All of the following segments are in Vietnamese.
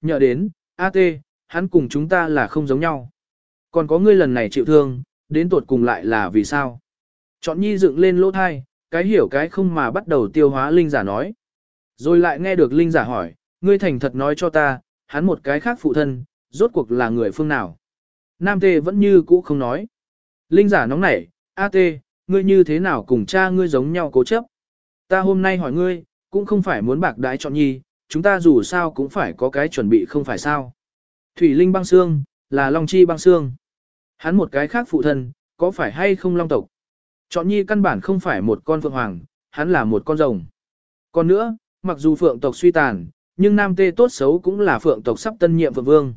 nhờ đến, A tê, hắn cùng chúng ta là không giống nhau. Còn có ngươi lần này chịu thương, đến tuột cùng lại là vì sao? Chọn nhi dựng lên lỗ thai, cái hiểu cái không mà bắt đầu tiêu hóa linh giả nói. Rồi lại nghe được linh giả hỏi, ngươi thành thật nói cho ta, hắn một cái khác phụ thân, rốt cuộc là người phương nào? Nam tê vẫn như cũ không nói. Linh giả nóng nảy, A tê, ngươi như thế nào cùng cha ngươi giống nhau cố chấp? Ta hôm nay hỏi ngươi, cũng không phải muốn bạc đái chọn nhi, chúng ta dù sao cũng phải có cái chuẩn bị không phải sao. Thủy Linh băng xương, là Long Chi băng xương. Hắn một cái khác phụ thân, có phải hay không Long tộc? Chọn nhi căn bản không phải một con phượng hoàng, hắn là một con rồng. Còn nữa, mặc dù phượng tộc suy tàn, nhưng nam tê tốt xấu cũng là phượng tộc sắp tân nhiệm phượng vương.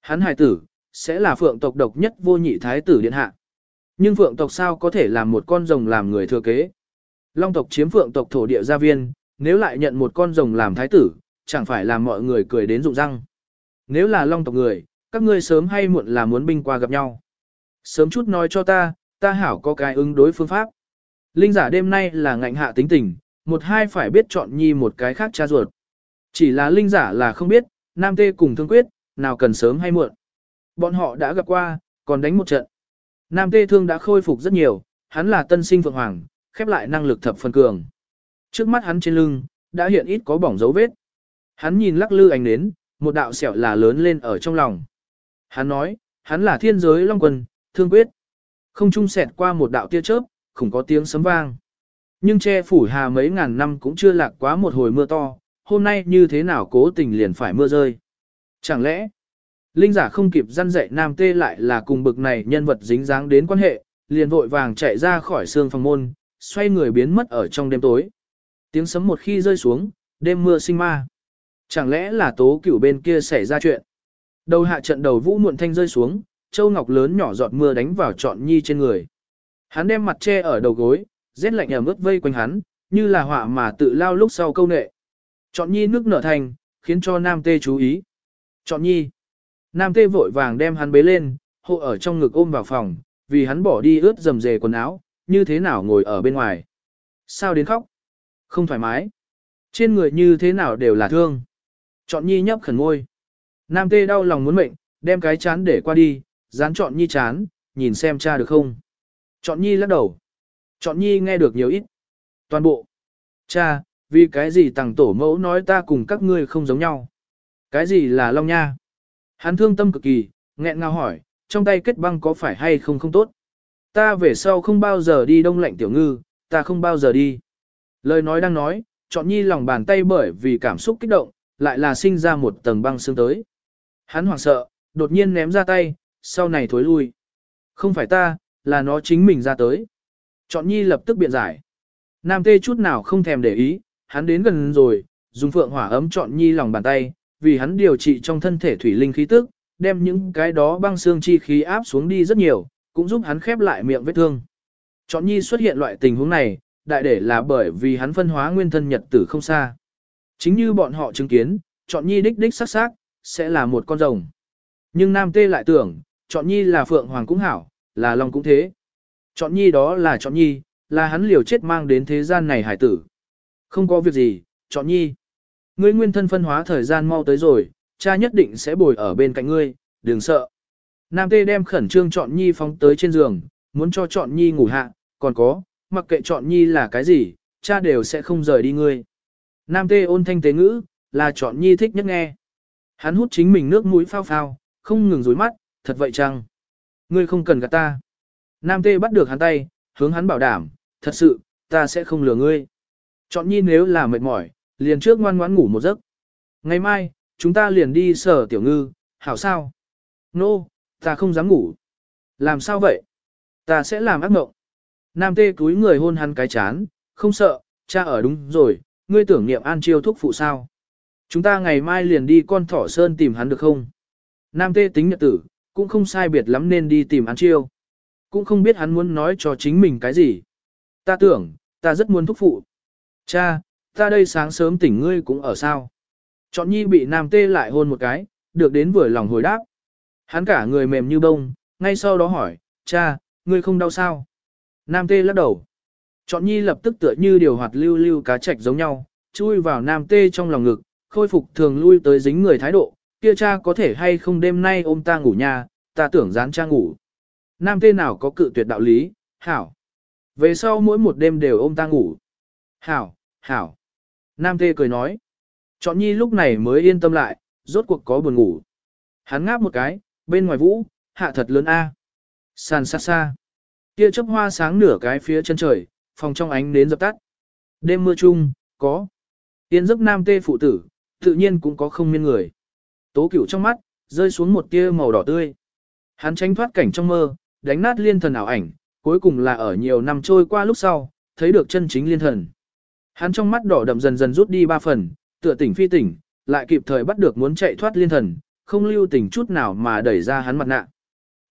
Hắn hài tử, sẽ là phượng tộc độc nhất vô nhị thái tử điện hạ. Nhưng phượng tộc sao có thể làm một con rồng làm người thừa kế? Long tộc chiếm phượng tộc thổ địa gia viên, nếu lại nhận một con rồng làm thái tử, chẳng phải làm mọi người cười đến rụng răng. Nếu là long tộc người, các ngươi sớm hay muộn là muốn binh qua gặp nhau. Sớm chút nói cho ta, ta hảo có cái ứng đối phương pháp. Linh giả đêm nay là ngạnh hạ tính tình, một hai phải biết chọn nhi một cái khác cha ruột. Chỉ là linh giả là không biết, nam tê cùng thương quyết, nào cần sớm hay muộn. Bọn họ đã gặp qua, còn đánh một trận. Nam tê thương đã khôi phục rất nhiều, hắn là tân sinh phượng hoàng, khép lại năng lực thập phần cường. Trước mắt hắn trên lưng, đã hiện ít có bỏng dấu vết. Hắn nhìn lắc lư ánh nến, một đạo sẹo là lớn lên ở trong lòng. Hắn nói, hắn là thiên giới long quân, thương quyết. Không trung sẹt qua một đạo tia chớp, không có tiếng sấm vang. Nhưng che phủ hà mấy ngàn năm cũng chưa lạc quá một hồi mưa to, hôm nay như thế nào cố tình liền phải mưa rơi. Chẳng lẽ, linh giả không kịp răn dạy nam tê lại là cùng bực này nhân vật dính dáng đến quan hệ, liền vội vàng chạy ra khỏi xương phòng môn, xoay người biến mất ở trong đêm tối. Tiếng sấm một khi rơi xuống, đêm mưa sinh ma. Chẳng lẽ là tố cửu bên kia xảy ra chuyện? Đầu hạ trận đầu vũ muộn thanh rơi xuống, châu ngọc lớn nhỏ giọt mưa đánh vào trọn nhi trên người. Hắn đem mặt che ở đầu gối, rét lạnh ẩm ướt vây quanh hắn, như là họa mà tự lao lúc sau câu nệ. Trọn nhi nước nở thành, khiến cho nam tê chú ý. Trọn nhi. Nam tê vội vàng đem hắn bế lên, hộ ở trong ngực ôm vào phòng, vì hắn bỏ đi ướt dầm dề quần áo, như thế nào ngồi ở bên ngoài. Sao đến khóc? Không thoải mái. Trên người như thế nào đều là thương. Chọn nhi nhấp khẩn ngôi. Nam tê đau lòng muốn mệnh, đem cái chán để qua đi, dán chọn nhi chán, nhìn xem cha được không. Chọn nhi lắc đầu. Chọn nhi nghe được nhiều ít. Toàn bộ. Cha, vì cái gì tàng tổ mẫu nói ta cùng các ngươi không giống nhau. Cái gì là long nha? Hắn thương tâm cực kỳ, nghẹn ngào hỏi, trong tay kết băng có phải hay không không tốt? Ta về sau không bao giờ đi đông lạnh tiểu ngư, ta không bao giờ đi. Lời nói đang nói, chọn nhi lòng bàn tay bởi vì cảm xúc kích động, lại là sinh ra một tầng băng xương tới. Hắn hoảng sợ, đột nhiên ném ra tay, sau này thối lui. Không phải ta, là nó chính mình ra tới. Chọn nhi lập tức biện giải. Nam tê chút nào không thèm để ý, hắn đến gần rồi, dùng phượng hỏa ấm chọn nhi lòng bàn tay, vì hắn điều trị trong thân thể thủy linh khí tức, đem những cái đó băng xương chi khí áp xuống đi rất nhiều, cũng giúp hắn khép lại miệng vết thương. Chọn nhi xuất hiện loại tình huống này, đại để là bởi vì hắn phân hóa nguyên thân nhật tử không xa. Chính như bọn họ chứng kiến, chọn nhi đích đích sắc sắc, sẽ là một con rồng. Nhưng nam tê lại tưởng, chọn nhi là phượng hoàng cũng hảo, là long cũng thế. Chọn nhi đó là chọn nhi, là hắn liều chết mang đến thế gian này hải tử. Không có việc gì, chọn nhi. Ngươi nguyên thân phân hóa thời gian mau tới rồi, cha nhất định sẽ bồi ở bên cạnh ngươi, đừng sợ. Nam tê đem khẩn trương chọn nhi phóng tới trên giường, muốn cho chọn nhi ngủ hạ, còn có, mặc kệ chọn nhi là cái gì, cha đều sẽ không rời đi ngươi. Nam tê ôn thanh tế ngữ, là chọn nhi thích nhất nghe. Hắn hút chính mình nước mũi phao phao, không ngừng rối mắt, thật vậy chăng? Ngươi không cần gạt ta. Nam tê bắt được hắn tay, hướng hắn bảo đảm, thật sự, ta sẽ không lừa ngươi. Chọn nhi nếu là mệt mỏi, liền trước ngoan ngoãn ngủ một giấc. Ngày mai, chúng ta liền đi sở tiểu ngư, hảo sao? Nô, no, ta không dám ngủ. Làm sao vậy? Ta sẽ làm ác mộng. Nam tê túi người hôn hắn cái chán, không sợ, cha ở đúng rồi, ngươi tưởng niệm an chiêu thúc phụ sao. Chúng ta ngày mai liền đi con thỏ sơn tìm hắn được không? Nam tê tính nhật tử, cũng không sai biệt lắm nên đi tìm an chiêu. Cũng không biết hắn muốn nói cho chính mình cái gì. Ta tưởng, ta rất muốn thúc phụ. Cha, ta đây sáng sớm tỉnh ngươi cũng ở sao. Chọn nhi bị nam tê lại hôn một cái, được đến vừa lòng hồi đáp. Hắn cả người mềm như bông, ngay sau đó hỏi, cha, ngươi không đau sao? Nam tê lắc đầu. Chọn nhi lập tức tựa như điều hoạt lưu lưu cá trạch giống nhau, chui vào nam tê trong lòng ngực, khôi phục thường lui tới dính người thái độ, kia cha có thể hay không đêm nay ôm ta ngủ nha, ta tưởng dán cha ngủ. Nam tê nào có cự tuyệt đạo lý, hảo. Về sau mỗi một đêm đều ôm ta ngủ. Hảo, hảo. Nam tê cười nói. Chọn nhi lúc này mới yên tâm lại, rốt cuộc có buồn ngủ. Hắn ngáp một cái, bên ngoài vũ, hạ thật lớn A. Sàn xa xa. Tia chớp hoa sáng nửa cái phía chân trời, phòng trong ánh đến dập tắt. Đêm mưa chung, có. Tiên giấc nam tê phụ tử, tự nhiên cũng có không miên người. Tố cửu trong mắt, rơi xuống một tia màu đỏ tươi. Hắn tránh thoát cảnh trong mơ, đánh nát liên thần ảo ảnh, cuối cùng là ở nhiều năm trôi qua lúc sau, thấy được chân chính liên thần. Hắn trong mắt đỏ đậm dần dần rút đi ba phần, tựa tỉnh phi tỉnh, lại kịp thời bắt được muốn chạy thoát liên thần, không lưu tình chút nào mà đẩy ra hắn mặt nạ.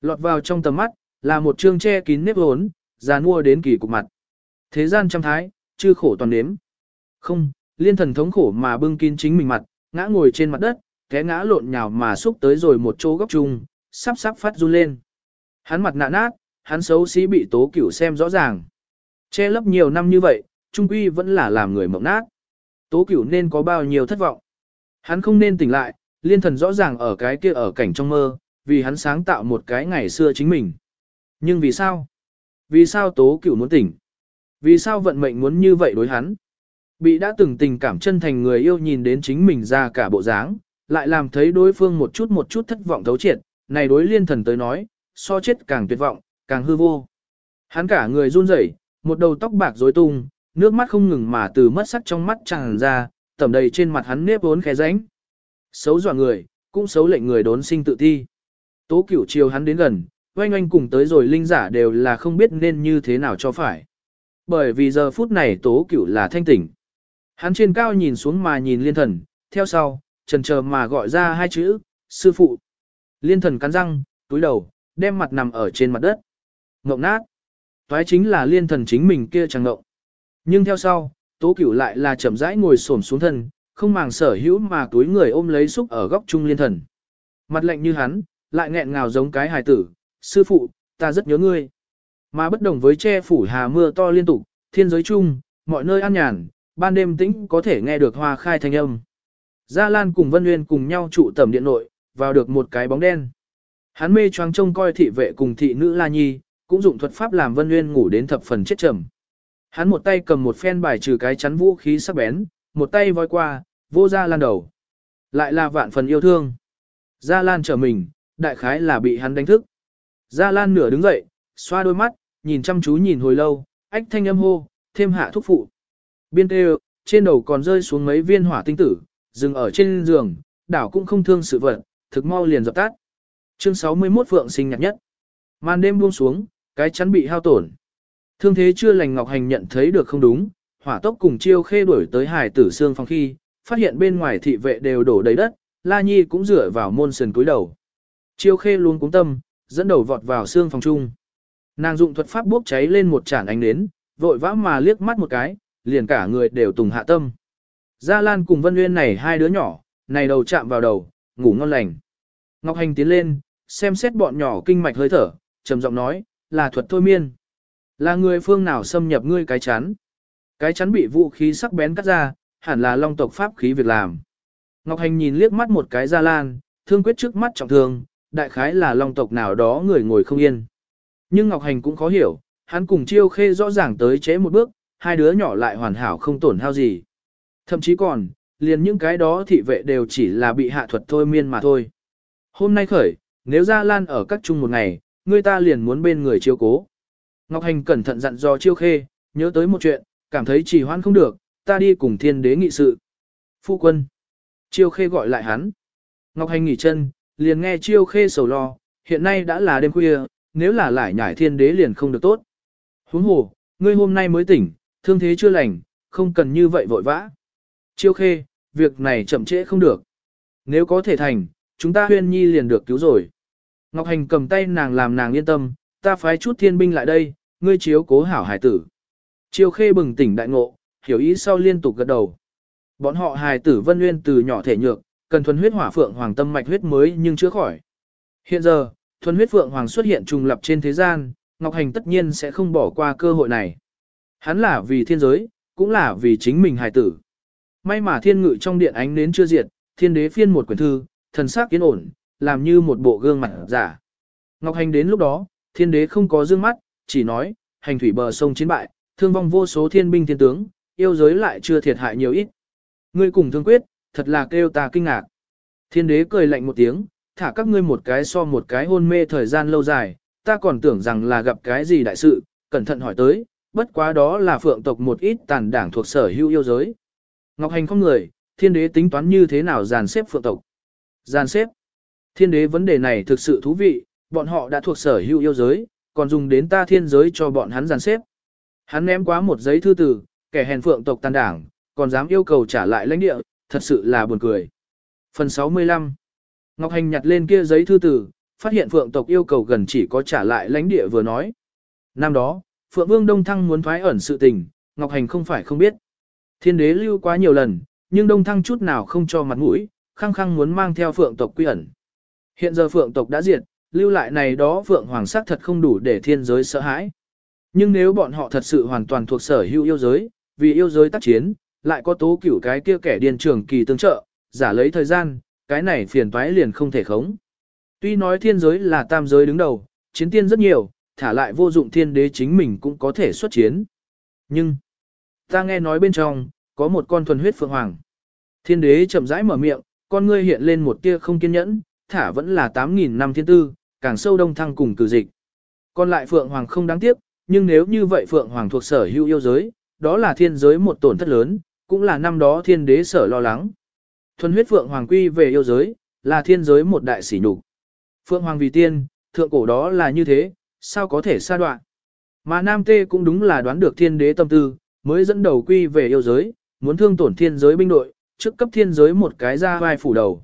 Lọt vào trong tầm mắt, là một trương che kín nếp hốn, già mua đến kỳ cục mặt. Thế gian trăm thái, chư khổ toàn đếm. Không, liên thần thống khổ mà bưng kín chính mình mặt, ngã ngồi trên mặt đất, té ngã lộn nhào mà xúc tới rồi một chỗ góc chung, sắp sắp phát run lên. Hắn mặt nạ nát, hắn xấu xí bị tố cửu xem rõ ràng. Che lấp nhiều năm như vậy, trung quy vẫn là làm người mộng nát. Tố cửu nên có bao nhiêu thất vọng. Hắn không nên tỉnh lại, liên thần rõ ràng ở cái kia ở cảnh trong mơ, vì hắn sáng tạo một cái ngày xưa chính mình. Nhưng vì sao? Vì sao tố cửu muốn tỉnh? Vì sao vận mệnh muốn như vậy đối hắn? Bị đã từng tình cảm chân thành người yêu nhìn đến chính mình ra cả bộ dáng, lại làm thấy đối phương một chút một chút thất vọng thấu triệt, này đối liên thần tới nói, so chết càng tuyệt vọng, càng hư vô. Hắn cả người run rẩy, một đầu tóc bạc rối tung, nước mắt không ngừng mà từ mất sắc trong mắt tràn ra, tẩm đầy trên mặt hắn nếp vốn khẽ ránh. Xấu dọa người, cũng xấu lệnh người đốn sinh tự thi. Tố cửu chiều hắn đến gần, oanh oanh cùng tới rồi linh giả đều là không biết nên như thế nào cho phải. Bởi vì giờ phút này tố cửu là thanh tỉnh. Hắn trên cao nhìn xuống mà nhìn liên thần, theo sau, trần chờ mà gọi ra hai chữ, sư phụ. Liên thần cắn răng, túi đầu, đem mặt nằm ở trên mặt đất. Ngộng nát. Toái chính là liên thần chính mình kia chẳng ngộng. Nhưng theo sau, tố cửu lại là chậm rãi ngồi xổm xuống thân, không màng sở hữu mà túi người ôm lấy xúc ở góc trung liên thần. Mặt lạnh như hắn, lại nghẹn ngào giống cái hài tử, sư phụ, ta rất nhớ ngươi. Mà bất đồng với che phủ hà mưa to liên tục, thiên giới chung, mọi nơi an nhàn, ban đêm tĩnh có thể nghe được hoa khai thanh âm. Gia Lan cùng Vân Nguyên cùng nhau trụ tầm điện nội, vào được một cái bóng đen. Hắn mê choáng trông coi thị vệ cùng thị nữ La Nhi, cũng dụng thuật pháp làm Vân Nguyên ngủ đến thập phần chết trầm. Hắn một tay cầm một phen bài trừ cái chắn vũ khí sắc bén, một tay voi qua, vô Gia Lan đầu. Lại là vạn phần yêu thương. Gia Lan trở mình, đại khái là bị hắn đánh thức. Gia Lan nửa đứng dậy, xoa đôi mắt, nhìn chăm chú nhìn hồi lâu, ách thanh âm hô, thêm hạ thúc phụ. Biên tê trên đầu còn rơi xuống mấy viên hỏa tinh tử, dừng ở trên giường, đảo cũng không thương sự vật, thực mau liền dập tắt. Chương 61 Phượng sinh nhạc nhất. Màn đêm buông xuống, cái chắn bị hao tổn. Thương thế chưa lành Ngọc Hành nhận thấy được không đúng, hỏa tốc cùng chiêu khê đuổi tới hải tử xương phòng khi, phát hiện bên ngoài thị vệ đều đổ đầy đất, La Nhi cũng rửa vào môn sườn cúi đầu. Chiêu khê luôn cúng tâm, dẫn đầu vọt vào xương phòng chung. Nàng dụng thuật pháp bốc cháy lên một chản ánh nến, vội vã mà liếc mắt một cái, liền cả người đều tùng hạ tâm. Gia Lan cùng Vân Nguyên này hai đứa nhỏ, này đầu chạm vào đầu, ngủ ngon lành. Ngọc Hành tiến lên, xem xét bọn nhỏ kinh mạch hơi thở, trầm giọng nói, là thuật thôi miên. Là người phương nào xâm nhập ngươi cái chắn. Cái chắn bị vũ khí sắc bén cắt ra, hẳn là long tộc pháp khí việc làm. Ngọc Hành nhìn liếc mắt một cái Gia Lan, thương quyết trước mắt trọng thương, đại khái là long tộc nào đó người ngồi không yên. Nhưng Ngọc Hành cũng khó hiểu, hắn cùng chiêu khê rõ ràng tới chế một bước, hai đứa nhỏ lại hoàn hảo không tổn hao gì. Thậm chí còn, liền những cái đó thị vệ đều chỉ là bị hạ thuật thôi miên mà thôi. Hôm nay khởi, nếu Gia Lan ở các chung một ngày, người ta liền muốn bên người chiêu cố. Ngọc Hành cẩn thận dặn dò chiêu khê, nhớ tới một chuyện, cảm thấy chỉ hoãn không được, ta đi cùng thiên đế nghị sự. Phu quân. Chiêu khê gọi lại hắn. Ngọc Hành nghỉ chân, liền nghe chiêu khê sầu lo, hiện nay đã là đêm khuya, nếu là lại nhảy thiên đế liền không được tốt. Huống hồ, ngươi hôm nay mới tỉnh, thương thế chưa lành, không cần như vậy vội vã. Chiêu khê, việc này chậm trễ không được. Nếu có thể thành, chúng ta huyên nhi liền được cứu rồi. Ngọc Hành cầm tay nàng làm nàng yên tâm, ta phái chút thiên binh lại đây, ngươi chiếu cố hảo hải tử. Chiêu khê bừng tỉnh đại ngộ, hiểu ý sau liên tục gật đầu. Bọn họ hài tử vân nguyên từ nhỏ thể nhược, cần thuần huyết hỏa phượng hoàng tâm mạch huyết mới nhưng chữa khỏi. Hiện giờ, thuần huyết phượng hoàng xuất hiện trùng lập trên thế gian, Ngọc Hành tất nhiên sẽ không bỏ qua cơ hội này. Hắn là vì thiên giới, cũng là vì chính mình hài tử. May mà thiên ngự trong điện ánh nến chưa diệt, thiên đế phiên một quyển thư, thần sắc yên ổn, làm như một bộ gương mặt giả. Ngọc Hành đến lúc đó, thiên đế không có dương mắt, chỉ nói, hành thủy bờ sông chiến bại, thương vong vô số thiên binh thiên tướng, yêu giới lại chưa thiệt hại nhiều ít. Ngươi cùng thương quyết, thật là kêu ta kinh ngạc. Thiên đế cười lạnh một tiếng, thả các ngươi một cái so một cái hôn mê thời gian lâu dài, ta còn tưởng rằng là gặp cái gì đại sự, cẩn thận hỏi tới, bất quá đó là phượng tộc một ít tàn đảng thuộc sở hữu yêu giới. Ngọc Hành không người, thiên đế tính toán như thế nào dàn xếp phượng tộc. Dàn xếp. Thiên đế vấn đề này thực sự thú vị, bọn họ đã thuộc sở hữu yêu giới, còn dùng đến ta thiên giới cho bọn hắn dàn xếp. Hắn ném quá một giấy thư tử, kẻ hèn phượng tộc tàn đảng, còn dám yêu cầu trả lại lãnh địa, thật sự là buồn cười. Phần 65 Ngọc Hành nhặt lên kia giấy thư tử, phát hiện phượng tộc yêu cầu gần chỉ có trả lại lãnh địa vừa nói. Năm đó, Phượng Vương Đông Thăng muốn thoái ẩn sự tình, Ngọc Hành không phải không biết. Thiên đế lưu quá nhiều lần, nhưng Đông Thăng chút nào không cho mặt mũi, khăng khăng muốn mang theo Phượng tộc quy ẩn. Hiện giờ Phượng tộc đã diệt, lưu lại này đó Phượng Hoàng sắc thật không đủ để thiên giới sợ hãi. Nhưng nếu bọn họ thật sự hoàn toàn thuộc sở hữu yêu giới, vì yêu giới tác chiến, lại có tố cửu cái kia kẻ điên trường kỳ tương trợ, giả lấy thời gian, cái này phiền toái liền không thể khống. Tuy nói thiên giới là tam giới đứng đầu, chiến tiên rất nhiều, thả lại vô dụng thiên đế chính mình cũng có thể xuất chiến. Nhưng, ta nghe nói bên trong, có một con thuần huyết phượng hoàng. Thiên đế chậm rãi mở miệng, con ngươi hiện lên một tia không kiên nhẫn, thả vẫn là 8.000 năm thiên tư, càng sâu đông thăng cùng cử dịch. Còn lại phượng hoàng không đáng tiếc, nhưng nếu như vậy phượng hoàng thuộc sở hữu yêu giới, đó là thiên giới một tổn thất lớn, cũng là năm đó thiên đế sở lo lắng. Thuần huyết phượng hoàng quy về yêu giới, là thiên giới một đại sỉ nhục. Phượng hoàng vì tiên, thượng cổ đó là như thế, sao có thể xa đoạn. Mà Nam Tê cũng đúng là đoán được thiên đế tâm tư, mới dẫn đầu quy về yêu giới, muốn thương tổn thiên giới binh đội, trước cấp thiên giới một cái ra vai phủ đầu.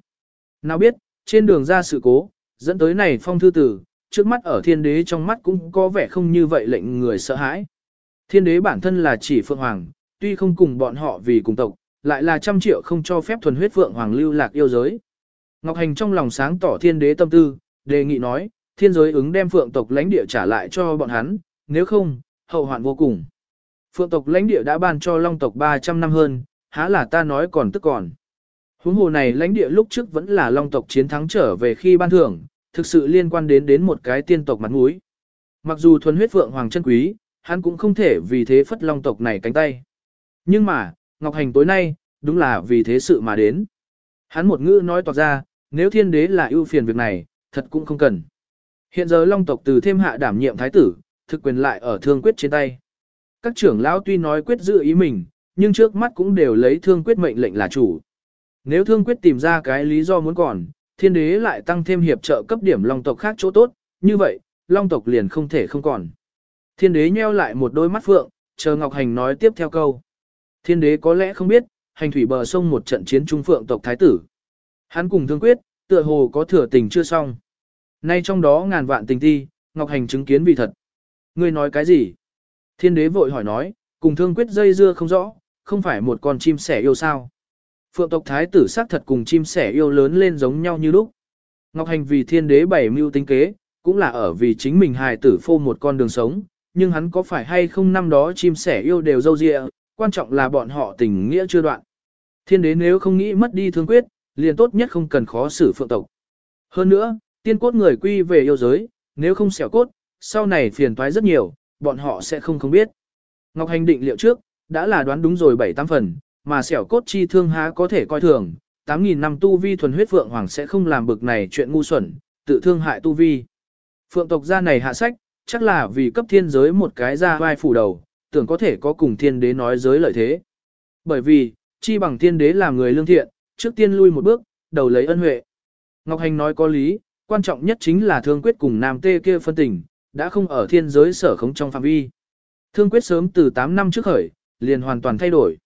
Nào biết, trên đường ra sự cố, dẫn tới này phong thư tử, trước mắt ở thiên đế trong mắt cũng có vẻ không như vậy lệnh người sợ hãi. Thiên đế bản thân là chỉ phượng hoàng, tuy không cùng bọn họ vì cùng tộc, lại là trăm triệu không cho phép thuần huyết vượng hoàng lưu lạc yêu giới. Ngọc Hành trong lòng sáng tỏ thiên đế tâm tư, đề nghị nói, thiên giới ứng đem phượng tộc lãnh địa trả lại cho bọn hắn, nếu không, hậu hoạn vô cùng. Phượng tộc lãnh địa đã ban cho long tộc 300 năm hơn, há là ta nói còn tức còn. Huống hồ này lãnh địa lúc trước vẫn là long tộc chiến thắng trở về khi ban thưởng, thực sự liên quan đến đến một cái tiên tộc mặt mũi. Mặc dù thuần huyết vượng hoàng chân quý, hắn cũng không thể vì thế phất long tộc này cánh tay. Nhưng mà, Ngọc Hành tối nay, đúng là vì thế sự mà đến. Hắn một ngữ nói toạc ra, nếu thiên đế là ưu phiền việc này, thật cũng không cần. Hiện giờ long tộc từ thêm hạ đảm nhiệm thái tử, thực quyền lại ở thương quyết trên tay. Các trưởng lão tuy nói quyết giữ ý mình, nhưng trước mắt cũng đều lấy thương quyết mệnh lệnh là chủ. Nếu thương quyết tìm ra cái lý do muốn còn, thiên đế lại tăng thêm hiệp trợ cấp điểm long tộc khác chỗ tốt, như vậy, long tộc liền không thể không còn. Thiên đế nheo lại một đôi mắt phượng, chờ Ngọc Hành nói tiếp theo câu. Thiên đế có lẽ không biết, hành thủy bờ sông một trận chiến trung phượng tộc thái tử. Hắn cùng thương quyết, tựa hồ có thừa tình chưa xong. Nay trong đó ngàn vạn tình thi, Ngọc Hành chứng kiến vì thật. Ngươi nói cái gì? Thiên đế vội hỏi nói, cùng thương quyết dây dưa không rõ, không phải một con chim sẻ yêu sao. Phượng tộc thái tử xác thật cùng chim sẻ yêu lớn lên giống nhau như lúc. Ngọc Hành vì thiên đế bảy mưu tính kế, cũng là ở vì chính mình hài tử phô một con đường sống, nhưng hắn có phải hay không năm đó chim sẻ yêu đều dâu dịa, quan trọng là bọn họ tình nghĩa chưa đoạn. Thiên đế nếu không nghĩ mất đi thương quyết, liền tốt nhất không cần khó xử phượng tộc. Hơn nữa, tiên cốt người quy về yêu giới, nếu không xẻo cốt, sau này phiền toái rất nhiều, bọn họ sẽ không không biết. Ngọc Hành định liệu trước, đã là đoán đúng rồi bảy tám phần, mà xẻo cốt chi thương há có thể coi thường, 8.000 năm tu vi thuần huyết phượng hoàng sẽ không làm bực này chuyện ngu xuẩn, tự thương hại tu vi. Phượng tộc gia này hạ sách, chắc là vì cấp thiên giới một cái ra vai phủ đầu, tưởng có thể có cùng thiên đế nói giới lợi thế. Bởi vì, chi bằng thiên đế là người lương thiện, trước tiên lui một bước, đầu lấy ân huệ. Ngọc Hành nói có lý, quan trọng nhất chính là thương quyết cùng nam tê kia phân tình, đã không ở thiên giới sở khống trong phạm vi. Thương quyết sớm từ 8 năm trước khởi, liền hoàn toàn thay đổi.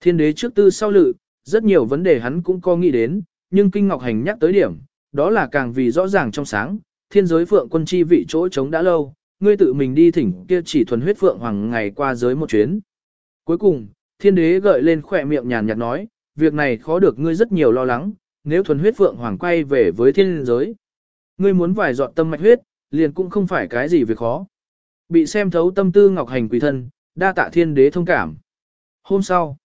Thiên đế trước tư sau lự, rất nhiều vấn đề hắn cũng có nghĩ đến, nhưng Kinh Ngọc Hành nhắc tới điểm, đó là càng vì rõ ràng trong sáng, thiên giới phượng quân chi vị chỗ trống đã lâu, ngươi tự mình đi thỉnh kia chỉ thuần huyết phượng hoàng ngày qua giới một chuyến. Cuối cùng, thiên đế gợi lên khỏe miệng nhàn nhạt nói, việc này khó được ngươi rất nhiều lo lắng, nếu thuần huyết phượng hoàng quay về với thiên giới. Ngươi muốn vài dọn tâm mạch huyết, liền cũng không phải cái gì việc khó. Bị xem thấu tâm tư ngọc hành quỷ thân, đa tạ thiên đế thông cảm. Hôm sau,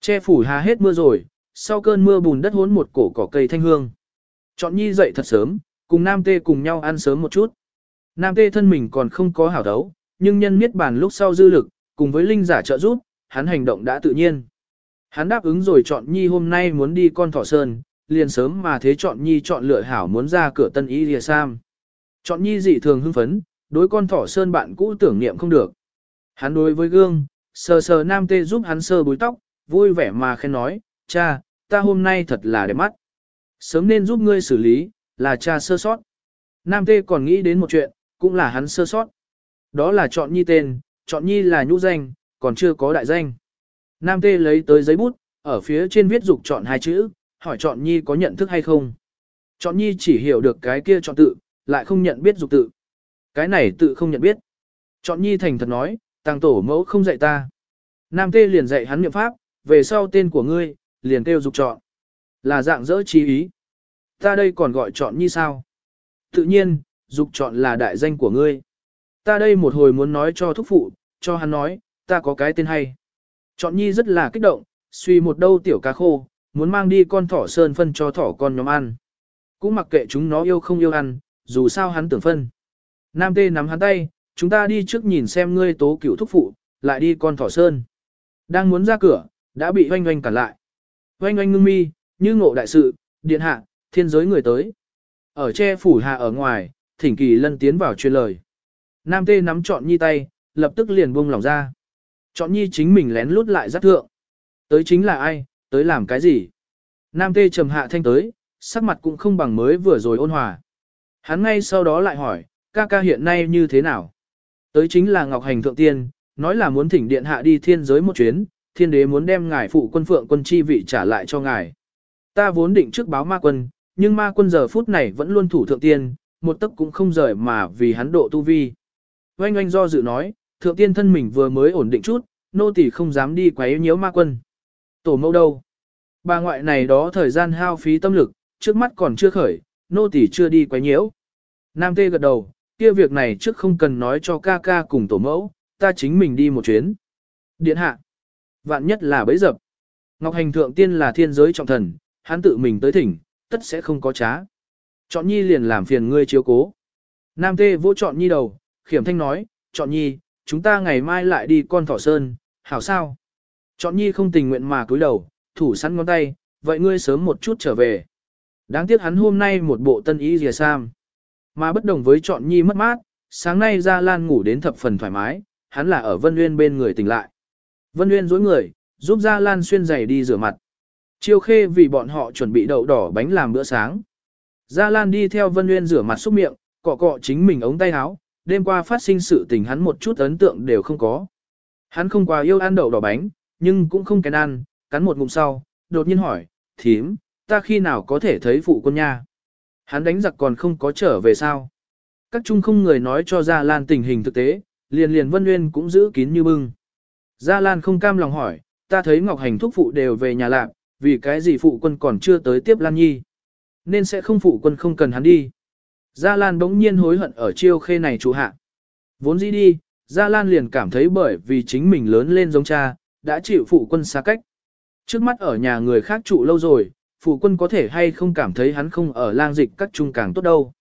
che phủ hà hết mưa rồi, sau cơn mưa bùn đất hốn một cổ cỏ cây thanh hương. Chọn nhi dậy thật sớm, cùng Nam Tê cùng nhau ăn sớm một chút. Nam Tê thân mình còn không có hảo đấu, nhưng nhân miết bàn lúc sau dư lực, cùng với linh giả trợ giúp, hắn hành động đã tự nhiên. Hắn đáp ứng rồi chọn nhi hôm nay muốn đi con thỏ sơn, liền sớm mà thế chọn nhi chọn lựa hảo muốn ra cửa tân Y lìa sam. Chọn nhi dị thường hưng phấn, đối con thỏ sơn bạn cũ tưởng niệm không được. Hắn đối với gương, sờ sờ nam tê giúp hắn sơ búi tóc, vui vẻ mà khen nói, cha, ta hôm nay thật là đẹp mắt. Sớm nên giúp ngươi xử lý, là cha sơ sót. Nam tê còn nghĩ đến một chuyện, cũng là hắn sơ sót. Đó là chọn nhi tên, chọn nhi là nhũ danh, còn chưa có đại danh. Nam tê lấy tới giấy bút, ở phía trên viết dục chọn hai chữ, hỏi chọn nhi có nhận thức hay không. Chọn nhi chỉ hiểu được cái kia chọn tự, lại không nhận biết dục tự. Cái này tự không nhận biết. Chọn nhi thành thật nói, tàng tổ mẫu không dạy ta. Nam tê liền dạy hắn niệm pháp, về sau tên của ngươi, liền kêu dục chọn. Là dạng dỡ trí ý. Ta đây còn gọi chọn nhi sao? Tự nhiên, dục chọn là đại danh của ngươi. Ta đây một hồi muốn nói cho thúc phụ, cho hắn nói, ta có cái tên hay. Chọn nhi rất là kích động, suy một đâu tiểu cá khô, muốn mang đi con thỏ sơn phân cho thỏ con nhóm ăn. Cũng mặc kệ chúng nó yêu không yêu ăn, dù sao hắn tưởng phân. Nam tê nắm hắn tay, chúng ta đi trước nhìn xem ngươi tố cửu thúc phụ, lại đi con thỏ sơn. Đang muốn ra cửa, đã bị oanh oanh cản lại. Oanh oanh ngưng mi, như ngộ đại sự, điện hạ, thiên giới người tới. Ở che phủ hạ ở ngoài, thỉnh kỳ lân tiến vào truyền lời. Nam tê nắm trọn nhi tay, lập tức liền buông lòng ra. Chọn nhi chính mình lén lút lại rất thượng. Tới chính là ai, tới làm cái gì? Nam tê trầm hạ thanh tới, sắc mặt cũng không bằng mới vừa rồi ôn hòa. Hắn ngay sau đó lại hỏi, ca ca hiện nay như thế nào? Tới chính là Ngọc Hành Thượng Tiên, nói là muốn thỉnh điện hạ đi thiên giới một chuyến, thiên đế muốn đem ngài phụ quân phượng quân chi vị trả lại cho ngài. Ta vốn định trước báo ma quân, nhưng ma quân giờ phút này vẫn luôn thủ thượng tiên, một tấc cũng không rời mà vì hắn độ tu vi. Oanh oanh do dự nói, thượng tiên thân mình vừa mới ổn định chút, nô tỳ không dám đi quấy nhiễu ma quân. Tổ mẫu đâu? Bà ngoại này đó thời gian hao phí tâm lực, trước mắt còn chưa khởi, nô tỳ chưa đi quấy nhiễu. Nam tê gật đầu, kia việc này trước không cần nói cho ca ca cùng tổ mẫu, ta chính mình đi một chuyến. Điện hạ. Vạn nhất là bấy dập. Ngọc Hành Thượng Tiên là thiên giới trọng thần, hắn tự mình tới thỉnh, tất sẽ không có trá. Chọn nhi liền làm phiền ngươi chiếu cố. Nam tê vỗ chọn nhi đầu, khiểm thanh nói, chọn nhi, chúng ta ngày mai lại đi con thỏ sơn, hảo sao? Chọn nhi không tình nguyện mà cúi đầu, thủ sẵn ngón tay, vậy ngươi sớm một chút trở về. Đáng tiếc hắn hôm nay một bộ tân ý rìa sam. Mà bất đồng với chọn nhi mất mát, sáng nay ra lan ngủ đến thập phần thoải mái, hắn là ở Vân Nguyên bên người tỉnh lại. Vân Nguyên dối người, giúp Gia Lan xuyên giày đi rửa mặt. Chiêu khê vì bọn họ chuẩn bị đậu đỏ bánh làm bữa sáng. Gia Lan đi theo Vân Nguyên rửa mặt xúc miệng, cọ cọ chính mình ống tay áo, đêm qua phát sinh sự tình hắn một chút ấn tượng đều không có. Hắn không quá yêu ăn đậu đỏ bánh, nhưng cũng không kén ăn, cắn một ngụm sau, đột nhiên hỏi, thím, ta khi nào có thể thấy phụ quân nha? Hắn đánh giặc còn không có trở về sao? Các trung không người nói cho Gia Lan tình hình thực tế, liền liền Vân Nguyên cũng giữ kín như bưng. Gia Lan không cam lòng hỏi, ta thấy Ngọc Hành thúc phụ đều về nhà lạc, vì cái gì phụ quân còn chưa tới tiếp Lan Nhi. Nên sẽ không phụ quân không cần hắn đi. Gia Lan bỗng nhiên hối hận ở chiêu khê này chủ hạ. Vốn dĩ đi, Gia Lan liền cảm thấy bởi vì chính mình lớn lên giống cha, đã chịu phụ quân xa cách. Trước mắt ở nhà người khác trụ lâu rồi, phụ quân có thể hay không cảm thấy hắn không ở lang dịch các trung càng tốt đâu.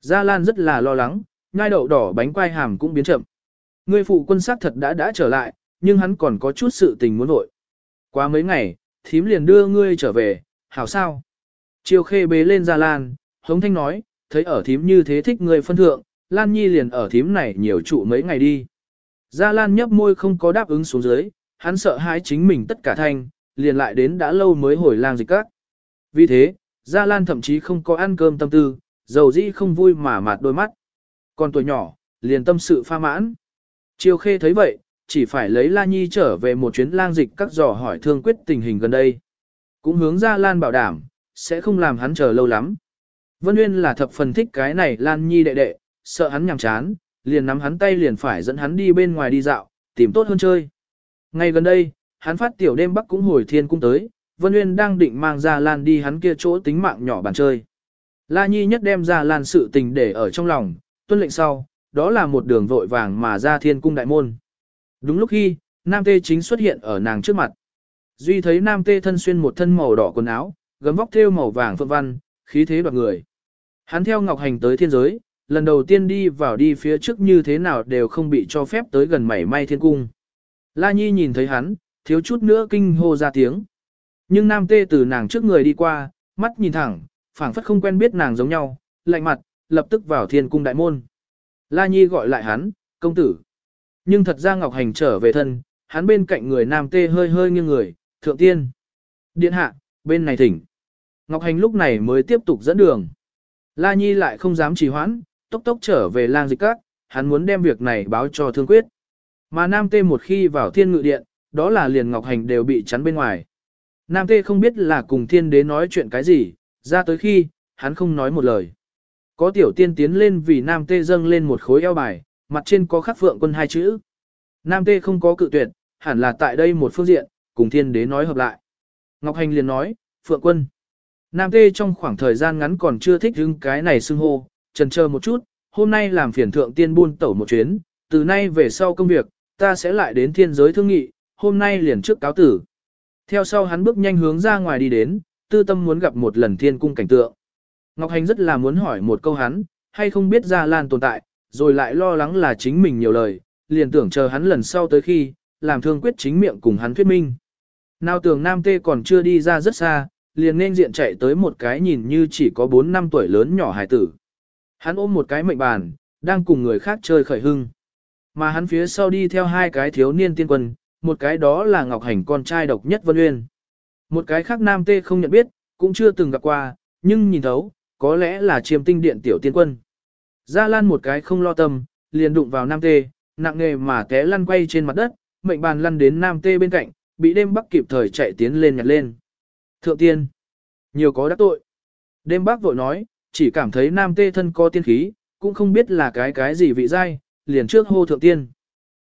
Gia Lan rất là lo lắng, ngai đậu đỏ bánh quai hàm cũng biến chậm. Người phụ quân xác thật đã đã trở lại, nhưng hắn còn có chút sự tình muốn vội. Qua mấy ngày, thím liền đưa ngươi trở về, hảo sao? Chiêu khê bế lên Gia Lan, hống thanh nói, thấy ở thím như thế thích người phân thượng, Lan Nhi liền ở thím này nhiều trụ mấy ngày đi. Gia Lan nhấp môi không có đáp ứng xuống dưới, hắn sợ hãi chính mình tất cả thanh, liền lại đến đã lâu mới hồi lang dịch các. Vì thế, Gia Lan thậm chí không có ăn cơm tâm tư, dầu dĩ không vui mà mạt đôi mắt. Còn tuổi nhỏ, liền tâm sự pha mãn. Chiêu khê thấy vậy, chỉ phải lấy La Nhi trở về một chuyến lang dịch các dò hỏi thương quyết tình hình gần đây. Cũng hướng Gia Lan bảo đảm, sẽ không làm hắn chờ lâu lắm. Vân Nguyên là thập phần thích cái này Lan Nhi đệ đệ, sợ hắn nhàm chán, liền nắm hắn tay liền phải dẫn hắn đi bên ngoài đi dạo, tìm tốt hơn chơi. Ngay gần đây, hắn phát tiểu đêm bắc cũng hồi thiên cung tới, Vân Nguyên đang định mang ra Lan đi hắn kia chỗ tính mạng nhỏ bàn chơi. La Nhi nhất đem ra Lan sự tình để ở trong lòng, tuân lệnh sau, đó là một đường vội vàng mà ra thiên cung đại môn. Đúng lúc khi, Nam Tê chính xuất hiện ở nàng trước mặt. Duy thấy Nam Tê thân xuyên một thân màu đỏ quần áo, gấm vóc thêu màu vàng phượng văn, khí thế đoạt người. Hắn theo Ngọc Hành tới thiên giới, lần đầu tiên đi vào đi phía trước như thế nào đều không bị cho phép tới gần mảy may thiên cung. La Nhi nhìn thấy hắn, thiếu chút nữa kinh hô ra tiếng. Nhưng nam tê từ nàng trước người đi qua, mắt nhìn thẳng, phảng phất không quen biết nàng giống nhau, lạnh mặt, lập tức vào thiên cung đại môn. La Nhi gọi lại hắn, công tử. Nhưng thật ra Ngọc Hành trở về thân, hắn bên cạnh người nam tê hơi hơi nghiêng người, thượng tiên. Điện hạ, bên này thỉnh. Ngọc Hành lúc này mới tiếp tục dẫn đường. La Nhi lại không dám trì hoãn, tốc tốc trở về lang dịch các, hắn muốn đem việc này báo cho thương quyết. Mà Nam Tê một khi vào thiên ngự điện, đó là liền Ngọc Hành đều bị chắn bên ngoài. Nam Tê không biết là cùng thiên đế nói chuyện cái gì, ra tới khi, hắn không nói một lời. Có tiểu tiên tiến lên vì Nam Tê dâng lên một khối eo bài, mặt trên có khắc phượng quân hai chữ. Nam Tê không có cự tuyệt, hẳn là tại đây một phương diện, cùng thiên đế nói hợp lại. Ngọc Hành liền nói, phượng quân. Nam Tê trong khoảng thời gian ngắn còn chưa thích hứng cái này xưng hô, trần chờ một chút, hôm nay làm phiền thượng tiên buôn tẩu một chuyến, từ nay về sau công việc, ta sẽ lại đến thiên giới thương nghị, hôm nay liền trước cáo tử. Theo sau hắn bước nhanh hướng ra ngoài đi đến, tư tâm muốn gặp một lần thiên cung cảnh tượng. Ngọc Hành rất là muốn hỏi một câu hắn, hay không biết Gia Lan tồn tại, rồi lại lo lắng là chính mình nhiều lời, liền tưởng chờ hắn lần sau tới khi, làm thương quyết chính miệng cùng hắn thuyết minh. Nào tưởng Nam Tê còn chưa đi ra rất xa, liền nên diện chạy tới một cái nhìn như chỉ có 4 năm tuổi lớn nhỏ hải tử. Hắn ôm một cái mệnh bàn, đang cùng người khác chơi khởi hưng. Mà hắn phía sau đi theo hai cái thiếu niên tiên quân, một cái đó là Ngọc Hành con trai độc nhất Vân Uyên. Một cái khác Nam Tê không nhận biết, cũng chưa từng gặp qua, nhưng nhìn thấu, có lẽ là chiêm tinh điện tiểu tiên quân. Gia Lan một cái không lo tâm, liền đụng vào Nam Tê, nặng nghề mà té lăn quay trên mặt đất, mệnh bàn lăn đến Nam Tê bên cạnh, bị đêm bắc kịp thời chạy tiến lên nhặt lên. Thượng tiên, nhiều có đắc tội. Đêm bác vội nói, chỉ cảm thấy Nam Tê thân có tiên khí, cũng không biết là cái cái gì vị dai, liền trước hô thượng tiên.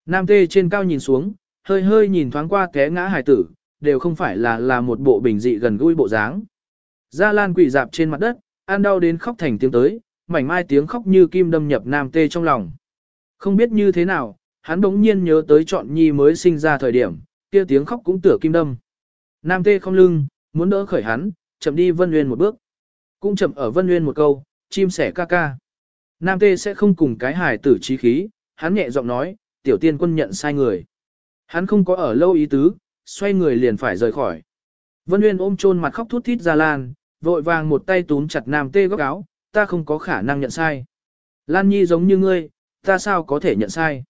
Nam Tê trên cao nhìn xuống, hơi hơi nhìn thoáng qua té ngã hải tử, đều không phải là là một bộ bình dị gần gũi bộ dáng. Gia Lan quỳ dạp trên mặt đất, ăn đau đến khóc thành tiếng tới, mảnh mai tiếng khóc như kim đâm nhập Nam Tê trong lòng. Không biết như thế nào, hắn đống nhiên nhớ tới chọn nhi mới sinh ra thời điểm, kia tiếng khóc cũng tựa kim đâm. Nam Tê không lưng, muốn đỡ khởi hắn, chậm đi Vân Nguyên một bước. Cũng chậm ở Vân Nguyên một câu, chim sẻ ca ca. Nam Tê sẽ không cùng cái hài tử trí khí, hắn nhẹ giọng nói, tiểu tiên quân nhận sai người. Hắn không có ở lâu ý tứ, xoay người liền phải rời khỏi. Vân Nguyên ôm chôn mặt khóc thút thít ra lan, vội vàng một tay túm chặt Nam Tê góc áo, ta không có khả năng nhận sai. Lan Nhi giống như ngươi, ta sao có thể nhận sai.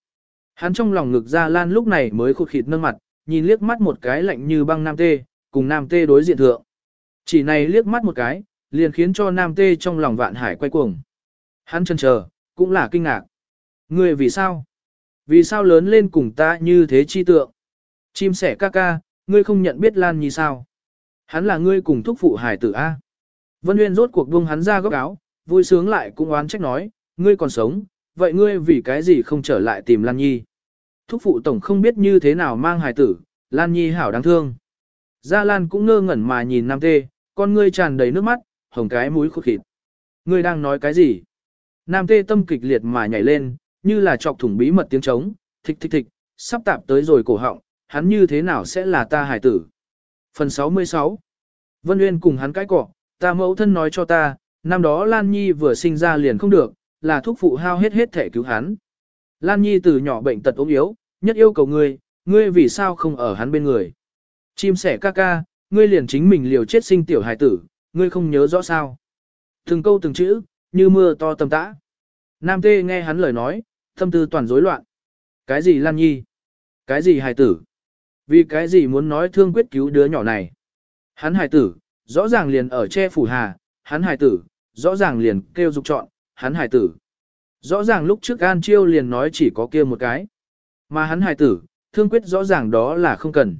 Hắn trong lòng ngực ra Lan lúc này mới khụt khịt nâng mặt, nhìn liếc mắt một cái lạnh như băng Nam Tê, cùng Nam Tê đối diện thượng. Chỉ này liếc mắt một cái, liền khiến cho Nam Tê trong lòng vạn hải quay cuồng. Hắn chân chờ, cũng là kinh ngạc. Ngươi vì sao? Vì sao lớn lên cùng ta như thế chi tượng? Chim sẻ ca ca, ngươi không nhận biết Lan Nhi sao? Hắn là ngươi cùng thúc phụ hải tử A. Vân Nguyên rốt cuộc buông hắn ra góc áo, vui sướng lại cũng oán trách nói, ngươi còn sống, vậy ngươi vì cái gì không trở lại tìm Lan Nhi? Thúc phụ tổng không biết như thế nào mang Hải tử, Lan Nhi hảo đáng thương. Gia Lan cũng ngơ ngẩn mà nhìn Nam Tê, con ngươi tràn đầy nước mắt, hồng cái mũi khô khịt. Ngươi đang nói cái gì? Nam Tê tâm kịch liệt mà nhảy lên, như là chọc thủng bí mật tiếng trống, thịch thịch thịch, sắp tạp tới rồi cổ họng, hắn như thế nào sẽ là ta hải tử? Phần 66 Vân Uyên cùng hắn cãi cọ, ta mẫu thân nói cho ta, năm đó Lan Nhi vừa sinh ra liền không được, là thuốc phụ hao hết hết thể cứu hắn. Lan Nhi từ nhỏ bệnh tật ốm yếu, nhất yêu cầu ngươi, ngươi vì sao không ở hắn bên người. Chim sẻ ca ca, ngươi liền chính mình liều chết sinh tiểu hài tử, ngươi không nhớ rõ sao. Từng câu từng chữ, như mưa to tầm tã. Nam Tê nghe hắn lời nói, tâm tư toàn rối loạn. Cái gì Lan Nhi? Cái gì hài tử? Vì cái gì muốn nói thương quyết cứu đứa nhỏ này? Hắn hài tử, rõ ràng liền ở che phủ hà, hắn hài tử, rõ ràng liền kêu dục chọn, hắn hài tử. Rõ ràng lúc trước An Chiêu liền nói chỉ có kia một cái. Mà hắn hài tử, thương quyết rõ ràng đó là không cần.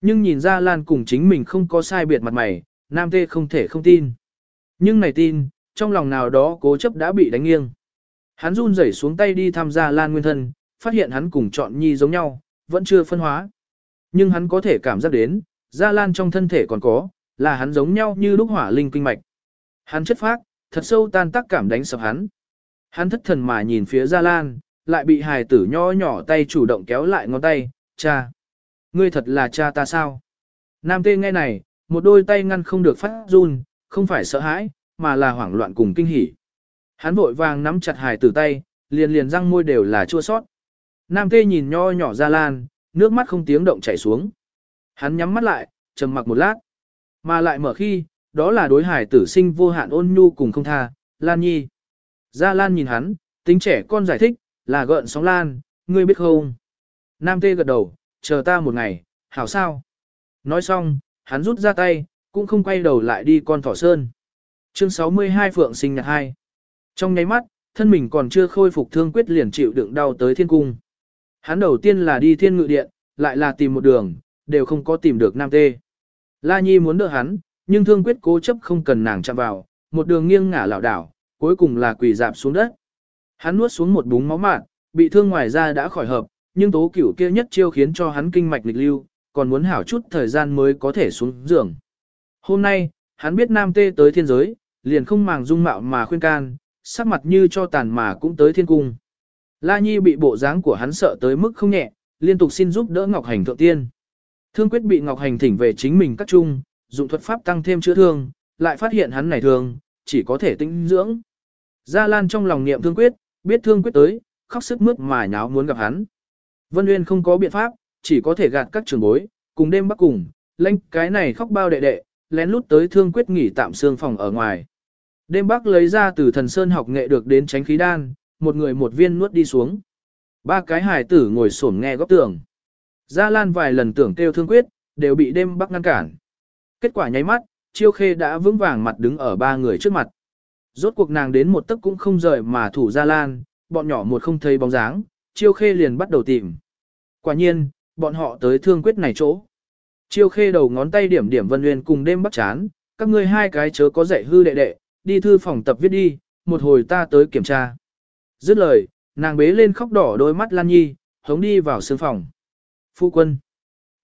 Nhưng nhìn ra Lan cùng chính mình không có sai biệt mặt mày, Nam Tê không thể không tin. Nhưng này tin, trong lòng nào đó cố chấp đã bị đánh nghiêng. Hắn run rẩy xuống tay đi tham gia Lan Nguyên Thân, phát hiện hắn cùng chọn nhi giống nhau, vẫn chưa phân hóa. Nhưng hắn có thể cảm giác đến, Gia Lan trong thân thể còn có, là hắn giống nhau như lúc hỏa linh kinh mạch. Hắn chất phác, thật sâu tan tác cảm đánh sập hắn. Hắn thất thần mà nhìn phía Gia Lan, lại bị hài tử nho nhỏ tay chủ động kéo lại ngón tay, cha. Ngươi thật là cha ta sao? Nam tê nghe này, một đôi tay ngăn không được phát run, không phải sợ hãi, mà là hoảng loạn cùng kinh hỉ. Hắn vội vàng nắm chặt hài tử tay, liền liền răng môi đều là chua sót. Nam tê nhìn nho nhỏ ra lan, nước mắt không tiếng động chảy xuống. Hắn nhắm mắt lại, trầm mặc một lát. Mà lại mở khi, đó là đối hải tử sinh vô hạn ôn nhu cùng không tha, Lan Nhi. Gia Lan nhìn hắn, tính trẻ con giải thích, là gợn sóng Lan, ngươi biết không? Nam tê gật đầu, chờ ta một ngày, hảo sao? Nói xong, hắn rút ra tay, cũng không quay đầu lại đi con thỏ sơn. Chương 62 Phượng sinh nhật 2 Trong nháy mắt, thân mình còn chưa khôi phục thương quyết liền chịu đựng đau tới thiên cung. Hắn đầu tiên là đi thiên ngự điện, lại là tìm một đường, đều không có tìm được nam tê. La Nhi muốn đỡ hắn, nhưng thương quyết cố chấp không cần nàng chạm vào, một đường nghiêng ngả lảo đảo, cuối cùng là quỳ dạp xuống đất. Hắn nuốt xuống một búng máu mạn, bị thương ngoài ra đã khỏi hợp, nhưng tố cửu kia nhất chiêu khiến cho hắn kinh mạch lịch lưu, còn muốn hảo chút thời gian mới có thể xuống giường. Hôm nay, hắn biết nam tê tới thiên giới, liền không màng dung mạo mà khuyên can, sắc mặt như cho tàn mà cũng tới thiên cung. La Nhi bị bộ dáng của hắn sợ tới mức không nhẹ, liên tục xin giúp đỡ Ngọc Hành thượng tiên. Thương quyết bị Ngọc Hành thỉnh về chính mình các trung, dụng thuật pháp tăng thêm chữa thương, lại phát hiện hắn này thường chỉ có thể tĩnh dưỡng. Gia Lan trong lòng niệm thương quyết, biết thương quyết tới, khóc sức mướt mà nháo muốn gặp hắn. Vân Uyên không có biện pháp, chỉ có thể gạt các trường bối, cùng đêm bắc cùng, lãnh cái này khóc bao đệ đệ, lén lút tới thương quyết nghỉ tạm xương phòng ở ngoài. Đêm bắc lấy ra từ thần sơn học nghệ được đến tránh khí đan, một người một viên nuốt đi xuống. Ba cái hải tử ngồi xổm nghe góc tường. Gia Lan vài lần tưởng kêu thương quyết, đều bị đêm bắc ngăn cản. Kết quả nháy mắt, chiêu khê đã vững vàng mặt đứng ở ba người trước mặt. Rốt cuộc nàng đến một tấc cũng không rời mà thủ Gia Lan, bọn nhỏ một không thấy bóng dáng, chiêu khê liền bắt đầu tìm. Quả nhiên, bọn họ tới thương quyết này chỗ. Chiêu khê đầu ngón tay điểm điểm vân nguyên cùng đêm bắt chán, các ngươi hai cái chớ có dạy hư đệ đệ, đi thư phòng tập viết đi, một hồi ta tới kiểm tra. Dứt lời, nàng bế lên khóc đỏ đôi mắt Lan Nhi, hống đi vào sương phòng. Phu quân.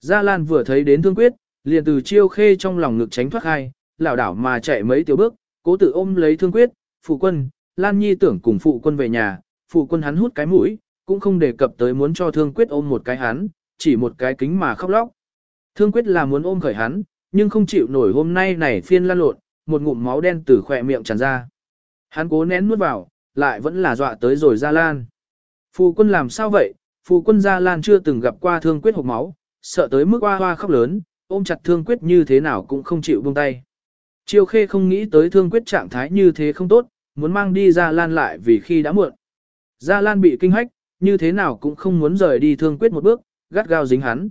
Gia Lan vừa thấy đến thương quyết, liền từ chiêu khê trong lòng ngực tránh thoát hai, lảo đảo mà chạy mấy tiểu bước, cố tự ôm lấy thương quyết, phụ quân, Lan Nhi tưởng cùng phụ quân về nhà, phụ quân hắn hút cái mũi, cũng không đề cập tới muốn cho thương quyết ôm một cái hắn, chỉ một cái kính mà khóc lóc. Thương quyết là muốn ôm khởi hắn, nhưng không chịu nổi hôm nay này phiên lan lộn, một ngụm máu đen từ khỏe miệng tràn ra. Hắn cố nén nuốt vào, lại vẫn là dọa tới rồi Gia Lan. Phụ quân làm sao vậy? Phụ quân Gia Lan chưa từng gặp qua thương quyết hộp máu, sợ tới mức hoa hoa khóc lớn, ôm chặt thương quyết như thế nào cũng không chịu buông tay. Chiêu khê không nghĩ tới thương quyết trạng thái như thế không tốt, muốn mang đi Gia Lan lại vì khi đã muộn. Gia Lan bị kinh hách, như thế nào cũng không muốn rời đi thương quyết một bước, gắt gao dính hắn.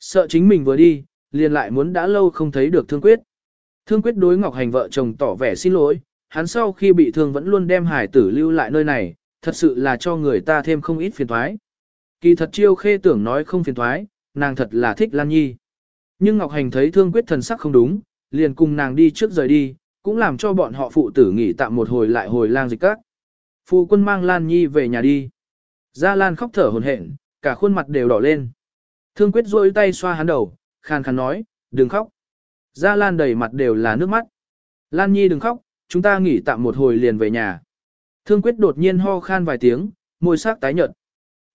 Sợ chính mình vừa đi, liền lại muốn đã lâu không thấy được thương quyết. Thương quyết đối Ngọc Hành vợ chồng tỏ vẻ xin lỗi, hắn sau khi bị thương vẫn luôn đem hải tử lưu lại nơi này, thật sự là cho người ta thêm không ít phiền thoái. Kỳ thật chiêu khê tưởng nói không phiền thoái, nàng thật là thích Lan Nhi. Nhưng Ngọc Hành thấy thương quyết thần sắc không đúng, liền cùng nàng đi trước rời đi, cũng làm cho bọn họ phụ tử nghỉ tạm một hồi lại hồi lang dịch các. Phụ quân mang Lan Nhi về nhà đi. Gia Lan khóc thở hồn hển, cả khuôn mặt đều đỏ lên. Thương quyết rôi tay xoa hắn đầu, khàn khàn nói, đừng khóc. Gia Lan đầy mặt đều là nước mắt. Lan Nhi đừng khóc, chúng ta nghỉ tạm một hồi liền về nhà. Thương quyết đột nhiên ho khan vài tiếng, môi sắc tái nhợt.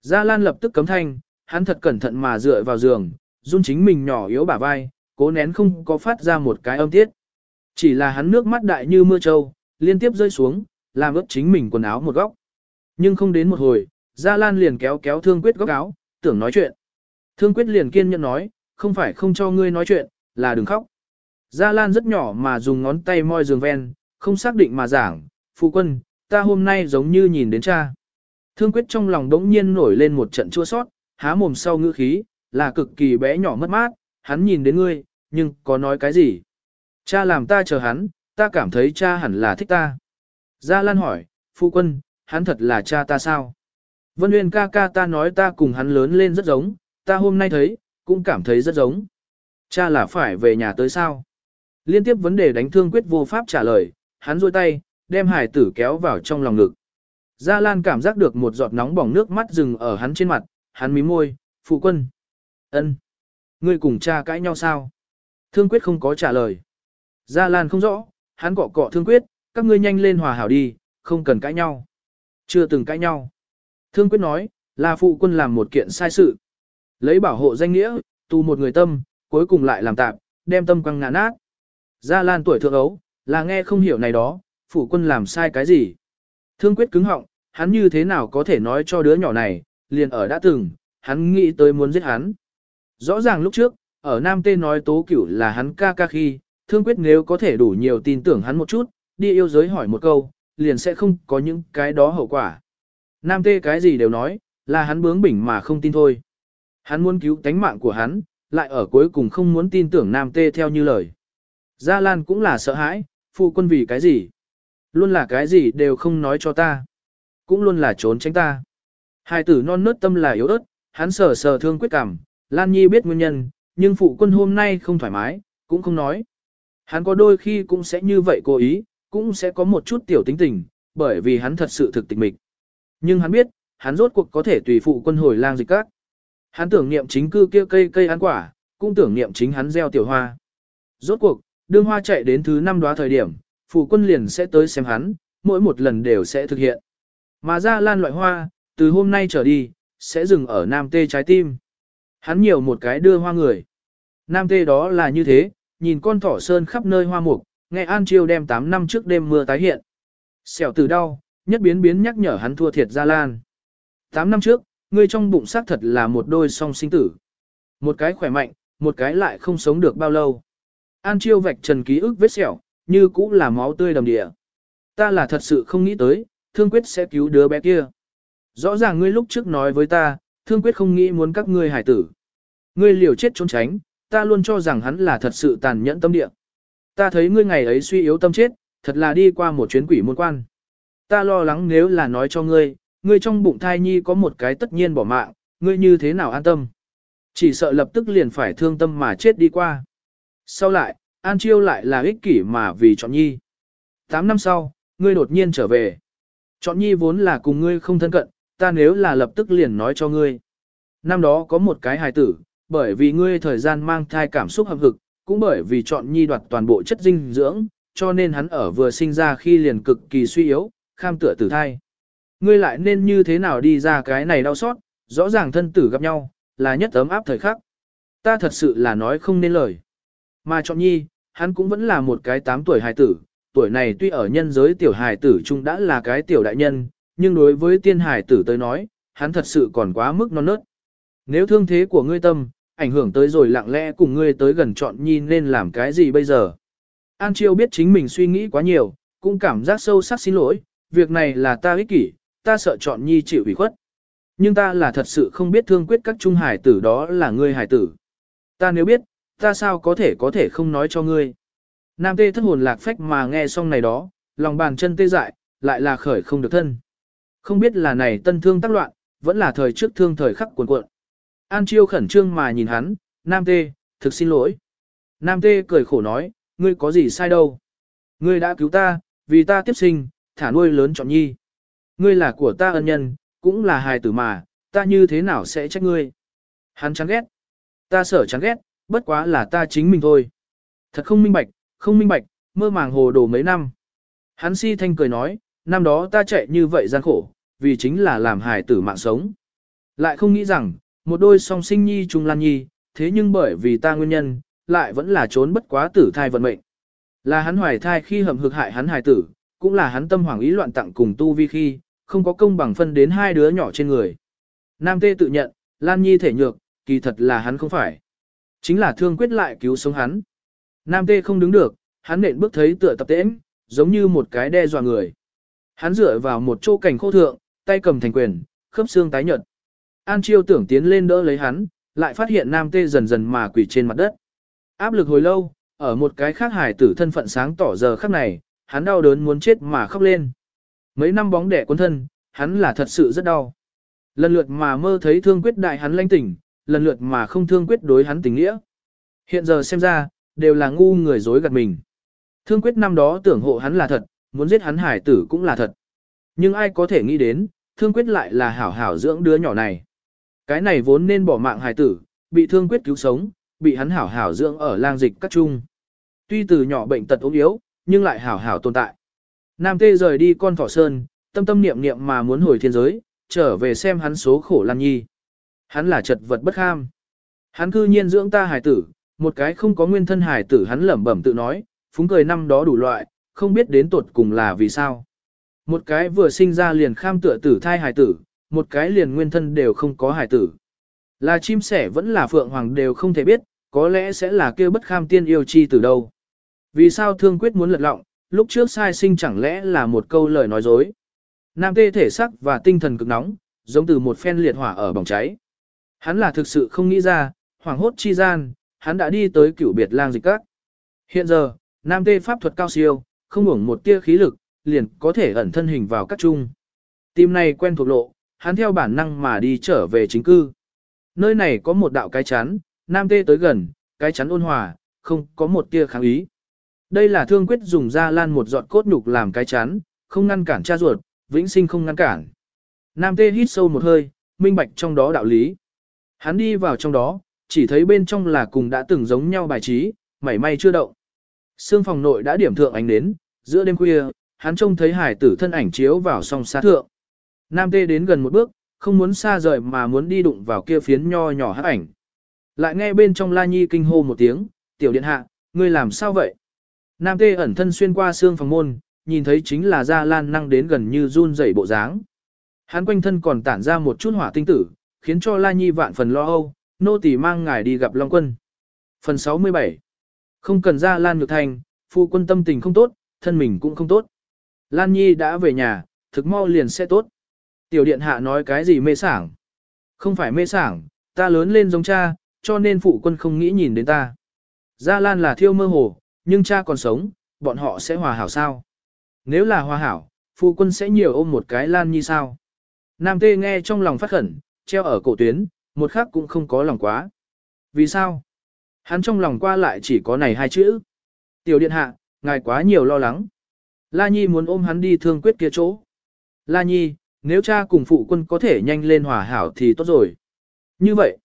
Gia Lan lập tức cấm thanh, hắn thật cẩn thận mà dựa vào giường, run chính mình nhỏ yếu bả vai, cố nén không có phát ra một cái âm tiết. Chỉ là hắn nước mắt đại như mưa trâu, liên tiếp rơi xuống, làm ướt chính mình quần áo một góc. Nhưng không đến một hồi, Gia Lan liền kéo kéo Thương Quyết góc áo, tưởng nói chuyện. Thương Quyết liền kiên nhẫn nói, không phải không cho ngươi nói chuyện, là đừng khóc. Gia Lan rất nhỏ mà dùng ngón tay moi giường ven, không xác định mà giảng, phụ quân, ta hôm nay giống như nhìn đến cha. Thương Quyết trong lòng đống nhiên nổi lên một trận chua sót, há mồm sau ngữ khí, là cực kỳ bé nhỏ mất mát, hắn nhìn đến ngươi, nhưng có nói cái gì? Cha làm ta chờ hắn, ta cảm thấy cha hẳn là thích ta. Gia Lan hỏi, phụ quân, hắn thật là cha ta sao? Vân Nguyên ca ca ta nói ta cùng hắn lớn lên rất giống, ta hôm nay thấy, cũng cảm thấy rất giống. Cha là phải về nhà tới sao? Liên tiếp vấn đề đánh thương quyết vô pháp trả lời, hắn rôi tay, đem hải tử kéo vào trong lòng ngực. Gia Lan cảm giác được một giọt nóng bỏng nước mắt dừng ở hắn trên mặt, hắn mím môi, phụ quân. ân, Ngươi cùng cha cãi nhau sao? Thương quyết không có trả lời. Gia Lan không rõ, hắn cọ cọ thương quyết, các ngươi nhanh lên hòa hảo đi, không cần cãi nhau. Chưa từng cãi nhau. Thương quyết nói, là phụ quân làm một kiện sai sự. Lấy bảo hộ danh nghĩa, tu một người tâm, cuối cùng lại làm tạm, đem tâm quăng ngã nát. Gia Lan tuổi thượng ấu, Là nghe không hiểu này đó, phụ quân làm sai cái gì. Thương quyết cứng họng, hắn như thế nào có thể nói cho đứa nhỏ này, liền ở đã từng, hắn nghĩ tới muốn giết hắn. Rõ ràng lúc trước, ở Nam Tê nói tố cửu là hắn ca ca khi, thương quyết nếu có thể đủ nhiều tin tưởng hắn một chút, đi yêu giới hỏi một câu, liền sẽ không có những cái đó hậu quả. Nam Tê cái gì đều nói, là hắn bướng bỉnh mà không tin thôi. Hắn muốn cứu tánh mạng của hắn, lại ở cuối cùng không muốn tin tưởng Nam Tê theo như lời. Gia Lan cũng là sợ hãi, phụ quân vì cái gì? Luôn là cái gì đều không nói cho ta. Cũng luôn là trốn tránh ta. Hai tử non nớt tâm là yếu ớt, hắn sờ sờ thương quyết cảm, Lan Nhi biết nguyên nhân, nhưng phụ quân hôm nay không thoải mái, cũng không nói. Hắn có đôi khi cũng sẽ như vậy cố ý, cũng sẽ có một chút tiểu tính tình, bởi vì hắn thật sự thực tịch mịch. Nhưng hắn biết, hắn rốt cuộc có thể tùy phụ quân hồi lang dịch các. Hắn tưởng niệm chính cư kia cây cây ăn quả, cũng tưởng niệm chính hắn gieo tiểu hoa. Rốt cuộc, đương hoa chạy đến thứ năm đoá thời điểm, phụ quân liền sẽ tới xem hắn, mỗi một lần đều sẽ thực hiện. Mà ra lan loại hoa, từ hôm nay trở đi, sẽ dừng ở nam tê trái tim. Hắn nhiều một cái đưa hoa người. Nam tê đó là như thế, nhìn con thỏ sơn khắp nơi hoa mục, nghe An Chiêu đem 8 năm trước đêm mưa tái hiện. Xẻo từ đau, nhất biến biến nhắc nhở hắn thua thiệt Gia Lan. 8 năm trước, ngươi trong bụng xác thật là một đôi song sinh tử. Một cái khỏe mạnh, một cái lại không sống được bao lâu. An Chiêu vạch trần ký ức vết sẹo, như cũ là máu tươi đầm địa. Ta là thật sự không nghĩ tới, thương quyết sẽ cứu đứa bé kia. Rõ ràng ngươi lúc trước nói với ta, thương quyết không nghĩ muốn các ngươi hải tử. Ngươi liều chết trốn tránh, ta luôn cho rằng hắn là thật sự tàn nhẫn tâm địa. Ta thấy ngươi ngày ấy suy yếu tâm chết, thật là đi qua một chuyến quỷ môn quan. Ta lo lắng nếu là nói cho ngươi, ngươi trong bụng thai nhi có một cái tất nhiên bỏ mạng, ngươi như thế nào an tâm. Chỉ sợ lập tức liền phải thương tâm mà chết đi qua. Sau lại, An Chiêu lại là ích kỷ mà vì chọn nhi. Tám năm sau, ngươi đột nhiên trở về. Chọn nhi vốn là cùng ngươi không thân cận, ta nếu là lập tức liền nói cho ngươi. Năm đó có một cái hài tử, bởi vì ngươi thời gian mang thai cảm xúc hợp hực, cũng bởi vì chọn nhi đoạt toàn bộ chất dinh dưỡng, cho nên hắn ở vừa sinh ra khi liền cực kỳ suy yếu, kham tựa tử thai. Ngươi lại nên như thế nào đi ra cái này đau xót, rõ ràng thân tử gặp nhau, là nhất ấm áp thời khắc. Ta thật sự là nói không nên lời. Mà chọn nhi, hắn cũng vẫn là một cái 8 tuổi hài tử, tuổi này tuy ở nhân giới tiểu hài tử chung đã là cái tiểu đại nhân, nhưng đối với tiên hài tử tới nói, hắn thật sự còn quá mức non nớt. Nếu thương thế của ngươi tâm, ảnh hưởng tới rồi lặng lẽ cùng ngươi tới gần chọn nhi nên làm cái gì bây giờ. An Chiêu biết chính mình suy nghĩ quá nhiều, cũng cảm giác sâu sắc xin lỗi, việc này là ta ích kỷ, ta sợ chọn nhi chịu ủy khuất. Nhưng ta là thật sự không biết thương quyết các trung hải tử đó là ngươi hải tử. Ta nếu biết, ta sao có thể có thể không nói cho ngươi. Nam tê thất hồn lạc phách mà nghe xong này đó, lòng bàn chân tê dại, lại là khởi không được thân. Không biết là này tân thương tác loạn, vẫn là thời trước thương thời khắc cuộn cuộn. An Chiêu khẩn trương mà nhìn hắn, Nam Tê, thực xin lỗi. Nam Tê cười khổ nói, ngươi có gì sai đâu. Ngươi đã cứu ta, vì ta tiếp sinh, thả nuôi lớn chọn nhi. Ngươi là của ta ân nhân, cũng là hài tử mà, ta như thế nào sẽ trách ngươi. Hắn chán ghét. Ta sợ chán ghét, bất quá là ta chính mình thôi. Thật không minh bạch, không minh bạch, mơ màng hồ đồ mấy năm. Hắn si thanh cười nói, năm đó ta chạy như vậy gian khổ, vì chính là làm hài tử mạng sống. Lại không nghĩ rằng, một đôi song sinh nhi trung lan nhi, thế nhưng bởi vì ta nguyên nhân, lại vẫn là trốn bất quá tử thai vận mệnh. Là hắn hoài thai khi hầm hực hại hắn hài tử, cũng là hắn tâm hoàng ý loạn tặng cùng tu vi khi, không có công bằng phân đến hai đứa nhỏ trên người. Nam Tê tự nhận, Lan Nhi thể nhược, kỳ thật là hắn không phải. Chính là thương quyết lại cứu sống hắn. Nam Tê không đứng được, hắn nện bước thấy tựa tập tễm, giống như một cái đe dọa người. Hắn dựa vào một chỗ cảnh khô thượng, tay cầm thành quyền, khớp xương tái nhợt. An Chiêu tưởng tiến lên đỡ lấy hắn, lại phát hiện Nam Tê dần dần mà quỳ trên mặt đất. Áp lực hồi lâu, ở một cái khác hải tử thân phận sáng tỏ giờ khắc này, hắn đau đớn muốn chết mà khóc lên. Mấy năm bóng đẻ quân thân, hắn là thật sự rất đau. Lần lượt mà mơ thấy thương quyết đại hắn lanh tỉnh, lần lượt mà không thương quyết đối hắn tình nghĩa. Hiện giờ xem ra, đều là ngu người dối gạt mình. Thương quyết năm đó tưởng hộ hắn là thật, muốn giết hắn hải tử cũng là thật. Nhưng ai có thể nghĩ đến, thương quyết lại là hảo hảo dưỡng đứa nhỏ này. Cái này vốn nên bỏ mạng hải tử, bị thương quyết cứu sống, bị hắn hảo hảo dưỡng ở lang dịch các trung. Tuy từ nhỏ bệnh tật ốm yếu, nhưng lại hảo hảo tồn tại. Nam Tê rời đi con thỏ sơn, tâm tâm niệm niệm mà muốn hồi thiên giới, trở về xem hắn số khổ Lan Nhi. Hắn là chật vật bất kham. Hắn cư nhiên dưỡng ta hải tử, một cái không có nguyên thân hải tử hắn lẩm bẩm tự nói, phúng cười năm đó đủ loại, không biết đến tuột cùng là vì sao. Một cái vừa sinh ra liền kham tựa tử thai hài tử, một cái liền nguyên thân đều không có hài tử. Là chim sẻ vẫn là phượng hoàng đều không thể biết, có lẽ sẽ là kêu bất kham tiên yêu chi từ đâu. Vì sao thương quyết muốn lật lọng, lúc trước sai sinh chẳng lẽ là một câu lời nói dối. Nam tê thể sắc và tinh thần cực nóng, giống từ một phen liệt hỏa ở bỏng cháy. Hắn là thực sự không nghĩ ra, hoảng hốt chi gian, hắn đã đi tới cửu biệt lang dịch các. Hiện giờ, Nam tê pháp thuật cao siêu, không hưởng một tia khí lực, liền có thể ẩn thân hình vào các chung. Tim này quen thuộc lộ, hắn theo bản năng mà đi trở về chính cư. Nơi này có một đạo cái chắn, Nam tê tới gần, cái chắn ôn hòa, không có một tia kháng ý. Đây là thương quyết dùng ra lan một giọt cốt nhục làm cái chán, không ngăn cản cha ruột, vĩnh sinh không ngăn cản. Nam tê hít sâu một hơi, minh bạch trong đó đạo lý. Hắn đi vào trong đó, chỉ thấy bên trong là cùng đã từng giống nhau bài trí, mảy may chưa động. Sương phòng nội đã điểm thượng ánh đến, giữa đêm khuya, hắn trông thấy hải tử thân ảnh chiếu vào song xa thượng. Nam tê đến gần một bước, không muốn xa rời mà muốn đi đụng vào kia phiến nho nhỏ hát ảnh. Lại nghe bên trong La Nhi kinh hô một tiếng, tiểu điện hạ, ngươi làm sao vậy? Nam tê ẩn thân xuyên qua xương phòng môn, nhìn thấy chính là Gia Lan năng đến gần như run rẩy bộ dáng. Hắn quanh thân còn tản ra một chút hỏa tinh tử, khiến cho La Nhi vạn phần lo âu, nô tỳ mang ngài đi gặp Long Quân. Phần 67 Không cần Gia Lan Nhược Thành, phụ quân tâm tình không tốt, thân mình cũng không tốt. Lan Nhi đã về nhà, thực mau liền sẽ tốt. Tiểu điện hạ nói cái gì mê sảng? Không phải mê sảng, ta lớn lên giống cha, cho nên phụ quân không nghĩ nhìn đến ta. Gia Lan là thiêu mơ hồ, nhưng cha còn sống, bọn họ sẽ hòa hảo sao? Nếu là hòa hảo, phụ quân sẽ nhiều ôm một cái Lan Nhi sao? Nam Tê nghe trong lòng phát khẩn, treo ở cổ tuyến, một khắc cũng không có lòng quá. Vì sao? Hắn trong lòng qua lại chỉ có này hai chữ. Tiểu điện hạ, ngài quá nhiều lo lắng. La Nhi muốn ôm hắn đi thương quyết kia chỗ. La Nhi, nếu cha cùng phụ quân có thể nhanh lên hòa hảo thì tốt rồi. Như vậy,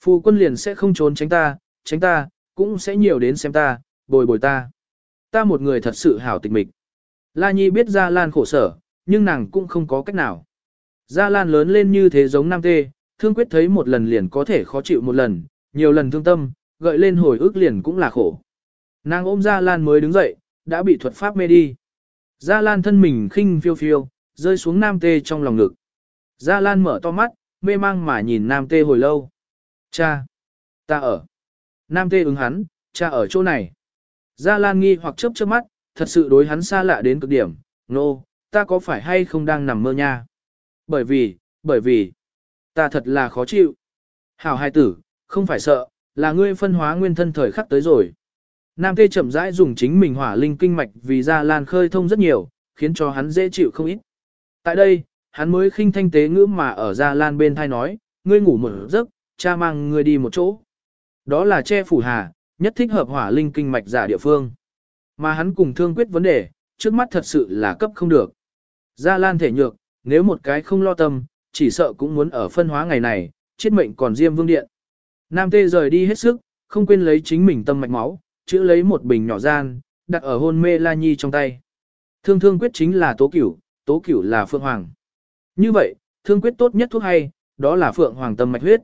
phụ quân liền sẽ không trốn tránh ta, tránh ta, cũng sẽ nhiều đến xem ta, bồi bồi ta. Ta một người thật sự hảo tịch mịch. La Nhi biết Gia Lan khổ sở, nhưng nàng cũng không có cách nào. Gia Lan lớn lên như thế giống Nam Tê, thương quyết thấy một lần liền có thể khó chịu một lần, nhiều lần thương tâm, gợi lên hồi ức liền cũng là khổ. Nàng ôm Gia Lan mới đứng dậy, đã bị thuật pháp mê đi. Gia Lan thân mình khinh phiêu phiêu, rơi xuống Nam Tê trong lòng ngực. Gia Lan mở to mắt, mê mang mà nhìn Nam Tê hồi lâu. Cha! Ta ở. Nam Tê ứng hắn, cha ở chỗ này. Gia Lan nghi hoặc chớp chớp mắt, thật sự đối hắn xa lạ đến cực điểm. Nô, no, ta có phải hay không đang nằm mơ nha? Bởi vì, bởi vì, ta thật là khó chịu. Hảo hai tử, không phải sợ, là ngươi phân hóa nguyên thân thời khắc tới rồi. Nam Tê chậm rãi dùng chính mình hỏa linh kinh mạch vì Gia Lan khơi thông rất nhiều, khiến cho hắn dễ chịu không ít. Tại đây, hắn mới khinh thanh tế ngữ mà ở Gia Lan bên thai nói, ngươi ngủ một giấc, cha mang ngươi đi một chỗ. Đó là che phủ hà, nhất thích hợp hỏa linh kinh mạch giả địa phương. Mà hắn cùng thương quyết vấn đề, trước mắt thật sự là cấp không được. Gia Lan thể nhược, nếu một cái không lo tâm, chỉ sợ cũng muốn ở phân hóa ngày này, chết mệnh còn diêm vương điện. Nam Tê rời đi hết sức, không quên lấy chính mình tâm mạch máu, chữ lấy một bình nhỏ gian, đặt ở hôn mê La Nhi trong tay. Thương thương quyết chính là tố cửu, tố cửu là phượng hoàng. Như vậy, thương quyết tốt nhất thuốc hay, đó là phượng hoàng tâm mạch huyết.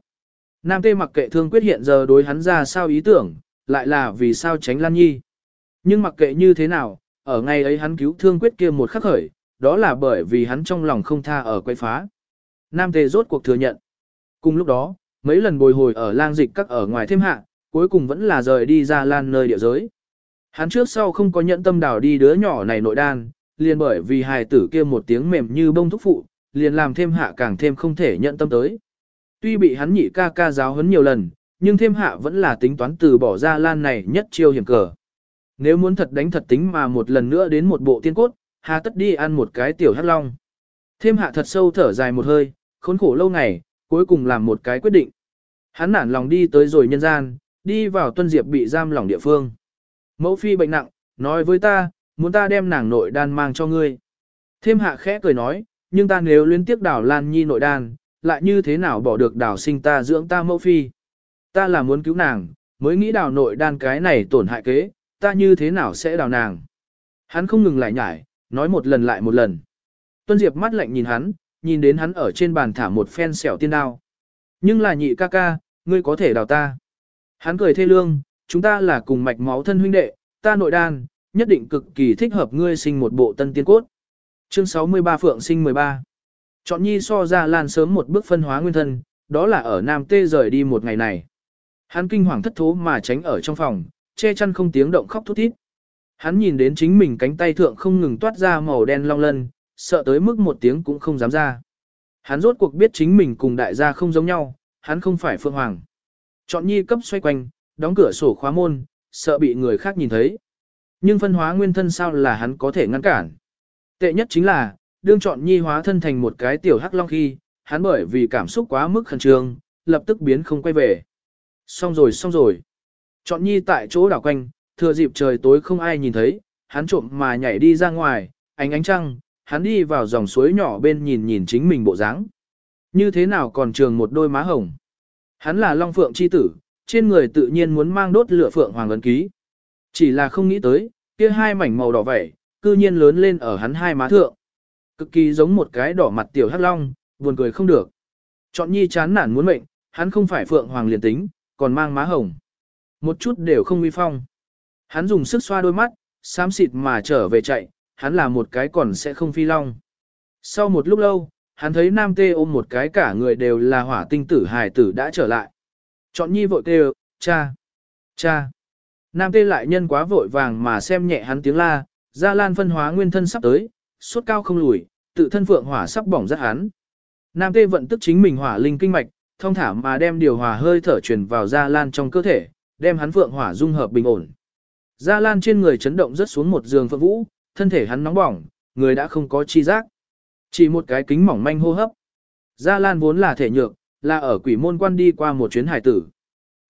Nam Tê mặc kệ thương quyết hiện giờ đối hắn ra sao ý tưởng, lại là vì sao tránh Lan Nhi. Nhưng mặc kệ như thế nào, ở ngày ấy hắn cứu thương quyết kia một khắc khởi, đó là bởi vì hắn trong lòng không tha ở quay phá. Nam Tề rốt cuộc thừa nhận. Cùng lúc đó, mấy lần bồi hồi ở lang dịch các ở ngoài thêm hạ, cuối cùng vẫn là rời đi ra lan nơi địa giới. Hắn trước sau không có nhận tâm đảo đi đứa nhỏ này nội đan, liền bởi vì hài tử kia một tiếng mềm như bông thúc phụ, liền làm thêm hạ càng thêm không thể nhận tâm tới. Tuy bị hắn nhị ca ca giáo huấn nhiều lần, nhưng thêm hạ vẫn là tính toán từ bỏ ra lan này nhất chiêu hiểm cờ. Nếu muốn thật đánh thật tính mà một lần nữa đến một bộ tiên cốt, hà tất đi ăn một cái tiểu hắc long. Thêm hạ thật sâu thở dài một hơi, khốn khổ lâu ngày, cuối cùng làm một cái quyết định. Hắn nản lòng đi tới rồi nhân gian, đi vào tuân diệp bị giam lỏng địa phương. Mẫu phi bệnh nặng, nói với ta, muốn ta đem nàng nội đan mang cho ngươi. Thêm hạ khẽ cười nói, nhưng ta nếu liên tiếp đảo Lan Nhi nội đan, lại như thế nào bỏ được đảo sinh ta dưỡng ta mẫu phi. Ta là muốn cứu nàng, mới nghĩ đào nội đan cái này tổn hại kế, ta như thế nào sẽ đào nàng. Hắn không ngừng lại nhải, nói một lần lại một lần. Tuân Diệp mắt lạnh nhìn hắn, nhìn đến hắn ở trên bàn thả một phen xẻo tiên đao. Nhưng là nhị ca ca, ngươi có thể đào ta. Hắn cười thê lương, chúng ta là cùng mạch máu thân huynh đệ, ta nội đan, nhất định cực kỳ thích hợp ngươi sinh một bộ tân tiên cốt. Chương 63 Phượng sinh 13 Chọn nhi so ra lan sớm một bước phân hóa nguyên thân, đó là ở Nam Tê rời đi một ngày này. Hắn kinh hoàng thất thố mà tránh ở trong phòng, che chăn không tiếng động khóc thút thít. Hắn nhìn đến chính mình cánh tay thượng không ngừng toát ra màu đen long lân, sợ tới mức một tiếng cũng không dám ra. Hắn rốt cuộc biết chính mình cùng đại gia không giống nhau, hắn không phải Phượng Hoàng. Chọn nhi cấp xoay quanh, đóng cửa sổ khóa môn, sợ bị người khác nhìn thấy. Nhưng phân hóa nguyên thân sao là hắn có thể ngăn cản. Tệ nhất chính là, đương chọn nhi hóa thân thành một cái tiểu hắc long khi, hắn bởi vì cảm xúc quá mức khẩn trương, lập tức biến không quay về. Xong rồi xong rồi. Chọn nhi tại chỗ đảo quanh, thừa dịp trời tối không ai nhìn thấy, hắn trộm mà nhảy đi ra ngoài, ánh ánh trăng, hắn đi vào dòng suối nhỏ bên nhìn nhìn chính mình bộ dáng. Như thế nào còn trường một đôi má hồng. Hắn là Long Phượng chi tử, trên người tự nhiên muốn mang đốt lửa Phượng Hoàng ấn ký. Chỉ là không nghĩ tới, kia hai mảnh màu đỏ vẻ, cư nhiên lớn lên ở hắn hai má thượng. Cực kỳ giống một cái đỏ mặt tiểu hắc long, buồn cười không được. Chọn nhi chán nản muốn mệnh, hắn không phải Phượng Hoàng liền tính, còn mang má hồng. Một chút đều không uy phong. Hắn dùng sức xoa đôi mắt, xám xịt mà trở về chạy, hắn là một cái còn sẽ không phi long. Sau một lúc lâu, hắn thấy nam tê ôm một cái cả người đều là hỏa tinh tử hài tử đã trở lại. Chọn nhi vội kêu, cha, cha. Nam tê lại nhân quá vội vàng mà xem nhẹ hắn tiếng la, ra lan phân hóa nguyên thân sắp tới, suốt cao không lùi, tự thân phượng hỏa sắp bỏng rất hắn. Nam tê vận tức chính mình hỏa linh kinh mạch, thông thả mà đem điều hòa hơi thở truyền vào gia lan trong cơ thể, đem hắn phượng hỏa dung hợp bình ổn. Gia Lan trên người chấn động rất xuống một giường phượng vũ, thân thể hắn nóng bỏng, người đã không có chi giác. Chỉ một cái kính mỏng manh hô hấp. Gia Lan vốn là thể nhược, là ở quỷ môn quan đi qua một chuyến hải tử.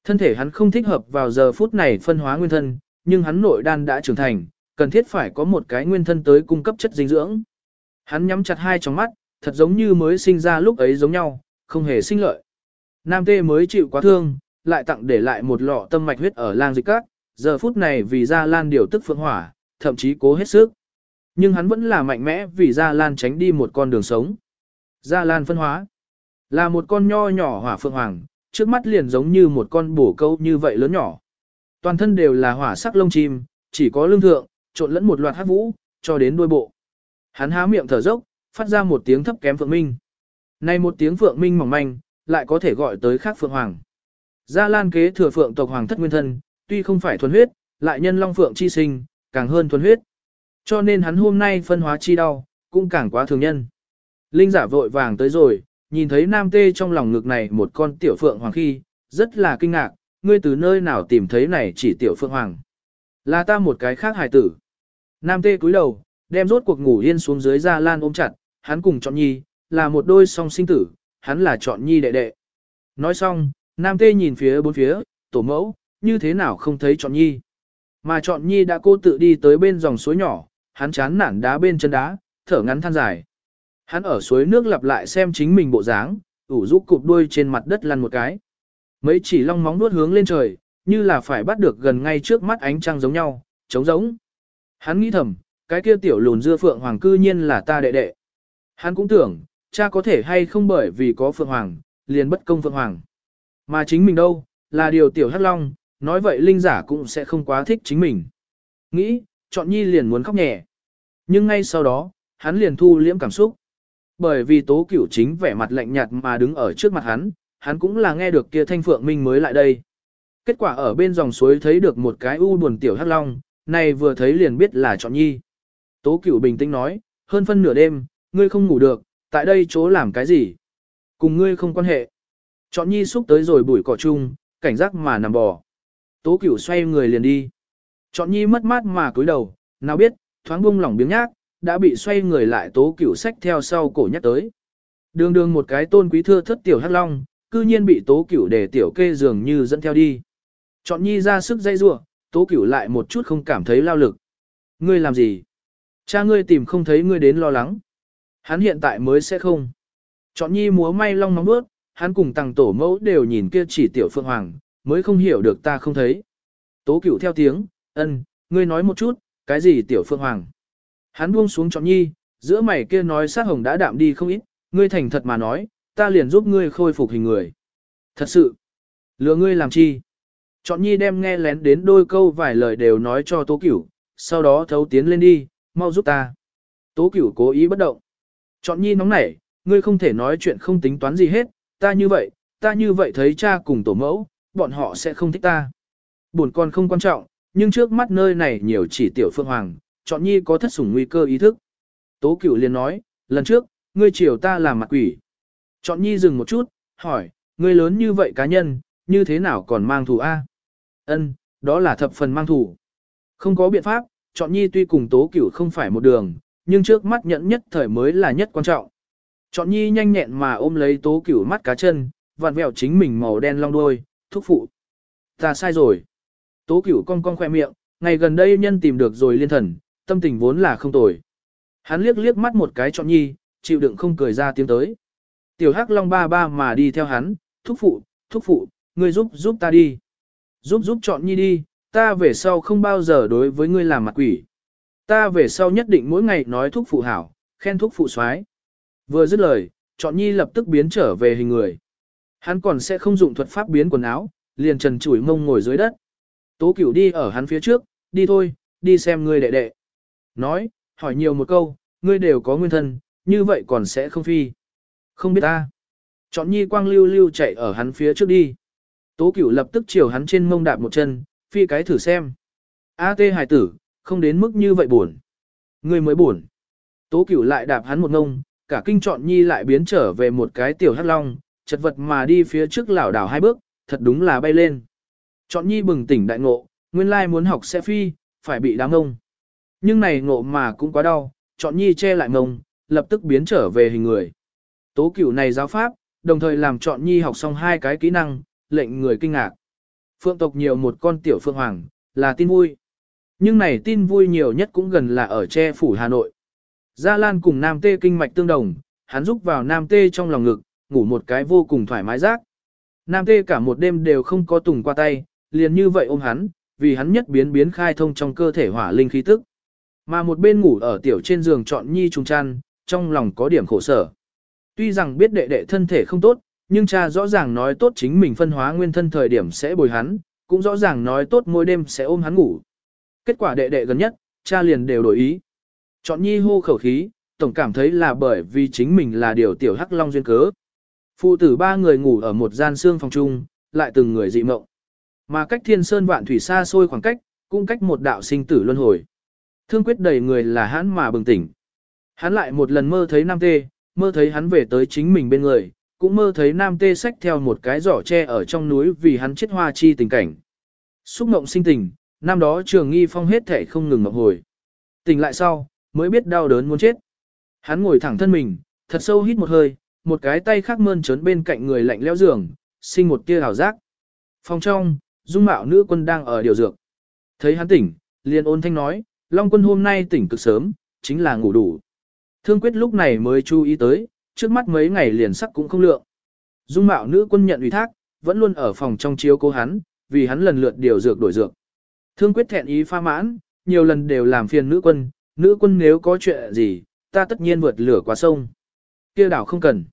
Thân thể hắn không thích hợp vào giờ phút này phân hóa nguyên thân, nhưng hắn nội đan đã trưởng thành, cần thiết phải có một cái nguyên thân tới cung cấp chất dinh dưỡng. Hắn nhắm chặt hai tròng mắt, thật giống như mới sinh ra lúc ấy giống nhau, không hề sinh lợi. Nam tê mới chịu quá thương, lại tặng để lại một lọ tâm mạch huyết ở lang dịch các, giờ phút này vì Gia Lan điều tức phượng hỏa, thậm chí cố hết sức. Nhưng hắn vẫn là mạnh mẽ vì Gia Lan tránh đi một con đường sống. Gia Lan phân hóa là một con nho nhỏ hỏa phượng hoàng, trước mắt liền giống như một con bổ câu như vậy lớn nhỏ. Toàn thân đều là hỏa sắc lông chim, chỉ có lương thượng, trộn lẫn một loạt hát vũ, cho đến đuôi bộ. Hắn há miệng thở dốc, phát ra một tiếng thấp kém phượng minh. Này một tiếng phượng minh mỏng manh, lại có thể gọi tới khác phượng hoàng. Gia Lan kế thừa phượng tộc hoàng thất nguyên thân, tuy không phải thuần huyết, lại nhân long phượng chi sinh, càng hơn thuần huyết. Cho nên hắn hôm nay phân hóa chi đau, cũng càng quá thường nhân. Linh giả vội vàng tới rồi, nhìn thấy nam tê trong lòng ngực này một con tiểu phượng hoàng khi, rất là kinh ngạc, ngươi từ nơi nào tìm thấy này chỉ tiểu phượng hoàng. Là ta một cái khác hài tử. Nam tê cúi đầu, đem rốt cuộc ngủ yên xuống dưới ra lan ôm chặt, hắn cùng chọn nhi, là một đôi song sinh tử, hắn là chọn nhi đệ đệ. Nói xong, nam tê nhìn phía bốn phía, tổ mẫu, như thế nào không thấy chọn nhi. Mà chọn nhi đã cô tự đi tới bên dòng suối nhỏ, hắn chán nản đá bên chân đá, thở ngắn than dài. Hắn ở suối nước lặp lại xem chính mình bộ dáng, ủ rũ cụp đuôi trên mặt đất lăn một cái. Mấy chỉ long móng nuốt hướng lên trời, như là phải bắt được gần ngay trước mắt ánh trăng giống nhau, trống giống. Hắn nghĩ thầm, cái kia tiểu lùn dưa phượng hoàng cư nhiên là ta đệ đệ. Hắn cũng tưởng, cha có thể hay không bởi vì có phượng hoàng, liền bất công phượng hoàng. Mà chính mình đâu, là điều tiểu hắc long, nói vậy linh giả cũng sẽ không quá thích chính mình. Nghĩ, chọn nhi liền muốn khóc nhẹ. Nhưng ngay sau đó, hắn liền thu liễm cảm xúc. Bởi vì tố cửu chính vẻ mặt lạnh nhạt mà đứng ở trước mặt hắn, hắn cũng là nghe được kia thanh phượng minh mới lại đây. Kết quả ở bên dòng suối thấy được một cái u buồn tiểu hắc long, này vừa thấy liền biết là chọn nhi. Tố cửu bình tĩnh nói, hơn phân nửa đêm, ngươi không ngủ được, tại đây chỗ làm cái gì? Cùng ngươi không quan hệ. Chọn nhi xúc tới rồi bụi cỏ chung, cảnh giác mà nằm bò. Tố cửu xoay người liền đi. Chọn nhi mất mát mà cúi đầu, nào biết, thoáng bung lỏng biếng nhác, đã bị xoay người lại tố cửu sách theo sau cổ nhắc tới. Đường đường một cái tôn quý thưa thất tiểu hắc long, cư nhiên bị tố cửu để tiểu kê dường như dẫn theo đi. Chọn nhi ra sức dây rua, tố cửu lại một chút không cảm thấy lao lực. Ngươi làm gì? Cha ngươi tìm không thấy ngươi đến lo lắng. Hắn hiện tại mới sẽ không. Chọn nhi múa may long nóng bước, hắn cùng tăng tổ mẫu đều nhìn kia chỉ tiểu phượng hoàng, mới không hiểu được ta không thấy. Tố cửu theo tiếng, ân, ngươi nói một chút, cái gì tiểu phượng hoàng. Hắn buông xuống chọn nhi, giữa mày kia nói sát hồng đã đạm đi không ít, ngươi thành thật mà nói, ta liền giúp ngươi khôi phục hình người. Thật sự, lừa ngươi làm chi? Chọn nhi đem nghe lén đến đôi câu vài lời đều nói cho tố cửu, sau đó thấu tiến lên đi, mau giúp ta. Tố cửu cố ý bất động. Chọn nhi nóng nảy, ngươi không thể nói chuyện không tính toán gì hết, ta như vậy, ta như vậy thấy cha cùng tổ mẫu, bọn họ sẽ không thích ta. Buồn con không quan trọng, nhưng trước mắt nơi này nhiều chỉ tiểu phương hoàng, chọn nhi có thất sủng nguy cơ ý thức. Tố cửu liền nói, lần trước, ngươi chiều ta làm mặt quỷ. Chọn nhi dừng một chút, hỏi, ngươi lớn như vậy cá nhân, như thế nào còn mang thù A? Ân, đó là thập phần mang thù. Không có biện pháp, chọn nhi tuy cùng tố cửu không phải một đường, nhưng trước mắt nhẫn nhất thời mới là nhất quan trọng. Chọn nhi nhanh nhẹn mà ôm lấy tố cửu mắt cá chân, vặn vẹo chính mình màu đen long đuôi thúc phụ. Ta sai rồi. Tố cửu cong cong khoe miệng, ngày gần đây nhân tìm được rồi liên thần, tâm tình vốn là không tồi. Hắn liếc liếc mắt một cái chọn nhi, chịu đựng không cười ra tiếng tới. Tiểu hắc long ba ba mà đi theo hắn, thúc phụ, thúc phụ, ngươi giúp giúp ta đi. Giúp giúp chọn nhi đi, ta về sau không bao giờ đối với ngươi làm mặt quỷ. Ta về sau nhất định mỗi ngày nói thúc phụ hảo, khen thúc phụ soái. Vừa dứt lời, chọn nhi lập tức biến trở về hình người. Hắn còn sẽ không dụng thuật pháp biến quần áo, liền trần chủi mông ngồi dưới đất. Tố cửu đi ở hắn phía trước, đi thôi, đi xem ngươi đệ đệ. Nói, hỏi nhiều một câu, ngươi đều có nguyên thân, như vậy còn sẽ không phi. Không biết ta. Chọn nhi quang lưu lưu chạy ở hắn phía trước đi. Tố cửu lập tức chiều hắn trên mông đạp một chân, phi cái thử xem. A tê hải tử, không đến mức như vậy buồn. Ngươi mới buồn. Tố cửu lại đạp hắn một ngông, cả kinh chọn nhi lại biến trở về một cái tiểu hắc long, chật vật mà đi phía trước lảo đảo hai bước, thật đúng là bay lên. Chọn nhi bừng tỉnh đại ngộ, nguyên lai muốn học sẽ phi, phải bị đám ngông. Nhưng này ngộ mà cũng quá đau, chọn nhi che lại ngông, lập tức biến trở về hình người. Tố cửu này giáo pháp, đồng thời làm chọn nhi học xong hai cái kỹ năng, lệnh người kinh ngạc. Phượng tộc nhiều một con tiểu phượng hoàng, là tin vui. Nhưng này tin vui nhiều nhất cũng gần là ở che phủ Hà Nội. Gia Lan cùng Nam Tê kinh mạch tương đồng, hắn rúc vào Nam Tê trong lòng ngực, ngủ một cái vô cùng thoải mái rác. Nam Tê cả một đêm đều không có tùng qua tay, liền như vậy ôm hắn, vì hắn nhất biến biến khai thông trong cơ thể hỏa linh khí tức. Mà một bên ngủ ở tiểu trên giường chọn nhi trùng chăn, trong lòng có điểm khổ sở. Tuy rằng biết đệ đệ thân thể không tốt, nhưng cha rõ ràng nói tốt chính mình phân hóa nguyên thân thời điểm sẽ bồi hắn, cũng rõ ràng nói tốt mỗi đêm sẽ ôm hắn ngủ. Kết quả đệ đệ gần nhất, cha liền đều đổi ý. Chọn nhi hô khẩu khí, tổng cảm thấy là bởi vì chính mình là điều tiểu hắc long duyên cớ. Phụ tử ba người ngủ ở một gian xương phòng chung, lại từng người dị mộng. Mà cách thiên sơn vạn thủy xa xôi khoảng cách, cũng cách một đạo sinh tử luân hồi. Thương quyết đầy người là hắn mà bừng tỉnh. Hắn lại một lần mơ thấy Nam Tê, mơ thấy hắn về tới chính mình bên người, cũng mơ thấy Nam Tê xách theo một cái giỏ tre ở trong núi vì hắn chết hoa chi tình cảnh. Xúc mộng sinh tình, năm đó trường nghi phong hết thể không ngừng ngọc hồi. Tỉnh lại sau, mới biết đau đớn muốn chết. Hắn ngồi thẳng thân mình, thật sâu hít một hơi, một cái tay khác mơn trớn bên cạnh người lạnh lẽo giường, sinh một tia hào giác. Phòng trong, dung mạo nữ quân đang ở điều dược. Thấy hắn tỉnh, liền ôn thanh nói, Long quân hôm nay tỉnh cực sớm, chính là ngủ đủ. Thương quyết lúc này mới chú ý tới, trước mắt mấy ngày liền sắc cũng không lượng. Dung mạo nữ quân nhận ủy thác, vẫn luôn ở phòng trong chiếu cố hắn, vì hắn lần lượt điều dược đổi dược. Thương quyết thẹn ý pha mãn, nhiều lần đều làm phiền nữ quân, nữ quân nếu có chuyện gì, ta tất nhiên vượt lửa qua sông. kia đảo không cần.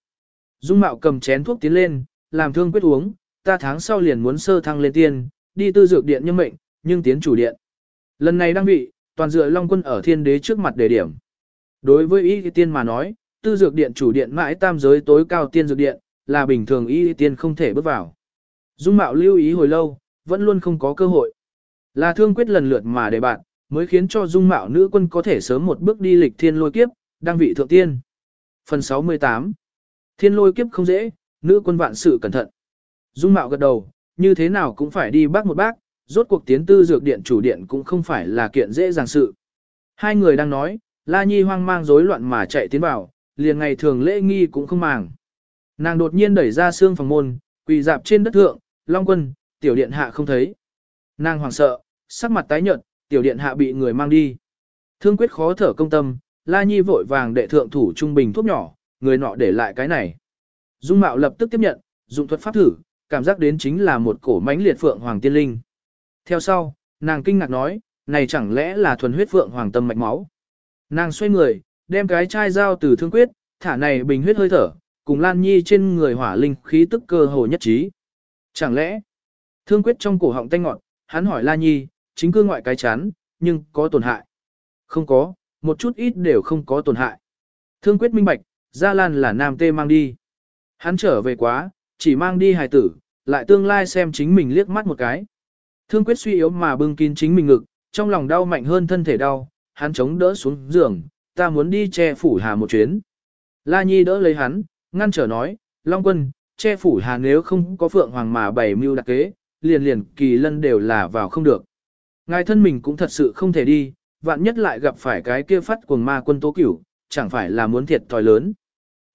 Dung mạo cầm chén thuốc tiến lên, làm thương quyết uống, ta tháng sau liền muốn sơ thăng lên tiên, đi tư dược điện nhân mệnh, nhưng tiến chủ điện. Lần này đang bị toàn dựa Long quân ở thiên đế trước mặt đề điểm. Đối với y tiên mà nói, tư dược điện chủ điện mãi tam giới tối cao tiên dược điện, là bình thường y tiên không thể bước vào. Dung mạo lưu ý hồi lâu, vẫn luôn không có cơ hội. Là thương quyết lần lượt mà đề bạn, mới khiến cho dung mạo nữ quân có thể sớm một bước đi lịch thiên lôi kiếp, đăng vị thượng tiên. Phần 68 Thiên lôi kiếp không dễ, nữ quân vạn sự cẩn thận. Dung mạo gật đầu, như thế nào cũng phải đi bác một bác, rốt cuộc tiến tư dược điện chủ điện cũng không phải là kiện dễ dàng sự. Hai người đang nói, La Nhi hoang mang rối loạn mà chạy tiến vào, liền ngày thường lễ nghi cũng không màng. Nàng đột nhiên đẩy ra xương phòng môn, quỳ dạp trên đất thượng, Long Quân, tiểu điện hạ không thấy. Nàng hoảng sợ, sắc mặt tái nhợt, tiểu điện hạ bị người mang đi. Thương quyết khó thở công tâm, La Nhi vội vàng đệ thượng thủ trung bình thuốc nhỏ, người nọ để lại cái này. Dung Mạo lập tức tiếp nhận, dụng thuật pháp thử, cảm giác đến chính là một cổ mãnh liệt phượng hoàng tiên linh. Theo sau, nàng kinh ngạc nói, này chẳng lẽ là thuần huyết phượng hoàng tâm mạch máu. Nàng xoay người, đem cái chai dao từ thương quyết, thả này bình huyết hơi thở, cùng Lan Nhi trên người hỏa linh khí tức cơ hồ nhất trí. Chẳng lẽ, thương quyết trong cổ họng tanh ngọn, hắn hỏi La Nhi, chính cư ngoại cái chán, nhưng có tổn hại. Không có, một chút ít đều không có tổn hại. Thương quyết minh bạch, Gia Lan là nam tê mang đi. Hắn trở về quá, chỉ mang đi hài tử, lại tương lai xem chính mình liếc mắt một cái. Thương quyết suy yếu mà bưng kín chính mình ngực, trong lòng đau mạnh hơn thân thể đau, hắn chống đỡ xuống giường, ta muốn đi che phủ hà một chuyến. La Nhi đỡ lấy hắn, ngăn trở nói, Long quân, che phủ hà nếu không có phượng hoàng mà bảy mưu đặc kế, liền liền kỳ lân đều là vào không được. Ngài thân mình cũng thật sự không thể đi, vạn nhất lại gặp phải cái kia phát cuồng ma quân tố cửu, chẳng phải là muốn thiệt thòi lớn.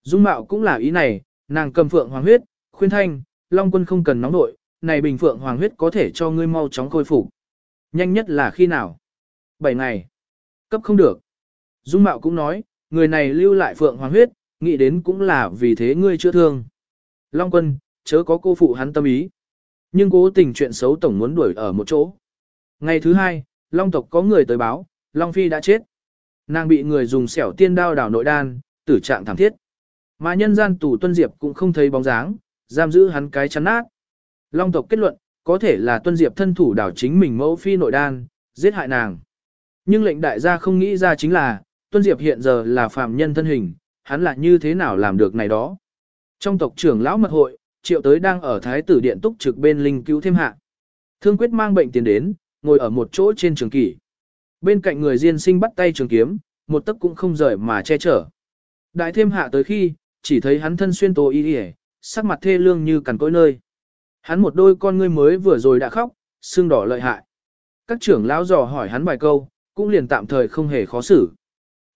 Dung mạo cũng là ý này, nàng cầm phượng hoàng huyết, khuyên thanh, Long quân không cần nóng nội, này bình phượng hoàng huyết có thể cho ngươi mau chóng khôi phục. Nhanh nhất là khi nào? 7 ngày. Cấp không được. Dung mạo cũng nói, người này lưu lại phượng hoàng huyết, nghĩ đến cũng là vì thế ngươi chữa thương. Long quân, chớ có cô phụ hắn tâm ý. Nhưng cố tình chuyện xấu tổng muốn đuổi ở một chỗ. Ngày thứ hai, Long tộc có người tới báo, Long Phi đã chết. Nàng bị người dùng xẻo tiên đao đảo nội đan, tử trạng thảm thiết. Mà nhân gian tù tuân diệp cũng không thấy bóng dáng, giam giữ hắn cái chắn nát. Long tộc kết luận, có thể là tuân diệp thân thủ đảo chính mình mẫu phi nội đan, giết hại nàng. Nhưng lệnh đại gia không nghĩ ra chính là, tuân diệp hiện giờ là phạm nhân thân hình, hắn lại như thế nào làm được này đó. Trong tộc trưởng lão mật hội, triệu tới đang ở thái tử điện túc trực bên linh cứu thêm hạ. Thương quyết mang bệnh tiền đến, ngồi ở một chỗ trên trường kỷ. Bên cạnh người diên sinh bắt tay trường kiếm, một tấc cũng không rời mà che chở. Đại thêm hạ tới khi, chỉ thấy hắn thân xuyên tố y y, sắc mặt thê lương như cằn cỗi nơi. Hắn một đôi con ngươi mới vừa rồi đã khóc, xương đỏ lợi hại. Các trưởng lão dò hỏi hắn vài câu, cũng liền tạm thời không hề khó xử.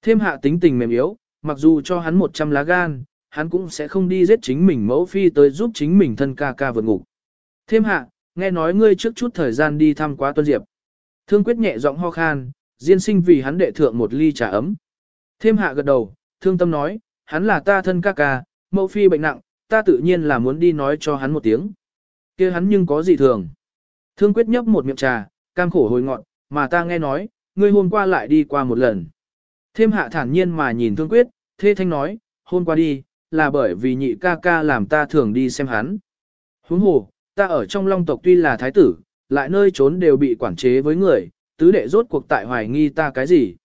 Thêm hạ tính tình mềm yếu, mặc dù cho hắn 100 lá gan, hắn cũng sẽ không đi giết chính mình mẫu phi tới giúp chính mình thân ca ca vượt ngục. Thêm hạ, nghe nói ngươi trước chút thời gian đi thăm quá tuân diệp. Thương quyết nhẹ giọng ho khan, diên sinh vì hắn đệ thượng một ly trà ấm. Thêm hạ gật đầu, thương tâm nói, hắn là ta thân ca ca, mẫu phi bệnh nặng, ta tự nhiên là muốn đi nói cho hắn một tiếng. kia hắn nhưng có gì thường. Thương quyết nhấp một miệng trà, cam khổ hồi ngọn, mà ta nghe nói, ngươi hôm qua lại đi qua một lần. Thêm hạ thản nhiên mà nhìn thương quyết, thê thanh nói, hôm qua đi, là bởi vì nhị ca ca làm ta thường đi xem hắn. Huống hồ, ta ở trong long tộc tuy là thái tử, lại nơi trốn đều bị quản chế với người, tứ đệ rốt cuộc tại hoài nghi ta cái gì.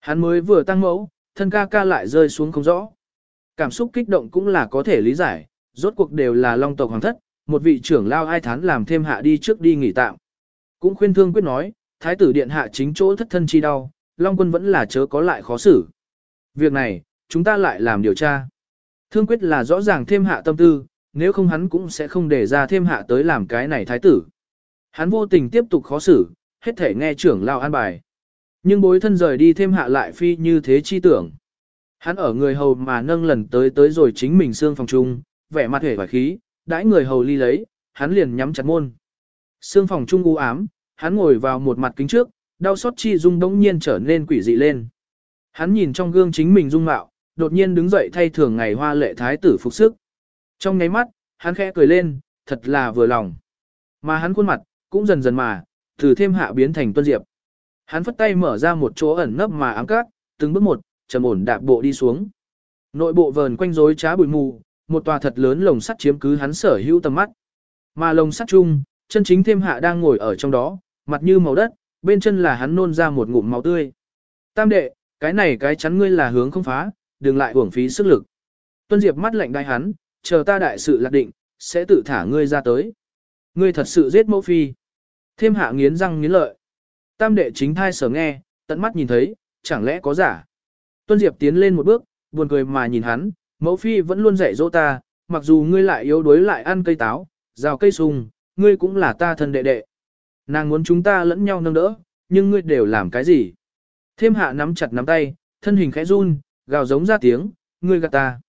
Hắn mới vừa tăng mẫu, thân ca ca lại rơi xuống không rõ. Cảm xúc kích động cũng là có thể lý giải, rốt cuộc đều là long tộc hoàng thất, một vị trưởng lao ai thán làm thêm hạ đi trước đi nghỉ tạm. Cũng khuyên thương quyết nói, thái tử điện hạ chính chỗ thất thân chi đau, long quân vẫn là chớ có lại khó xử. Việc này, chúng ta lại làm điều tra. Thương quyết là rõ ràng thêm hạ tâm tư, nếu không hắn cũng sẽ không để ra thêm hạ tới làm cái này thái tử. Hắn vô tình tiếp tục khó xử, hết thể nghe trưởng lao an bài. Nhưng bối thân rời đi thêm hạ lại phi như thế chi tưởng. Hắn ở người hầu mà nâng lần tới tới rồi chính mình xương phòng trung, vẻ mặt hề và khí, đãi người hầu ly lấy, hắn liền nhắm chặt môn. Xương phòng trung u ám, hắn ngồi vào một mặt kính trước, đau xót chi dung đống nhiên trở nên quỷ dị lên. Hắn nhìn trong gương chính mình dung mạo, đột nhiên đứng dậy thay thường ngày hoa lệ thái tử phục sức. Trong nháy mắt, hắn khẽ cười lên, thật là vừa lòng. Mà hắn khuôn mặt, cũng dần dần mà, từ thêm hạ biến thành tuân diệp. Hắn phất tay mở ra một chỗ ẩn nấp mà ám cát, từng bước một, trầm ổn đạp bộ đi xuống. Nội bộ vờn quanh rối trá bụi mù, một tòa thật lớn lồng sắt chiếm cứ hắn sở hữu tầm mắt. Mà lồng sắt chung, chân chính thêm hạ đang ngồi ở trong đó, mặt như màu đất, bên chân là hắn nôn ra một ngụm máu tươi. Tam đệ, cái này cái chắn ngươi là hướng không phá, đừng lại uổng phí sức lực. Tuân Diệp mắt lạnh đai hắn, chờ ta đại sự lạc định, sẽ tự thả ngươi ra tới. Ngươi thật sự giết mẫu phi. Thêm hạ nghiến răng nghiến lợi. Tam đệ chính thai sở nghe, tận mắt nhìn thấy, chẳng lẽ có giả. Tuân Diệp tiến lên một bước, buồn cười mà nhìn hắn, mẫu phi vẫn luôn dạy dỗ ta, mặc dù ngươi lại yếu đuối lại ăn cây táo, rào cây sung, ngươi cũng là ta thân đệ đệ. Nàng muốn chúng ta lẫn nhau nâng đỡ, nhưng ngươi đều làm cái gì? Thêm hạ nắm chặt nắm tay, thân hình khẽ run, gào giống ra tiếng, ngươi gạt ta.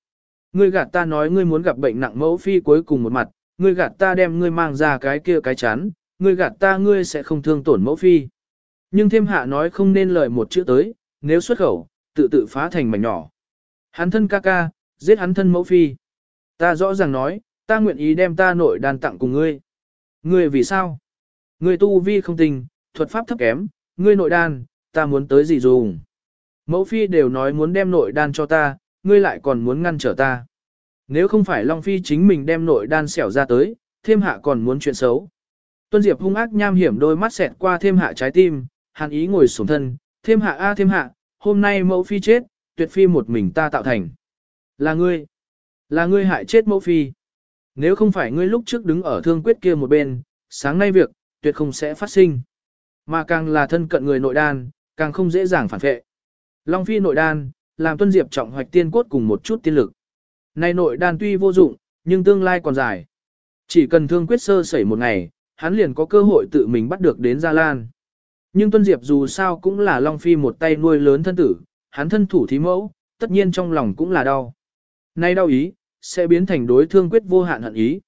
Ngươi gạt ta nói ngươi muốn gặp bệnh nặng mẫu phi cuối cùng một mặt, ngươi gạt ta đem ngươi mang ra cái kia cái chán, ngươi gạt ta ngươi sẽ không thương tổn mẫu phi. Nhưng thêm hạ nói không nên lời một chữ tới, nếu xuất khẩu, tự tự phá thành mảnh nhỏ. Hắn thân ca ca, giết hắn thân mẫu phi. Ta rõ ràng nói, ta nguyện ý đem ta nội đàn tặng cùng ngươi. Ngươi vì sao? Ngươi tu vi không tình, thuật pháp thấp kém, ngươi nội đan, ta muốn tới gì dùng. Mẫu phi đều nói muốn đem nội đan cho ta, ngươi lại còn muốn ngăn trở ta. Nếu không phải Long Phi chính mình đem nội đan xẻo ra tới, thêm hạ còn muốn chuyện xấu. Tuân Diệp hung ác nham hiểm đôi mắt xẹt qua thêm hạ trái tim, hàn ý ngồi sổng thân, thêm hạ a à, thêm hạ, hôm nay mẫu phi chết, tuyệt phi một mình ta tạo thành. Là ngươi, là ngươi hại chết mẫu phi. Nếu không phải ngươi lúc trước đứng ở thương quyết kia một bên, sáng nay việc, tuyệt không sẽ phát sinh. Mà càng là thân cận người nội đan, càng không dễ dàng phản vệ. Long phi nội đan, làm tuân diệp trọng hoạch tiên cốt cùng một chút tiên lực. Nay nội đan tuy vô dụng, nhưng tương lai còn dài. Chỉ cần thương quyết sơ sẩy một ngày, hắn liền có cơ hội tự mình bắt được đến Gia Lan. Nhưng Tuân Diệp dù sao cũng là Long Phi một tay nuôi lớn thân tử, hắn thân thủ thí mẫu, tất nhiên trong lòng cũng là đau. Nay đau ý, sẽ biến thành đối thương quyết vô hạn hận ý.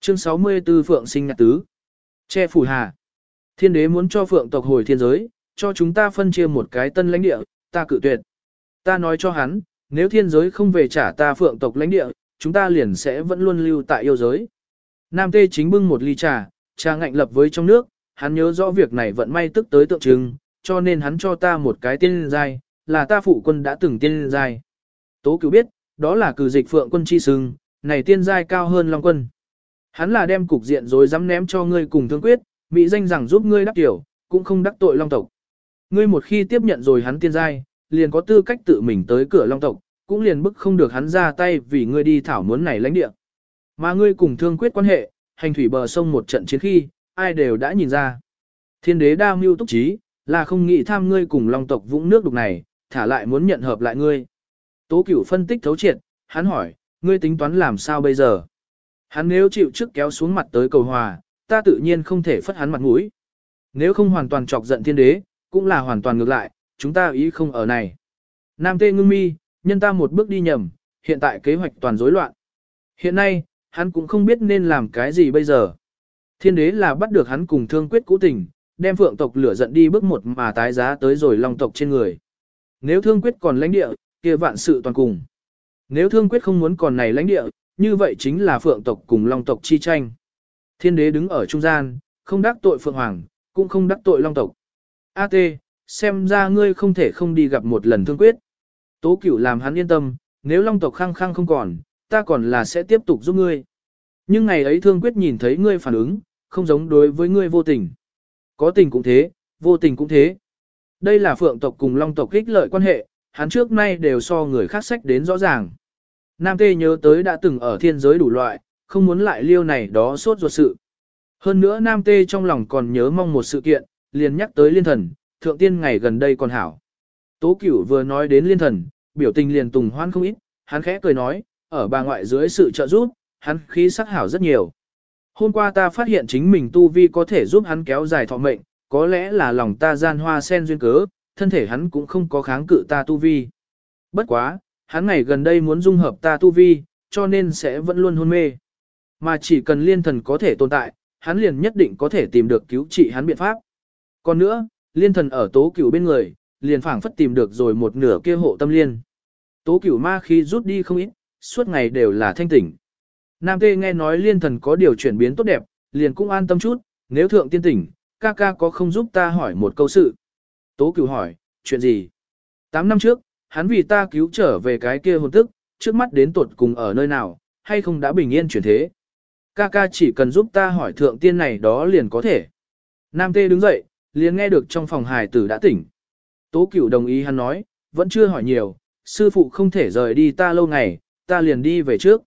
Chương 64 Phượng sinh nhạc tứ. Che phủ hà. Thiên đế muốn cho Phượng tộc hồi thiên giới, cho chúng ta phân chia một cái tân lãnh địa, ta cự tuyệt. Ta nói cho hắn, nếu thiên giới không về trả ta Phượng tộc lãnh địa, chúng ta liền sẽ vẫn luôn lưu tại yêu giới. Nam Tê chính bưng một ly trà, trà ngạnh lập với trong nước, hắn nhớ rõ việc này vận may tức tới tượng trưng, cho nên hắn cho ta một cái tiên giai, là ta phụ quân đã từng tiên giai. Tố cứu biết, đó là cử dịch phượng quân chi sừng, này tiên giai cao hơn long quân. Hắn là đem cục diện rồi dám ném cho ngươi cùng thương quyết, mỹ danh rằng giúp ngươi đắc tiểu, cũng không đắc tội long tộc. Ngươi một khi tiếp nhận rồi hắn tiên giai, liền có tư cách tự mình tới cửa long tộc, cũng liền bức không được hắn ra tay vì ngươi đi thảo muốn này lãnh địa. Mà ngươi cùng thương quyết quan hệ, hành thủy bờ sông một trận chiến khi, ai đều đã nhìn ra. Thiên đế đa mưu túc trí, là không nghĩ tham ngươi cùng long tộc vũng nước đục này, thả lại muốn nhận hợp lại ngươi. Tố cửu phân tích thấu triệt, hắn hỏi, ngươi tính toán làm sao bây giờ? Hắn nếu chịu trước kéo xuống mặt tới cầu hòa, ta tự nhiên không thể phất hắn mặt mũi. Nếu không hoàn toàn chọc giận thiên đế, cũng là hoàn toàn ngược lại, chúng ta ý không ở này. Nam tê ngưng mi, nhân ta một bước đi nhầm, hiện tại kế hoạch toàn rối loạn. Hiện nay, hắn cũng không biết nên làm cái gì bây giờ. Thiên đế là bắt được hắn cùng thương quyết cũ tình, đem phượng tộc lửa giận đi bước một mà tái giá tới rồi long tộc trên người. Nếu thương quyết còn lãnh địa, kia vạn sự toàn cùng. Nếu thương quyết không muốn còn này lãnh địa, như vậy chính là phượng tộc cùng long tộc chi tranh. Thiên đế đứng ở trung gian, không đắc tội phượng hoàng, cũng không đắc tội long tộc. A.T xem ra ngươi không thể không đi gặp một lần thương quyết. Tố cửu làm hắn yên tâm, nếu long tộc khăng khăng không còn, ta còn là sẽ tiếp tục giúp ngươi. Nhưng ngày ấy thương quyết nhìn thấy ngươi phản ứng, không giống đối với ngươi vô tình. Có tình cũng thế, vô tình cũng thế. Đây là phượng tộc cùng long tộc kích lợi quan hệ, hắn trước nay đều so người khác sách đến rõ ràng. Nam Tê nhớ tới đã từng ở thiên giới đủ loại, không muốn lại liêu này đó sốt ruột sự. Hơn nữa Nam Tê trong lòng còn nhớ mong một sự kiện, liền nhắc tới liên thần, thượng tiên ngày gần đây còn hảo. Tố cửu vừa nói đến liên thần, biểu tình liền tùng hoan không ít, hắn khẽ cười nói, ở bà ngoại dưới sự trợ giúp, hắn khí sắc hảo rất nhiều. Hôm qua ta phát hiện chính mình tu vi có thể giúp hắn kéo dài thọ mệnh, có lẽ là lòng ta gian hoa sen duyên cớ, thân thể hắn cũng không có kháng cự ta tu vi. Bất quá, hắn ngày gần đây muốn dung hợp ta tu vi, cho nên sẽ vẫn luôn hôn mê. Mà chỉ cần liên thần có thể tồn tại, hắn liền nhất định có thể tìm được cứu trị hắn biện pháp. Còn nữa, liên thần ở tố cửu bên người, liền phảng phất tìm được rồi một nửa kia hộ tâm liên. Tố cửu ma khi rút đi không ít, suốt ngày đều là thanh tỉnh. Nam Tê nghe nói liên thần có điều chuyển biến tốt đẹp, liền cũng an tâm chút, nếu thượng tiên tỉnh, ca ca có không giúp ta hỏi một câu sự. Tố cửu hỏi, chuyện gì? Tám năm trước, hắn vì ta cứu trở về cái kia hồn tức, trước mắt đến tuột cùng ở nơi nào, hay không đã bình yên chuyển thế. Ca ca chỉ cần giúp ta hỏi thượng tiên này đó liền có thể. Nam Tê đứng dậy, liền nghe được trong phòng hài tử đã tỉnh. Tố cửu đồng ý hắn nói, vẫn chưa hỏi nhiều, sư phụ không thể rời đi ta lâu ngày, ta liền đi về trước.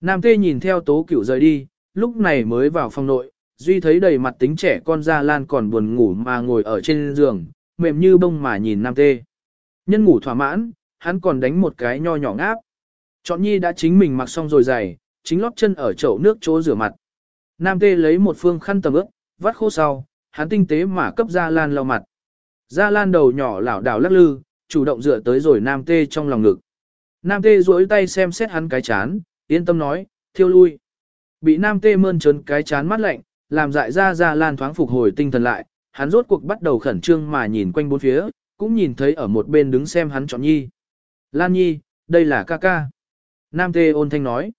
Nam Tê nhìn theo tố cửu rời đi, lúc này mới vào phòng nội, duy thấy đầy mặt tính trẻ con Gia Lan còn buồn ngủ mà ngồi ở trên giường, mềm như bông mà nhìn Nam Tê. Nhân ngủ thỏa mãn, hắn còn đánh một cái nho nhỏ ngáp. Chọn nhi đã chính mình mặc xong rồi giày, chính lót chân ở chậu nước chỗ rửa mặt. Nam Tê lấy một phương khăn tầm ướp, vắt khô sau, hắn tinh tế mà cấp Gia Lan lau mặt. Gia Lan đầu nhỏ lảo đảo lắc lư, chủ động dựa tới rồi Nam Tê trong lòng ngực. Nam Tê duỗi tay xem xét hắn cái chán, yên tâm nói, thiêu lui. Bị Nam Tê mơn trớn cái chán mắt lạnh, làm dại ra Gia Lan thoáng phục hồi tinh thần lại, hắn rốt cuộc bắt đầu khẩn trương mà nhìn quanh bốn phía, cũng nhìn thấy ở một bên đứng xem hắn chọn nhi. Lan nhi, đây là ca ca. Nam Tê ôn thanh nói.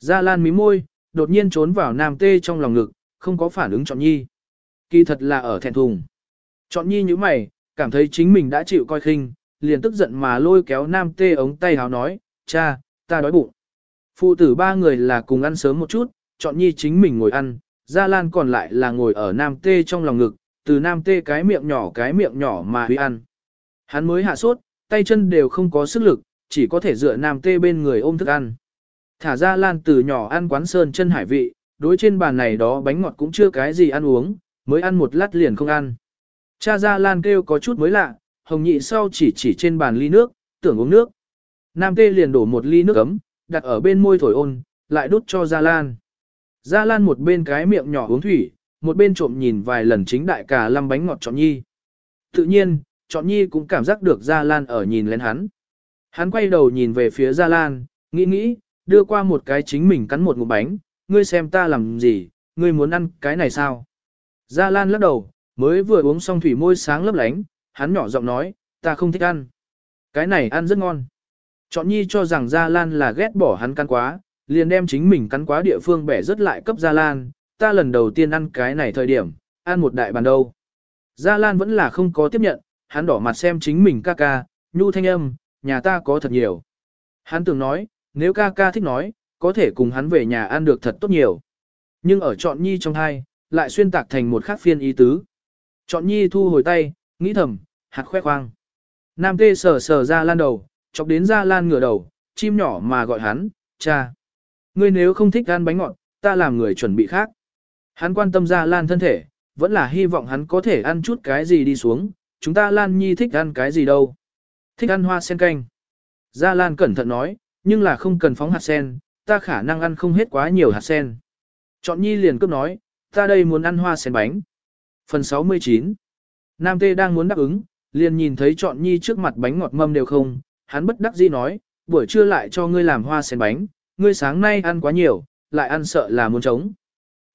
Gia Lan mí môi, đột nhiên trốn vào Nam Tê trong lòng ngực, không có phản ứng chọn nhi. Kỳ thật là ở thẹn thùng. Chọn nhi như mày, cảm thấy chính mình đã chịu coi khinh, liền tức giận mà lôi kéo Nam Tê ống tay háo nói, cha, ta đói bụng. Phụ tử ba người là cùng ăn sớm một chút, chọn nhi chính mình ngồi ăn, Gia Lan còn lại là ngồi ở Nam Tê trong lòng ngực, từ nam tê cái miệng nhỏ cái miệng nhỏ mà huy ăn. Hắn mới hạ sốt, tay chân đều không có sức lực, chỉ có thể dựa nam tê bên người ôm thức ăn. Thả Gia lan từ nhỏ ăn quán sơn chân hải vị, đối trên bàn này đó bánh ngọt cũng chưa cái gì ăn uống, mới ăn một lát liền không ăn. Cha ra lan kêu có chút mới lạ, hồng nhị sau chỉ chỉ trên bàn ly nước, tưởng uống nước. Nam tê liền đổ một ly nước ấm, đặt ở bên môi thổi ôn, lại đút cho Gia Lan. Gia Lan một bên cái miệng nhỏ uống thủy, một bên trộm nhìn vài lần chính đại cả lăm bánh ngọt chọn nhi. Tự nhiên, chọn nhi cũng cảm giác được Gia Lan ở nhìn lên hắn. Hắn quay đầu nhìn về phía Gia Lan, nghĩ nghĩ, đưa qua một cái chính mình cắn một ngụm bánh, ngươi xem ta làm gì, ngươi muốn ăn cái này sao? Gia Lan lắc đầu, mới vừa uống xong thủy môi sáng lấp lánh, hắn nhỏ giọng nói, ta không thích ăn. Cái này ăn rất ngon. Chọn nhi cho rằng Gia Lan là ghét bỏ hắn cắn quá, liền đem chính mình cắn quá địa phương bẻ rất lại cấp Gia Lan, ta lần đầu tiên ăn cái này thời điểm, ăn một đại bàn đâu. Gia Lan vẫn là không có tiếp nhận, hắn đỏ mặt xem chính mình ca ca, nhu thanh âm, nhà ta có thật nhiều. Hắn tưởng nói, nếu ca ca thích nói, có thể cùng hắn về nhà ăn được thật tốt nhiều. Nhưng ở chọn nhi trong hai, lại xuyên tạc thành một khác phiên ý tứ. Chọn nhi thu hồi tay, nghĩ thầm, hạt khoe khoang. Nam tê sờ sờ ra lan đầu, chọc đến ra lan ngửa đầu, chim nhỏ mà gọi hắn, cha. Ngươi nếu không thích ăn bánh ngọt, ta làm người chuẩn bị khác. Hắn quan tâm ra lan thân thể, vẫn là hy vọng hắn có thể ăn chút cái gì đi xuống, chúng ta lan nhi thích ăn cái gì đâu. Thích ăn hoa sen canh. Gia Lan cẩn thận nói, nhưng là không cần phóng hạt sen, ta khả năng ăn không hết quá nhiều hạt sen. Chọn nhi liền cướp nói, ta đây muốn ăn hoa sen bánh. Phần 69 Nam Tê đang muốn đáp ứng, liền nhìn thấy chọn nhi trước mặt bánh ngọt mâm đều không, hắn bất đắc dĩ nói, buổi trưa lại cho ngươi làm hoa sen bánh, ngươi sáng nay ăn quá nhiều, lại ăn sợ là muốn trống.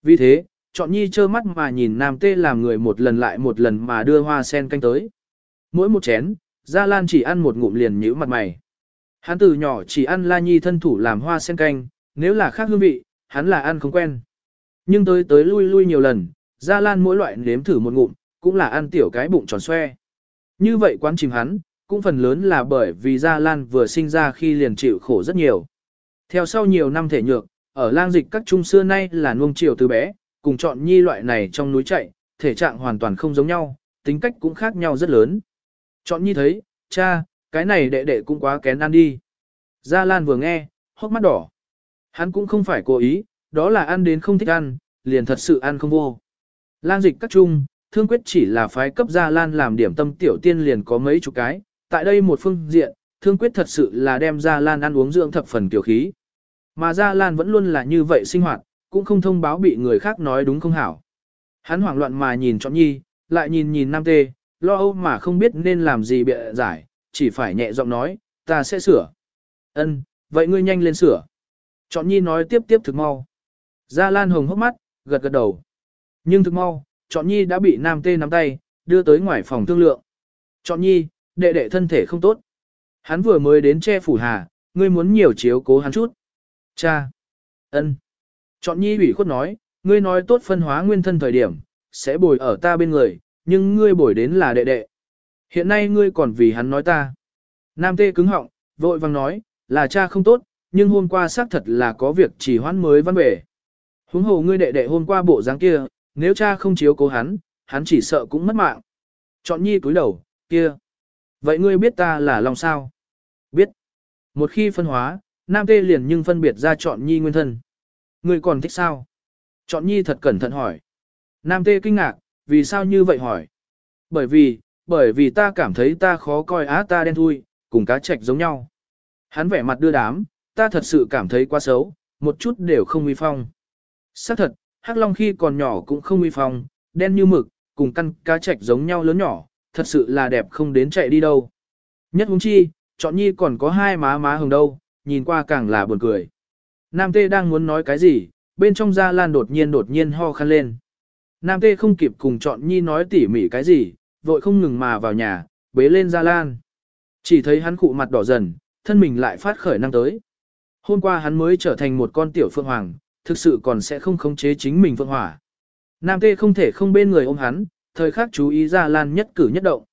Vì thế, chọn nhi trơ mắt mà nhìn Nam Tê làm người một lần lại một lần mà đưa hoa sen canh tới. Mỗi một chén, Gia Lan chỉ ăn một ngụm liền nhíu mặt mày. Hắn từ nhỏ chỉ ăn La Nhi thân thủ làm hoa sen canh, nếu là khác hương vị, hắn là ăn không quen. Nhưng tới tới lui lui nhiều lần, Gia Lan mỗi loại nếm thử một ngụm, cũng là ăn tiểu cái bụng tròn xoe. Như vậy quán chìm hắn, cũng phần lớn là bởi vì Gia Lan vừa sinh ra khi liền chịu khổ rất nhiều. Theo sau nhiều năm thể nhược, ở lang dịch các trung xưa nay là nuông chiều từ bé, cùng chọn nhi loại này trong núi chạy, thể trạng hoàn toàn không giống nhau, tính cách cũng khác nhau rất lớn. Chọn nhi thấy, cha, cái này đệ đệ cũng quá kén ăn đi. Gia Lan vừa nghe, hốc mắt đỏ. Hắn cũng không phải cố ý, đó là ăn đến không thích ăn, liền thật sự ăn không vô. Lang dịch các trung, thương quyết chỉ là phái cấp Gia Lan làm điểm tâm tiểu tiên liền có mấy chục cái, tại đây một phương diện, thương quyết thật sự là đem Gia Lan ăn uống dưỡng thập phần tiểu khí. Mà Gia Lan vẫn luôn là như vậy sinh hoạt, cũng không thông báo bị người khác nói đúng không hảo. Hắn hoảng loạn mà nhìn chọn Nhi, lại nhìn nhìn Nam Tê, lo âu mà không biết nên làm gì bịa giải, chỉ phải nhẹ giọng nói, ta sẽ sửa. Ân, vậy ngươi nhanh lên sửa. Chọn Nhi nói tiếp tiếp thực mau. Gia Lan hồng hốc mắt, gật gật đầu. Nhưng thực mau, Chọn Nhi đã bị Nam Tê nắm tay, đưa tới ngoài phòng thương lượng. Chọn Nhi, đệ đệ thân thể không tốt. Hắn vừa mới đến che phủ hà, ngươi muốn nhiều chiếu cố hắn chút. Cha. ân. Chọn Nhi ủy khuất nói, ngươi nói tốt phân hóa nguyên thân thời điểm, sẽ bồi ở ta bên người, nhưng ngươi bồi đến là đệ đệ. Hiện nay ngươi còn vì hắn nói ta. Nam tê cứng họng, vội vang nói, là cha không tốt, nhưng hôm qua xác thật là có việc chỉ hoãn mới văn bể. Huống hồ ngươi đệ đệ hôm qua bộ dáng kia, nếu cha không chiếu cố hắn, hắn chỉ sợ cũng mất mạng. Chọn nhi cúi đầu, kia. Vậy ngươi biết ta là lòng sao? Biết. Một khi phân hóa, nam tê liền nhưng phân biệt ra chọn nhi nguyên thân. Ngươi còn thích sao? Chọn nhi thật cẩn thận hỏi. Nam tê kinh ngạc, vì sao như vậy hỏi? Bởi vì, bởi vì ta cảm thấy ta khó coi á ta đen thui, cùng cá trạch giống nhau. Hắn vẻ mặt đưa đám, ta thật sự cảm thấy quá xấu, một chút đều không uy phong. Xác thật, Hắc Long khi còn nhỏ cũng không uy phong, đen như mực, cùng căn cá trạch giống nhau lớn nhỏ, thật sự là đẹp không đến chạy đi đâu. Nhất huống chi, chọn nhi còn có hai má má hồng đâu, nhìn qua càng là buồn cười. Nam Tê đang muốn nói cái gì, bên trong Gia Lan đột nhiên đột nhiên ho khăn lên. Nam Tê không kịp cùng chọn nhi nói tỉ mỉ cái gì, vội không ngừng mà vào nhà, bế lên Gia Lan. Chỉ thấy hắn cụ mặt đỏ dần, thân mình lại phát khởi năng tới. Hôm qua hắn mới trở thành một con tiểu phượng hoàng, thực sự còn sẽ không khống chế chính mình phượng hỏa. Nam Tê không thể không bên người ôm hắn, thời khắc chú ý Gia Lan nhất cử nhất động.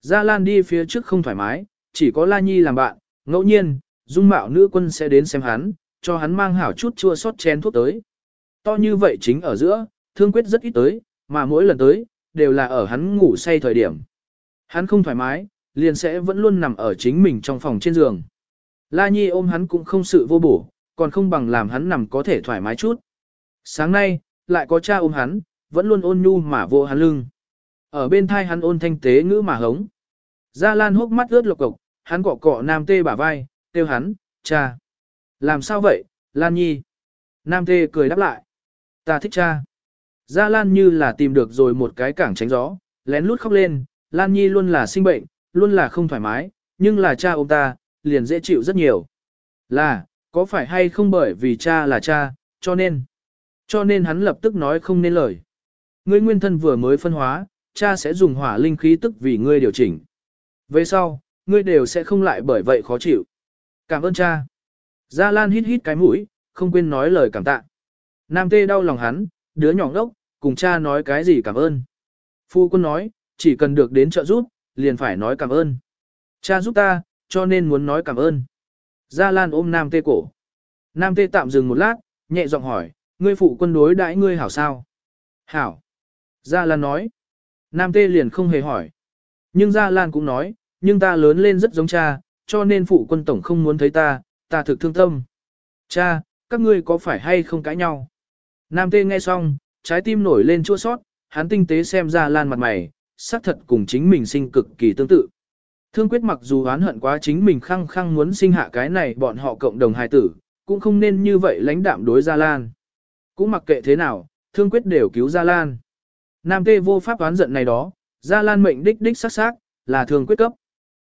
Gia Lan đi phía trước không thoải mái, chỉ có La Nhi làm bạn, ngẫu nhiên, dung mạo nữ quân sẽ đến xem hắn, cho hắn mang hảo chút chua sót chén thuốc tới. To như vậy chính ở giữa, thương quyết rất ít tới, mà mỗi lần tới, đều là ở hắn ngủ say thời điểm. Hắn không thoải mái, liền sẽ vẫn luôn nằm ở chính mình trong phòng trên giường. La Nhi ôm hắn cũng không sự vô bổ, còn không bằng làm hắn nằm có thể thoải mái chút. Sáng nay, lại có cha ôm hắn, vẫn luôn ôn nhu mà vô hắn lưng. Ở bên thai hắn ôn thanh tế ngữ mà hống. Gia Lan hốc mắt ướt lộc cộc, hắn cọ cọ Nam Tê bả vai, kêu hắn, cha. Làm sao vậy, Lan Nhi? Nam Tê cười đáp lại. Ta thích cha. Gia Lan như là tìm được rồi một cái cảng tránh gió, lén lút khóc lên, Lan Nhi luôn là sinh bệnh, luôn là không thoải mái, nhưng là cha ông ta, liền dễ chịu rất nhiều. Là, có phải hay không bởi vì cha là cha, cho nên. Cho nên hắn lập tức nói không nên lời. Ngươi nguyên thân vừa mới phân hóa, cha sẽ dùng hỏa linh khí tức vì ngươi điều chỉnh. Về sau, ngươi đều sẽ không lại bởi vậy khó chịu. Cảm ơn cha. Gia Lan hít hít cái mũi, không quên nói lời cảm tạ. Nam Tê đau lòng hắn, đứa nhỏ ngốc, cùng cha nói cái gì cảm ơn. Phu quân nói, chỉ cần được đến trợ giúp, liền phải nói cảm ơn. Cha giúp ta, cho nên muốn nói cảm ơn. Gia Lan ôm Nam Tê cổ. Nam Tê tạm dừng một lát, nhẹ giọng hỏi, ngươi phụ quân đối đãi ngươi hảo sao? Hảo. Gia Lan nói. Nam Tê liền không hề hỏi. Nhưng Gia Lan cũng nói, nhưng ta lớn lên rất giống cha, cho nên phụ quân tổng không muốn thấy ta, ta thực thương tâm. Cha, các ngươi có phải hay không cãi nhau? Nam Tê nghe xong, trái tim nổi lên chua sót, hắn tinh tế xem Gia Lan mặt mày, xác thật cùng chính mình sinh cực kỳ tương tự. Thương quyết mặc dù oán hận quá chính mình khăng khăng muốn sinh hạ cái này bọn họ cộng đồng hài tử, cũng không nên như vậy lãnh đạm đối Gia Lan. Cũng mặc kệ thế nào, thương quyết đều cứu Gia Lan. Nam Tê vô pháp oán giận này đó, Gia Lan mệnh đích đích sắc sắc, là thương quyết cấp.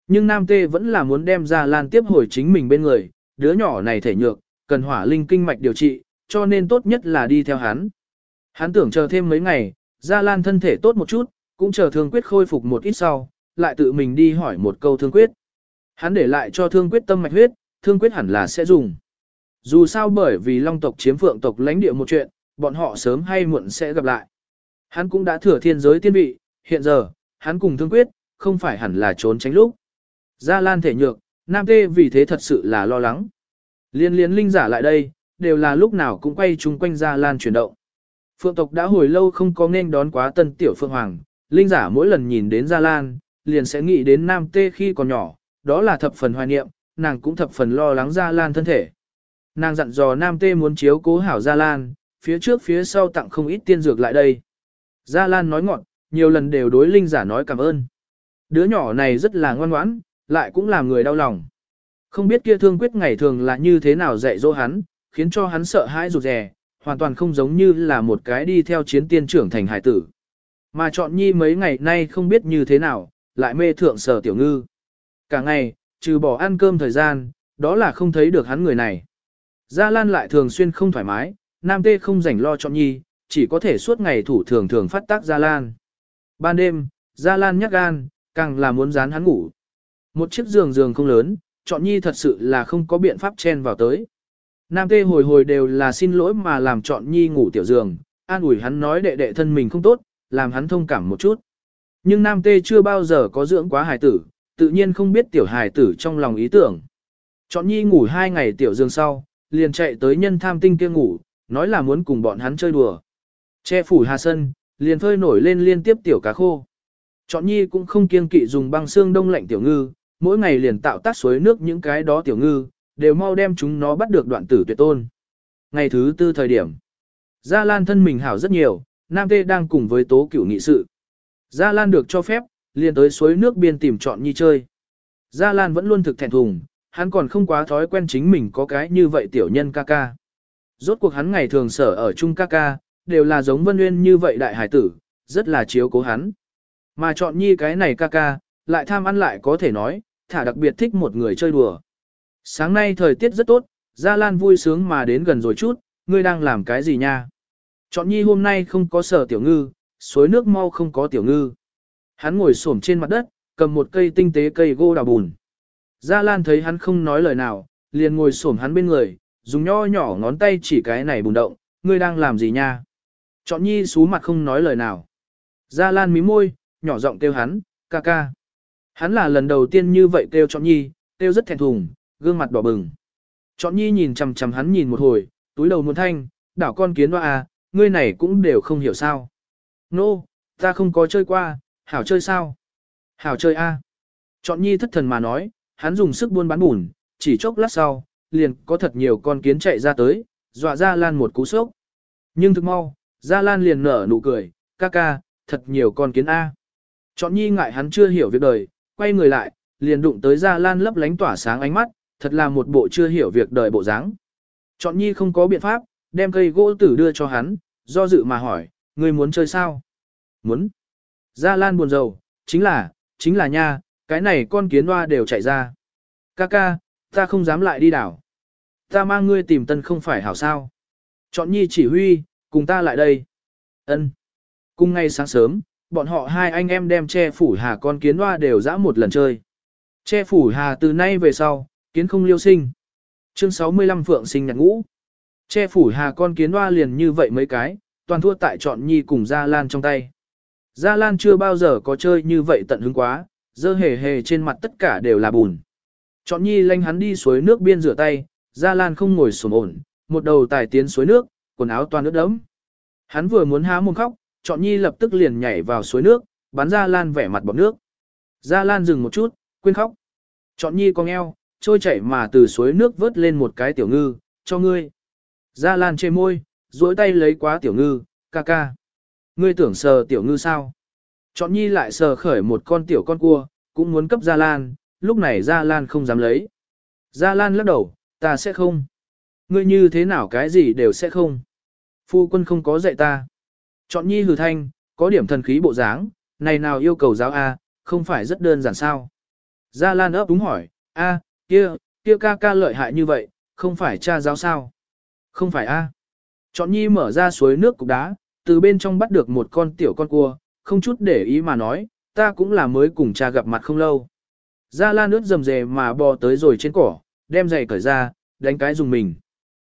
Nhưng Nam Tê vẫn là muốn đem Gia Lan tiếp hồi chính mình bên người, đứa nhỏ này thể nhược, cần hỏa linh kinh mạch điều trị, cho nên tốt nhất là đi theo hắn. Hắn tưởng chờ thêm mấy ngày, Gia Lan thân thể tốt một chút, cũng chờ thương quyết khôi phục một ít sau, lại tự mình đi hỏi một câu thương quyết. Hắn để lại cho thương quyết tâm mạch huyết, thương quyết hẳn là sẽ dùng. Dù sao bởi vì long tộc chiếm phượng tộc lãnh địa một chuyện, bọn họ sớm hay muộn sẽ gặp lại. Hắn cũng đã thừa thiên giới tiên vị, hiện giờ, hắn cùng thương quyết, không phải hẳn là trốn tránh lúc. Gia Lan thể nhược, Nam Tê vì thế thật sự là lo lắng. Liên liên linh giả lại đây, đều là lúc nào cũng quay chung quanh Gia Lan chuyển động. Phượng tộc đã hồi lâu không có nên đón quá tân tiểu Phượng Hoàng, linh giả mỗi lần nhìn đến Gia Lan, liền sẽ nghĩ đến Nam Tê khi còn nhỏ, đó là thập phần hoài niệm, nàng cũng thập phần lo lắng Gia Lan thân thể. Nàng dặn dò Nam Tê muốn chiếu cố hảo Gia Lan, phía trước phía sau tặng không ít tiên dược lại đây. Gia Lan nói ngọn, nhiều lần đều đối linh giả nói cảm ơn. Đứa nhỏ này rất là ngoan ngoãn, lại cũng làm người đau lòng. Không biết kia thương quyết ngày thường là như thế nào dạy dỗ hắn, khiến cho hắn sợ hãi rụt rè, hoàn toàn không giống như là một cái đi theo chiến tiên trưởng thành hải tử. Mà chọn nhi mấy ngày nay không biết như thế nào, lại mê thượng sở tiểu ngư. Cả ngày, trừ bỏ ăn cơm thời gian, đó là không thấy được hắn người này. Gia Lan lại thường xuyên không thoải mái, Nam Tê không rảnh lo chọn nhi, chỉ có thể suốt ngày thủ thường thường phát tác Gia Lan. Ban đêm, Gia Lan nhắc gan, càng là muốn dán hắn ngủ. Một chiếc giường giường không lớn, chọn nhi thật sự là không có biện pháp chen vào tới. Nam Tê hồi hồi đều là xin lỗi mà làm chọn nhi ngủ tiểu giường, an ủi hắn nói đệ đệ thân mình không tốt, làm hắn thông cảm một chút. Nhưng Nam Tê chưa bao giờ có dưỡng quá hài tử, tự nhiên không biết tiểu hài tử trong lòng ý tưởng. Chọn nhi ngủ hai ngày tiểu dương sau, liền chạy tới nhân tham tinh kia ngủ, nói là muốn cùng bọn hắn chơi đùa. Che phủ hà sân, liền phơi nổi lên liên tiếp tiểu cá khô. Chọn nhi cũng không kiêng kỵ dùng băng xương đông lạnh tiểu ngư, mỗi ngày liền tạo tác suối nước những cái đó tiểu ngư, đều mau đem chúng nó bắt được đoạn tử tuyệt tôn. Ngày thứ tư thời điểm, Gia Lan thân mình hảo rất nhiều, Nam Tê đang cùng với tố cửu nghị sự. Gia Lan được cho phép, liền tới suối nước biên tìm chọn nhi chơi. Gia Lan vẫn luôn thực thẹn thùng, hắn còn không quá thói quen chính mình có cái như vậy tiểu nhân ca ca. Rốt cuộc hắn ngày thường sở ở chung ca ca, đều là giống Vân Nguyên như vậy đại hải tử, rất là chiếu cố hắn. Mà chọn nhi cái này ca ca, lại tham ăn lại có thể nói, thả đặc biệt thích một người chơi đùa. Sáng nay thời tiết rất tốt, Gia Lan vui sướng mà đến gần rồi chút, ngươi đang làm cái gì nha? Chọn nhi hôm nay không có sở tiểu ngư, suối nước mau không có tiểu ngư. Hắn ngồi xổm trên mặt đất, cầm một cây tinh tế cây gỗ đào bùn. Gia Lan thấy hắn không nói lời nào, liền ngồi xổm hắn bên người, dùng nho nhỏ ngón tay chỉ cái này bùn động, ngươi đang làm gì nha? Chọn nhi sú mặt không nói lời nào. Gia Lan mí môi, nhỏ giọng kêu hắn, ca ca. Hắn là lần đầu tiên như vậy kêu chọn nhi, kêu rất thẹn thùng, gương mặt đỏ bừng. Chọn nhi nhìn chằm chằm hắn nhìn một hồi, túi đầu muốn thanh, đảo con kiến hoa à, ngươi này cũng đều không hiểu sao. Nô, no, Ta không có chơi qua, hảo chơi sao? Hảo chơi a. Chọn nhi thất thần mà nói, hắn dùng sức buôn bán bùn, chỉ chốc lát sau, liền có thật nhiều con kiến chạy ra tới, dọa ra lan một cú sốc. Nhưng thực mau, Gia Lan liền nở nụ cười, ca ca, thật nhiều con kiến A. Chọn nhi ngại hắn chưa hiểu việc đời, quay người lại, liền đụng tới Gia Lan lấp lánh tỏa sáng ánh mắt, thật là một bộ chưa hiểu việc đời bộ dáng. Chọn nhi không có biện pháp, đem cây gỗ tử đưa cho hắn, do dự mà hỏi, ngươi muốn chơi sao? Muốn. Gia Lan buồn rầu, chính là, chính là nha, cái này con kiến hoa đều chạy ra. Ca ca, ta không dám lại đi đảo. Ta mang ngươi tìm tân không phải hảo sao. Chọn nhi chỉ huy, cùng ta lại đây. Ân. Cùng ngay sáng sớm, bọn họ hai anh em đem che phủ hà con kiến hoa đều dã một lần chơi. Che phủ hà từ nay về sau, kiến không liêu sinh. Chương 65 Phượng sinh nhạc ngũ. Che phủ hà con kiến hoa liền như vậy mấy cái, toàn thua tại chọn nhi cùng Gia Lan trong tay. Gia Lan chưa bao giờ có chơi như vậy tận hứng quá, dơ hề hề trên mặt tất cả đều là bùn. Chọn nhi lanh hắn đi suối nước biên rửa tay, Gia Lan không ngồi sổm ổn, một đầu tài tiến suối nước, quần áo toàn ướt đẫm. Hắn vừa muốn há mồm khóc, chọn nhi lập tức liền nhảy vào suối nước, bắn Gia Lan vẻ mặt bọc nước. Gia Lan dừng một chút, quên khóc. Chọn nhi cong eo, trôi chảy mà từ suối nước vớt lên một cái tiểu ngư, cho ngươi. Gia Lan chê môi, duỗi tay lấy quá tiểu ngư, ca ca. Ngươi tưởng sờ tiểu ngư sao? Chọn nhi lại sờ khởi một con tiểu con cua, cũng muốn cấp Gia Lan, lúc này Gia Lan không dám lấy. Gia Lan lắc đầu, ta sẽ không. Ngươi như thế nào cái gì đều sẽ không. Phu quân không có dạy ta. Chọn nhi hừ thanh, có điểm thần khí bộ dáng, này nào yêu cầu giáo A, không phải rất đơn giản sao. Gia Lan ấp đúng hỏi, A, kia, kia ca ca lợi hại như vậy, không phải cha giáo sao? Không phải A. Chọn nhi mở ra suối nước cục đá, từ bên trong bắt được một con tiểu con cua, không chút để ý mà nói, ta cũng là mới cùng cha gặp mặt không lâu. Gia Lan nước rầm rề mà bò tới rồi trên cỏ, đem giày cởi ra, đánh cái dùng mình.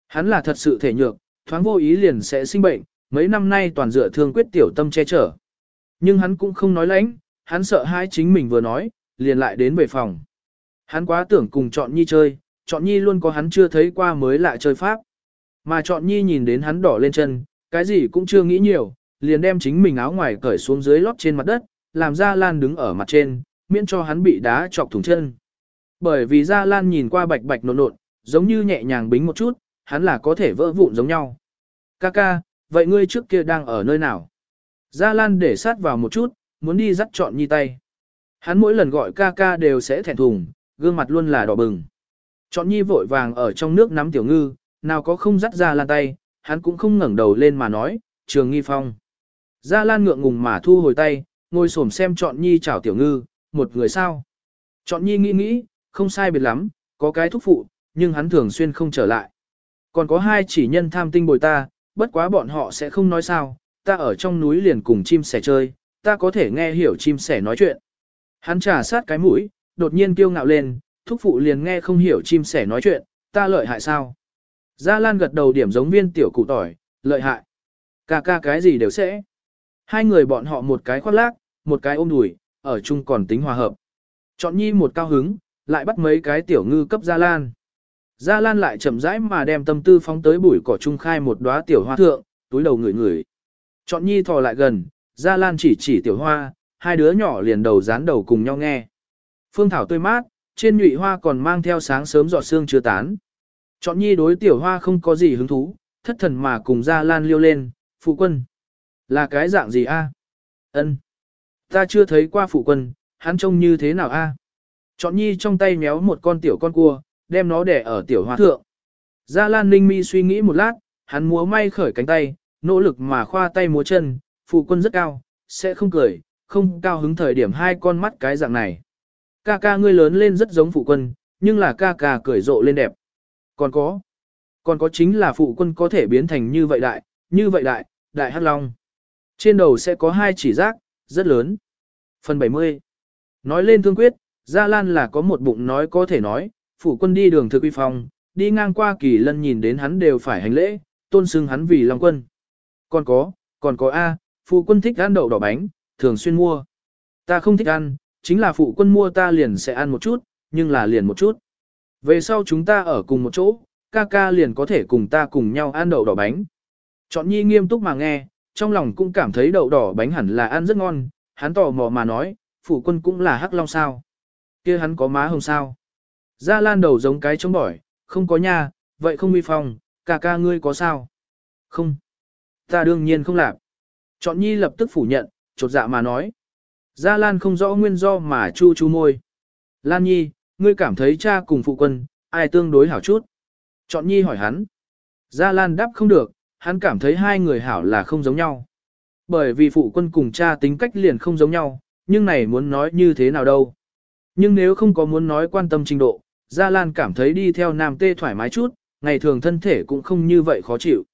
Hắn là thật sự thể nhược, thoáng vô ý liền sẽ sinh bệnh, mấy năm nay toàn dựa thương quyết tiểu tâm che chở. Nhưng hắn cũng không nói lãnh, hắn sợ hai chính mình vừa nói, liền lại đến về phòng. Hắn quá tưởng cùng chọn nhi chơi, chọn nhi luôn có hắn chưa thấy qua mới lại chơi pháp. Mà chọn nhi nhìn đến hắn đỏ lên chân, cái gì cũng chưa nghĩ nhiều, liền đem chính mình áo ngoài cởi xuống dưới lót trên mặt đất, làm ra lan đứng ở mặt trên, miễn cho hắn bị đá chọc thủng chân. Bởi vì Gia Lan nhìn qua bạch bạch nộn nộn, giống như nhẹ nhàng bính một chút, hắn là có thể vỡ vụn giống nhau. Kaka, vậy ngươi trước kia đang ở nơi nào? Gia Lan để sát vào một chút, muốn đi dắt chọn nhi tay. Hắn mỗi lần gọi Kaka đều sẽ thẹn thùng, gương mặt luôn là đỏ bừng. Chọn nhi vội vàng ở trong nước nắm tiểu ngư, nào có không dắt Gia Lan tay, hắn cũng không ngẩng đầu lên mà nói, trường nghi phong. Gia Lan ngượng ngùng mà thu hồi tay, ngồi xổm xem chọn nhi chảo tiểu ngư, một người sao. Chọn nhi nghĩ nghĩ, không sai biệt lắm, có cái thúc phụ, nhưng hắn thường xuyên không trở lại. Còn có hai chỉ nhân tham tinh bồi ta, bất quá bọn họ sẽ không nói sao, ta ở trong núi liền cùng chim sẻ chơi, ta có thể nghe hiểu chim sẻ nói chuyện. Hắn trả sát cái mũi, đột nhiên kiêu ngạo lên, thúc phụ liền nghe không hiểu chim sẻ nói chuyện, ta lợi hại sao? Gia Lan gật đầu điểm giống viên tiểu cụ tỏi, lợi hại. Ca ca cái gì đều sẽ. Hai người bọn họ một cái khoác lác, một cái ôm đùi, ở chung còn tính hòa hợp. Chọn nhi một cao hứng, lại bắt mấy cái tiểu ngư cấp Gia Lan. Gia Lan lại chậm rãi mà đem tâm tư phóng tới bụi cỏ trung khai một đóa tiểu hoa thượng, túi đầu ngửi ngửi. Chọn nhi thò lại gần, Gia Lan chỉ chỉ tiểu hoa, hai đứa nhỏ liền đầu dán đầu cùng nhau nghe. Phương thảo tươi mát, trên nhụy hoa còn mang theo sáng sớm giọt sương chưa tán. Chọn nhi đối tiểu hoa không có gì hứng thú, thất thần mà cùng Gia Lan liêu lên, phụ quân. Là cái dạng gì a? Ân, Ta chưa thấy qua phụ quân, hắn trông như thế nào a? Chọn nhi trong tay méo một con tiểu con cua, đem nó để ở tiểu hoa thượng. Gia Lan Ninh Mi suy nghĩ một lát, hắn múa may khởi cánh tay, nỗ lực mà khoa tay múa chân, phụ quân rất cao, sẽ không cười, không cao hứng thời điểm hai con mắt cái dạng này. Ca ca ngươi lớn lên rất giống phụ quân, nhưng là ca ca cười rộ lên đẹp. Còn có, còn có chính là phụ quân có thể biến thành như vậy đại, như vậy đại, đại hắc long. Trên đầu sẽ có hai chỉ giác, rất lớn. Phần 70 Nói lên thương quyết, Gia Lan là có một bụng nói có thể nói, phụ quân đi đường thực uy phong, đi ngang qua kỳ lân nhìn đến hắn đều phải hành lễ, tôn xưng hắn vì Long quân. Còn có, còn có A, phụ quân thích ăn đậu đỏ bánh, thường xuyên mua. Ta không thích ăn, chính là phụ quân mua ta liền sẽ ăn một chút, nhưng là liền một chút. Về sau chúng ta ở cùng một chỗ, ca ca liền có thể cùng ta cùng nhau ăn đậu đỏ bánh. Chọn nhi nghiêm túc mà nghe, trong lòng cũng cảm thấy đậu đỏ bánh hẳn là ăn rất ngon, hắn tò mò mà nói, phụ quân cũng là hắc long sao. kia hắn có má hồng sao. Gia Lan đầu giống cái trống bỏi, không có nha, vậy không uy phong, ca ca ngươi có sao? Không. Ta đương nhiên không làm. Chọn nhi lập tức phủ nhận, chột dạ mà nói. Gia Lan không rõ nguyên do mà chu chu môi. Lan nhi, ngươi cảm thấy cha cùng phụ quân, ai tương đối hảo chút? Chọn nhi hỏi hắn. Gia Lan đáp không được, hắn cảm thấy hai người hảo là không giống nhau. Bởi vì phụ quân cùng cha tính cách liền không giống nhau, nhưng này muốn nói như thế nào đâu. Nhưng nếu không có muốn nói quan tâm trình độ, Gia Lan cảm thấy đi theo nam tê thoải mái chút, ngày thường thân thể cũng không như vậy khó chịu.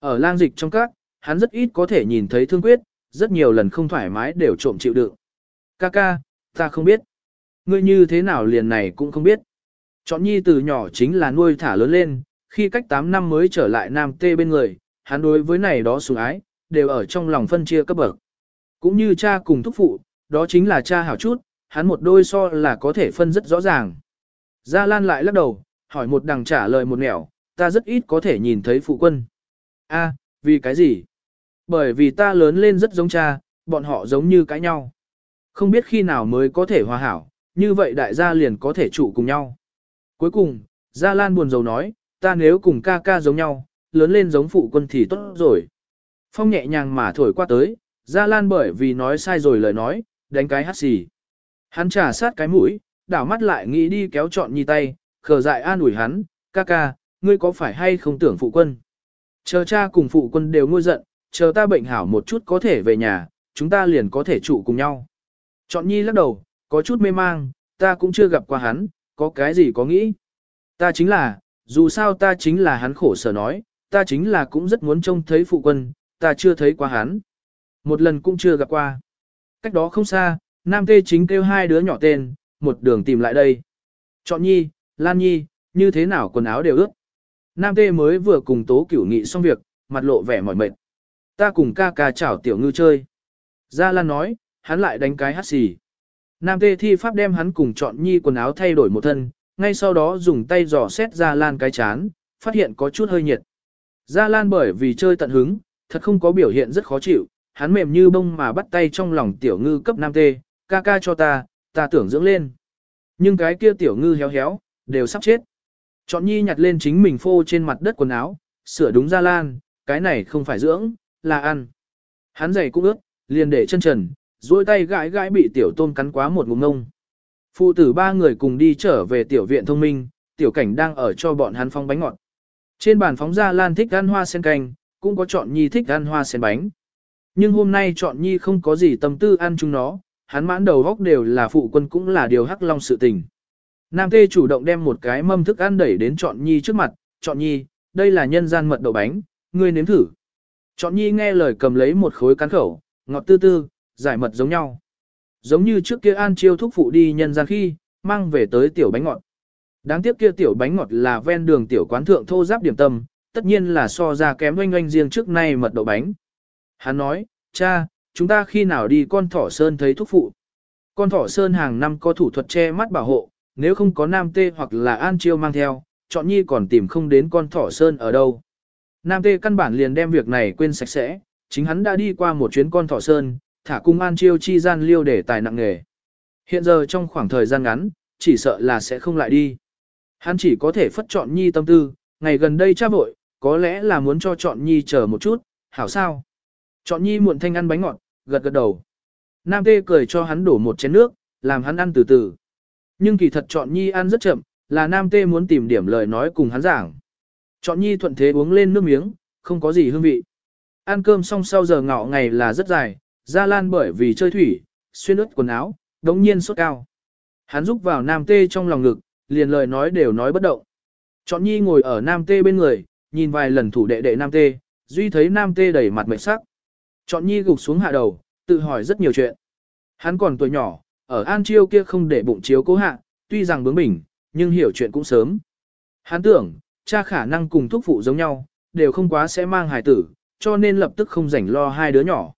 Ở lang dịch trong các, hắn rất ít có thể nhìn thấy thương quyết, rất nhiều lần không thoải mái đều trộm chịu đựng. Kaka, ta không biết. Ngươi như thế nào liền này cũng không biết. Chọn nhi từ nhỏ chính là nuôi thả lớn lên, khi cách 8 năm mới trở lại nam tê bên người, hắn đối với này đó sủng ái, đều ở trong lòng phân chia cấp bậc. Cũng như cha cùng thúc phụ, đó chính là cha hảo chút, hắn một đôi so là có thể phân rất rõ ràng. Gia Lan lại lắc đầu, hỏi một đằng trả lời một nẻo, ta rất ít có thể nhìn thấy phụ quân. A, vì cái gì? Bởi vì ta lớn lên rất giống cha, bọn họ giống như cãi nhau. Không biết khi nào mới có thể hòa hảo, như vậy đại gia liền có thể trụ cùng nhau. Cuối cùng, Gia Lan buồn rầu nói, ta nếu cùng ca ca giống nhau, lớn lên giống phụ quân thì tốt rồi. Phong nhẹ nhàng mà thổi qua tới, Gia Lan bởi vì nói sai rồi lời nói, đánh cái hát xì. Hắn trả sát cái mũi, đảo mắt lại nghĩ đi kéo trọn nhi tay, khờ dại an ủi hắn, ca ca, ngươi có phải hay không tưởng phụ quân? Chờ cha cùng phụ quân đều ngôi giận, chờ ta bệnh hảo một chút có thể về nhà, chúng ta liền có thể trụ cùng nhau. Chọn nhi lắc đầu, có chút mê mang, ta cũng chưa gặp qua hắn, có cái gì có nghĩ. Ta chính là, dù sao ta chính là hắn khổ sở nói, ta chính là cũng rất muốn trông thấy phụ quân, ta chưa thấy qua hắn. Một lần cũng chưa gặp qua. Cách đó không xa, Nam Tê chính kêu hai đứa nhỏ tên, một đường tìm lại đây. Chọn nhi, Lan nhi, như thế nào quần áo đều ướt. Nam Tê mới vừa cùng tố cửu nghị xong việc, mặt lộ vẻ mỏi mệt. Ta cùng ca ca chảo tiểu ngư chơi. Gia Lan nói, hắn lại đánh cái hát xì. Nam Tê thi pháp đem hắn cùng chọn nhi quần áo thay đổi một thân, ngay sau đó dùng tay dò xét ra Lan cái chán, phát hiện có chút hơi nhiệt. Gia Lan bởi vì chơi tận hứng, thật không có biểu hiện rất khó chịu, hắn mềm như bông mà bắt tay trong lòng tiểu ngư cấp Nam Tê, ca ca cho ta, ta tưởng dưỡng lên. Nhưng cái kia tiểu ngư héo héo, đều sắp chết. Chọn nhi nhặt lên chính mình phô trên mặt đất quần áo, sửa đúng Gia Lan, cái này không phải dưỡng, là ăn. Hắn giày cũng ướt, liền để chân trần, duỗi tay gãi gãi bị tiểu tôm cắn quá một ngụm ngông. Phụ tử ba người cùng đi trở về tiểu viện thông minh, tiểu cảnh đang ở cho bọn hắn phong bánh ngọt. Trên bàn phóng ra Lan thích ăn hoa sen canh, cũng có chọn nhi thích ăn hoa sen bánh. Nhưng hôm nay chọn nhi không có gì tâm tư ăn chúng nó, hắn mãn đầu góc đều là phụ quân cũng là điều hắc long sự tình. Nam Tê chủ động đem một cái mâm thức ăn đẩy đến chọn nhi trước mặt, chọn nhi, đây là nhân gian mật đậu bánh, ngươi nếm thử. Chọn nhi nghe lời cầm lấy một khối cán khẩu, ngọt tư tư, giải mật giống nhau. Giống như trước kia An Chiêu thúc phụ đi nhân gian khi, mang về tới tiểu bánh ngọt. Đáng tiếc kia tiểu bánh ngọt là ven đường tiểu quán thượng thô giáp điểm tâm, tất nhiên là so ra kém oanh oanh riêng trước nay mật đậu bánh. Hắn nói, cha, chúng ta khi nào đi con thỏ sơn thấy thúc phụ. Con thỏ sơn hàng năm có thủ thuật che mắt bảo hộ, nếu không có nam tê hoặc là an chiêu mang theo, chọn nhi còn tìm không đến con thỏ sơn ở đâu. Nam tê căn bản liền đem việc này quên sạch sẽ, chính hắn đã đi qua một chuyến con thỏ sơn, thả cung an chiêu chi gian liêu để tài nặng nghề. Hiện giờ trong khoảng thời gian ngắn, chỉ sợ là sẽ không lại đi. Hắn chỉ có thể phất chọn nhi tâm tư, ngày gần đây cha vội, có lẽ là muốn cho chọn nhi chờ một chút, hảo sao. Chọn nhi muộn thanh ăn bánh ngọt, gật gật đầu. Nam tê cười cho hắn đổ một chén nước, làm hắn ăn từ từ. Nhưng kỳ thật chọn nhi ăn rất chậm, là nam tê muốn tìm điểm lời nói cùng hắn giảng. Chọn nhi thuận thế uống lên nước miếng, không có gì hương vị. Ăn cơm xong sau giờ ngọ ngày là rất dài, Gia Lan bởi vì chơi thủy, xuyên ướt quần áo, đống nhiên sốt cao. Hắn rúc vào nam tê trong lòng ngực, liền lời nói đều nói bất động. Chọn nhi ngồi ở nam tê bên người, nhìn vài lần thủ đệ đệ nam tê, duy thấy nam tê đầy mặt mệt sắc. Chọn nhi gục xuống hạ đầu, tự hỏi rất nhiều chuyện. Hắn còn tuổi nhỏ, ở An Chiêu kia không để bụng chiếu cố hạ, tuy rằng bướng bỉnh, nhưng hiểu chuyện cũng sớm. Hắn tưởng, cha khả năng cùng thúc phụ giống nhau, đều không quá sẽ mang hài tử, cho nên lập tức không rảnh lo hai đứa nhỏ.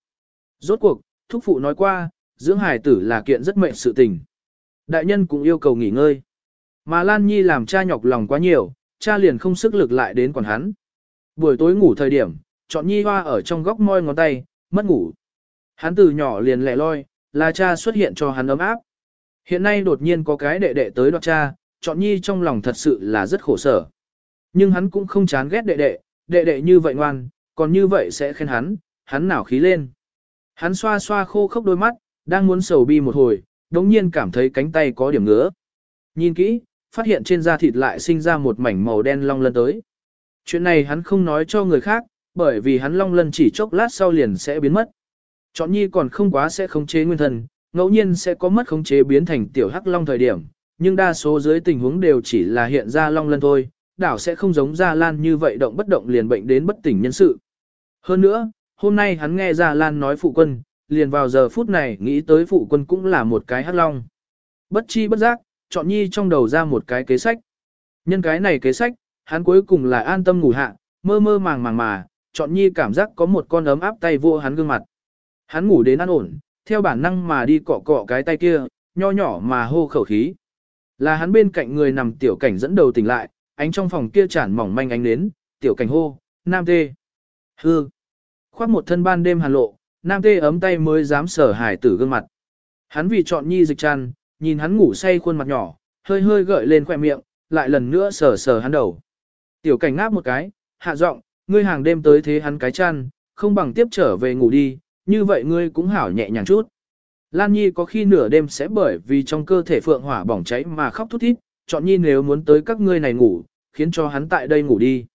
Rốt cuộc, thúc phụ nói qua, dưỡng hài tử là kiện rất mệnh sự tình. Đại nhân cũng yêu cầu nghỉ ngơi. Mà Lan Nhi làm cha nhọc lòng quá nhiều, cha liền không sức lực lại đến còn hắn. Buổi tối ngủ thời điểm, chọn nhi hoa ở trong góc môi ngón tay, mất ngủ. Hắn từ nhỏ liền lẻ loi, là cha xuất hiện cho hắn ấm áp. Hiện nay đột nhiên có cái đệ đệ tới đoạt cha, chọn nhi trong lòng thật sự là rất khổ sở. Nhưng hắn cũng không chán ghét đệ đệ, đệ đệ như vậy ngoan, còn như vậy sẽ khen hắn, hắn nào khí lên. Hắn xoa xoa khô khốc đôi mắt, đang muốn sầu bi một hồi, đống nhiên cảm thấy cánh tay có điểm ngứa. Nhìn kỹ, phát hiện trên da thịt lại sinh ra một mảnh màu đen long lân tới. Chuyện này hắn không nói cho người khác, bởi vì hắn long lân chỉ chốc lát sau liền sẽ biến mất. Chọn nhi còn không quá sẽ khống chế nguyên thần, ngẫu nhiên sẽ có mất khống chế biến thành tiểu hắc long thời điểm, nhưng đa số dưới tình huống đều chỉ là hiện ra long lân thôi, đảo sẽ không giống Gia Lan như vậy động bất động liền bệnh đến bất tỉnh nhân sự. Hơn nữa, hôm nay hắn nghe Gia Lan nói phụ quân, liền vào giờ phút này nghĩ tới phụ quân cũng là một cái hắc long. Bất chi bất giác, chọn nhi trong đầu ra một cái kế sách. Nhân cái này kế sách, hắn cuối cùng là an tâm ngủ hạ, mơ mơ màng màng mà, chọn nhi cảm giác có một con ấm áp tay vô hắn gương mặt. Hắn ngủ đến an ổn, theo bản năng mà đi cọ cọ cái tay kia, nho nhỏ mà hô khẩu khí. Là hắn bên cạnh người nằm tiểu cảnh dẫn đầu tỉnh lại, ánh trong phòng kia chản mỏng manh ánh đến, tiểu cảnh hô, nam tê. Hư. Khoác một thân ban đêm hàn lộ, nam tê ấm tay mới dám sở hải tử gương mặt. Hắn vì chọn nhi dịch tràn, nhìn hắn ngủ say khuôn mặt nhỏ, hơi hơi gợi lên khỏe miệng, lại lần nữa sờ sờ hắn đầu. Tiểu cảnh ngáp một cái, hạ giọng, ngươi hàng đêm tới thế hắn cái chăn, không bằng tiếp trở về ngủ đi, như vậy ngươi cũng hảo nhẹ nhàng chút. Lan Nhi có khi nửa đêm sẽ bởi vì trong cơ thể phượng hỏa bỏng cháy mà khóc thút thít, chọn Nhi nếu muốn tới các ngươi này ngủ, khiến cho hắn tại đây ngủ đi.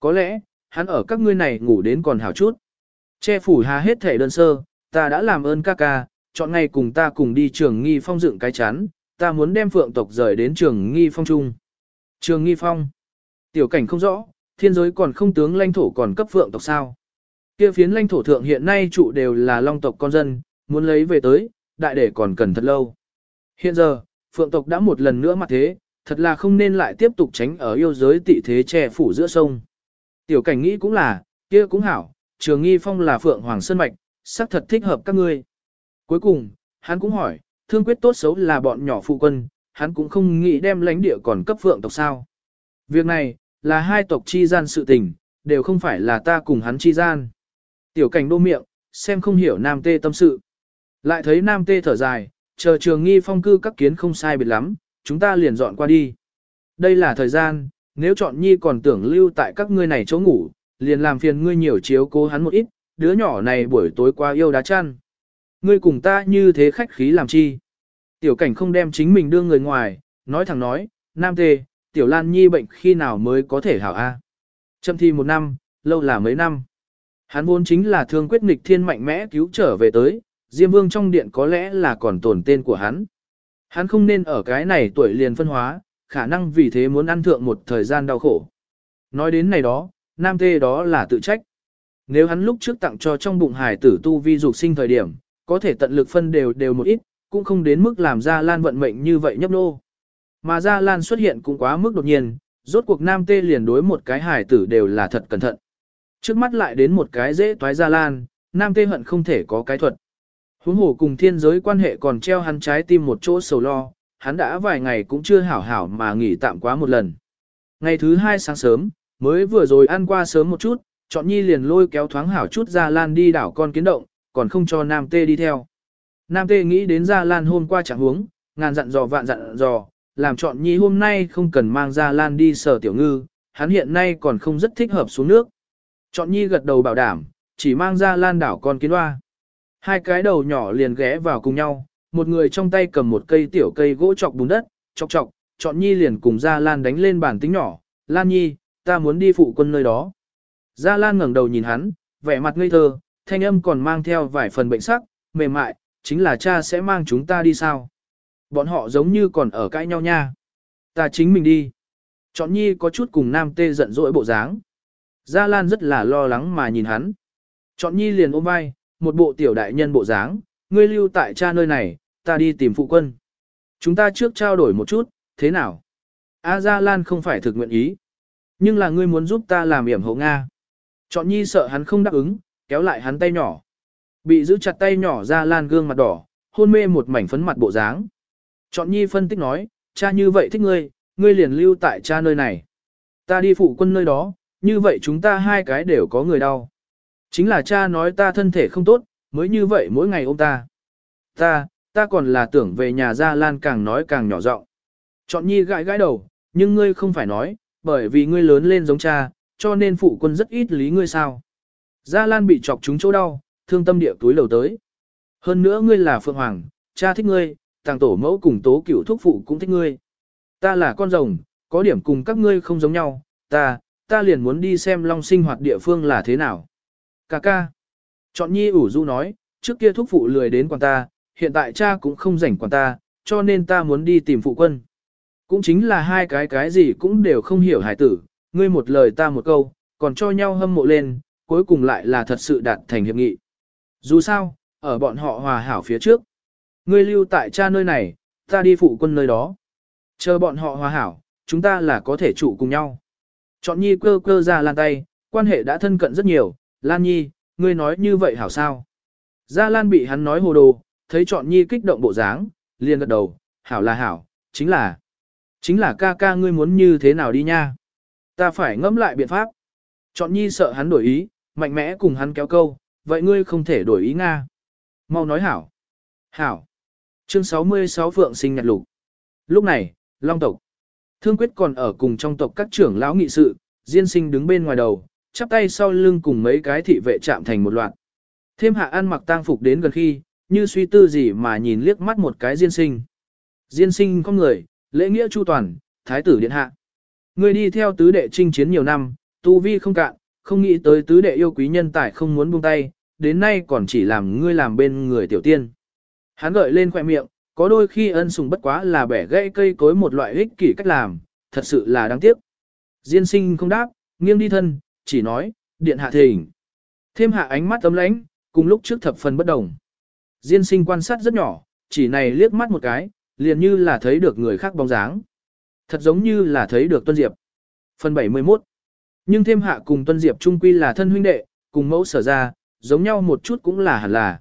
Có lẽ, hắn ở các ngươi này ngủ đến còn hảo chút. Che phủ hà hết thể đơn sơ, ta đã làm ơn ca ca, chọn ngày cùng ta cùng đi trường nghi phong dựng cái chán, ta muốn đem phượng tộc rời đến trường nghi phong trung. Trường nghi phong. Tiểu cảnh không rõ, thiên giới còn không tướng lãnh thổ còn cấp phượng tộc sao. Kia phiến lãnh thổ thượng hiện nay trụ đều là long tộc con dân, muốn lấy về tới, đại để còn cần thật lâu. Hiện giờ, phượng tộc đã một lần nữa mặt thế, thật là không nên lại tiếp tục tránh ở yêu giới tị thế che phủ giữa sông. Tiểu cảnh nghĩ cũng là, kia cũng hảo, trường nghi phong là phượng hoàng sơn mạch, xác thật thích hợp các ngươi. Cuối cùng, hắn cũng hỏi, thương quyết tốt xấu là bọn nhỏ phụ quân, hắn cũng không nghĩ đem lãnh địa còn cấp phượng tộc sao. Việc này, là hai tộc chi gian sự tình, đều không phải là ta cùng hắn chi gian. Tiểu cảnh đô miệng, xem không hiểu nam tê tâm sự. Lại thấy nam tê thở dài, chờ trường nghi phong cư các kiến không sai biệt lắm, chúng ta liền dọn qua đi. Đây là thời gian, nếu chọn nhi còn tưởng lưu tại các ngươi này chỗ ngủ, liền làm phiền ngươi nhiều chiếu cố hắn một ít, đứa nhỏ này buổi tối qua yêu đá chăn. Ngươi cùng ta như thế khách khí làm chi? Tiểu cảnh không đem chính mình đưa người ngoài, nói thẳng nói, nam tề tiểu lan nhi bệnh khi nào mới có thể hảo a? Châm thi một năm, lâu là mấy năm. Hắn vốn chính là thương quyết nghịch thiên mạnh mẽ cứu trở về tới, Diêm Vương trong điện có lẽ là còn tổn tên của hắn. Hắn không nên ở cái này tuổi liền phân hóa, khả năng vì thế muốn ăn thượng một thời gian đau khổ. Nói đến này đó, nam tê đó là tự trách. Nếu hắn lúc trước tặng cho trong bụng hải tử tu vi dục sinh thời điểm, có thể tận lực phân đều đều một ít, cũng không đến mức làm ra lan vận mệnh như vậy nhấp nô. Mà Gia Lan xuất hiện cũng quá mức đột nhiên, rốt cuộc nam tê liền đối một cái hải tử đều là thật cẩn thận. Trước mắt lại đến một cái dễ toái Gia Lan, nam tê hận không thể có cái thuật. Huống hồ cùng thiên giới quan hệ còn treo hắn trái tim một chỗ sầu lo, hắn đã vài ngày cũng chưa hảo hảo mà nghỉ tạm quá một lần. Ngày thứ hai sáng sớm, mới vừa rồi ăn qua sớm một chút, chọn nhi liền lôi kéo thoáng hảo chút ra Lan đi đảo con kiến động, còn không cho Nam Tê đi theo. Nam Tê nghĩ đến Gia Lan hôm qua chẳng huống, ngàn dặn dò vạn dặn dò, làm chọn nhi hôm nay không cần mang Gia Lan đi sở tiểu ngư, hắn hiện nay còn không rất thích hợp xuống nước. Chọn nhi gật đầu bảo đảm, chỉ mang Gia Lan đảo con kiến hoa. Hai cái đầu nhỏ liền ghé vào cùng nhau, một người trong tay cầm một cây tiểu cây gỗ chọc bùn đất, chọc chọc, chọn nhi liền cùng Gia Lan đánh lên bản tính nhỏ, Lan nhi, ta muốn đi phụ quân nơi đó. Gia Lan ngẩng đầu nhìn hắn, vẻ mặt ngây thơ, thanh âm còn mang theo vài phần bệnh sắc, mềm mại, chính là cha sẽ mang chúng ta đi sao. Bọn họ giống như còn ở cãi nhau nha. Ta chính mình đi. Chọn nhi có chút cùng nam tê giận dỗi bộ dáng. Gia Lan rất là lo lắng mà nhìn hắn. Chọn nhi liền ôm vai, một bộ tiểu đại nhân bộ dáng, ngươi lưu tại cha nơi này, ta đi tìm phụ quân. Chúng ta trước trao đổi một chút, thế nào? A Gia Lan không phải thực nguyện ý. Nhưng là ngươi muốn giúp ta làm yểm hộ Nga. Chọn nhi sợ hắn không đáp ứng, kéo lại hắn tay nhỏ. Bị giữ chặt tay nhỏ Gia Lan gương mặt đỏ, hôn mê một mảnh phấn mặt bộ dáng. Chọn nhi phân tích nói, cha như vậy thích ngươi, ngươi liền lưu tại cha nơi này. Ta đi phụ quân nơi đó, như vậy chúng ta hai cái đều có người đau. Chính là cha nói ta thân thể không tốt, mới như vậy mỗi ngày ôm ta. Ta, ta còn là tưởng về nhà Gia Lan càng nói càng nhỏ giọng. Chọn nhi gãi gãi đầu, nhưng ngươi không phải nói, bởi vì ngươi lớn lên giống cha, cho nên phụ quân rất ít lý ngươi sao. Gia Lan bị chọc trúng chỗ đau, thương tâm địa túi lầu tới. Hơn nữa ngươi là Phượng Hoàng, cha thích ngươi, tàng tổ mẫu cùng tố cửu thúc phụ cũng thích ngươi. Ta là con rồng, có điểm cùng các ngươi không giống nhau, ta, ta liền muốn đi xem long sinh hoạt địa phương là thế nào. Cà ca. Chọn nhi ủ du nói, trước kia thúc phụ lười đến quản ta, hiện tại cha cũng không rảnh quản ta, cho nên ta muốn đi tìm phụ quân. Cũng chính là hai cái cái gì cũng đều không hiểu hải tử, ngươi một lời ta một câu, còn cho nhau hâm mộ lên, cuối cùng lại là thật sự đạt thành hiệp nghị. Dù sao, ở bọn họ hòa hảo phía trước. Ngươi lưu tại cha nơi này, ta đi phụ quân nơi đó. Chờ bọn họ hòa hảo, chúng ta là có thể trụ cùng nhau. Chọn nhi cơ cơ ra lan tay, quan hệ đã thân cận rất nhiều, Lan nhi, ngươi nói như vậy hảo sao. Gia Lan bị hắn nói hồ đồ, thấy chọn nhi kích động bộ dáng, liền gật đầu, hảo là hảo, chính là, chính là ca ca ngươi muốn như thế nào đi nha. Ta phải ngẫm lại biện pháp. Chọn nhi sợ hắn đổi ý, mạnh mẽ cùng hắn kéo câu, vậy ngươi không thể đổi ý Nga. Mau nói hảo. Hảo. Chương 66 Phượng sinh nhật lục. Lúc này, Long tộc. Thương quyết còn ở cùng trong tộc các trưởng lão nghị sự, Diên sinh đứng bên ngoài đầu, chắp tay sau lưng cùng mấy cái thị vệ chạm thành một loạt. Thêm hạ ăn mặc tang phục đến gần khi, như suy tư gì mà nhìn liếc mắt một cái Diên sinh. Diên sinh có người, lễ nghĩa chu toàn, thái tử điện hạ. Người đi theo tứ đệ chinh chiến nhiều năm, tu vi không cạn, không nghĩ tới tứ đệ yêu quý nhân tài không muốn buông tay, đến nay còn chỉ làm ngươi làm bên người tiểu tiên. Hắn gợi lên khoẻ miệng, có đôi khi ân sùng bất quá là bẻ gãy cây cối một loại ích kỷ cách làm, thật sự là đáng tiếc. Diên sinh không đáp, nghiêng đi thân, chỉ nói, điện hạ thỉnh. Thêm hạ ánh mắt ấm lãnh, cùng lúc trước thập phần bất đồng. Diên sinh quan sát rất nhỏ, chỉ này liếc mắt một cái, liền như là thấy được người khác bóng dáng. Thật giống như là thấy được Tuân Diệp. Phần 71 Nhưng thêm hạ cùng Tuân Diệp trung quy là thân huynh đệ, cùng mẫu sở ra, giống nhau một chút cũng là hẳn là.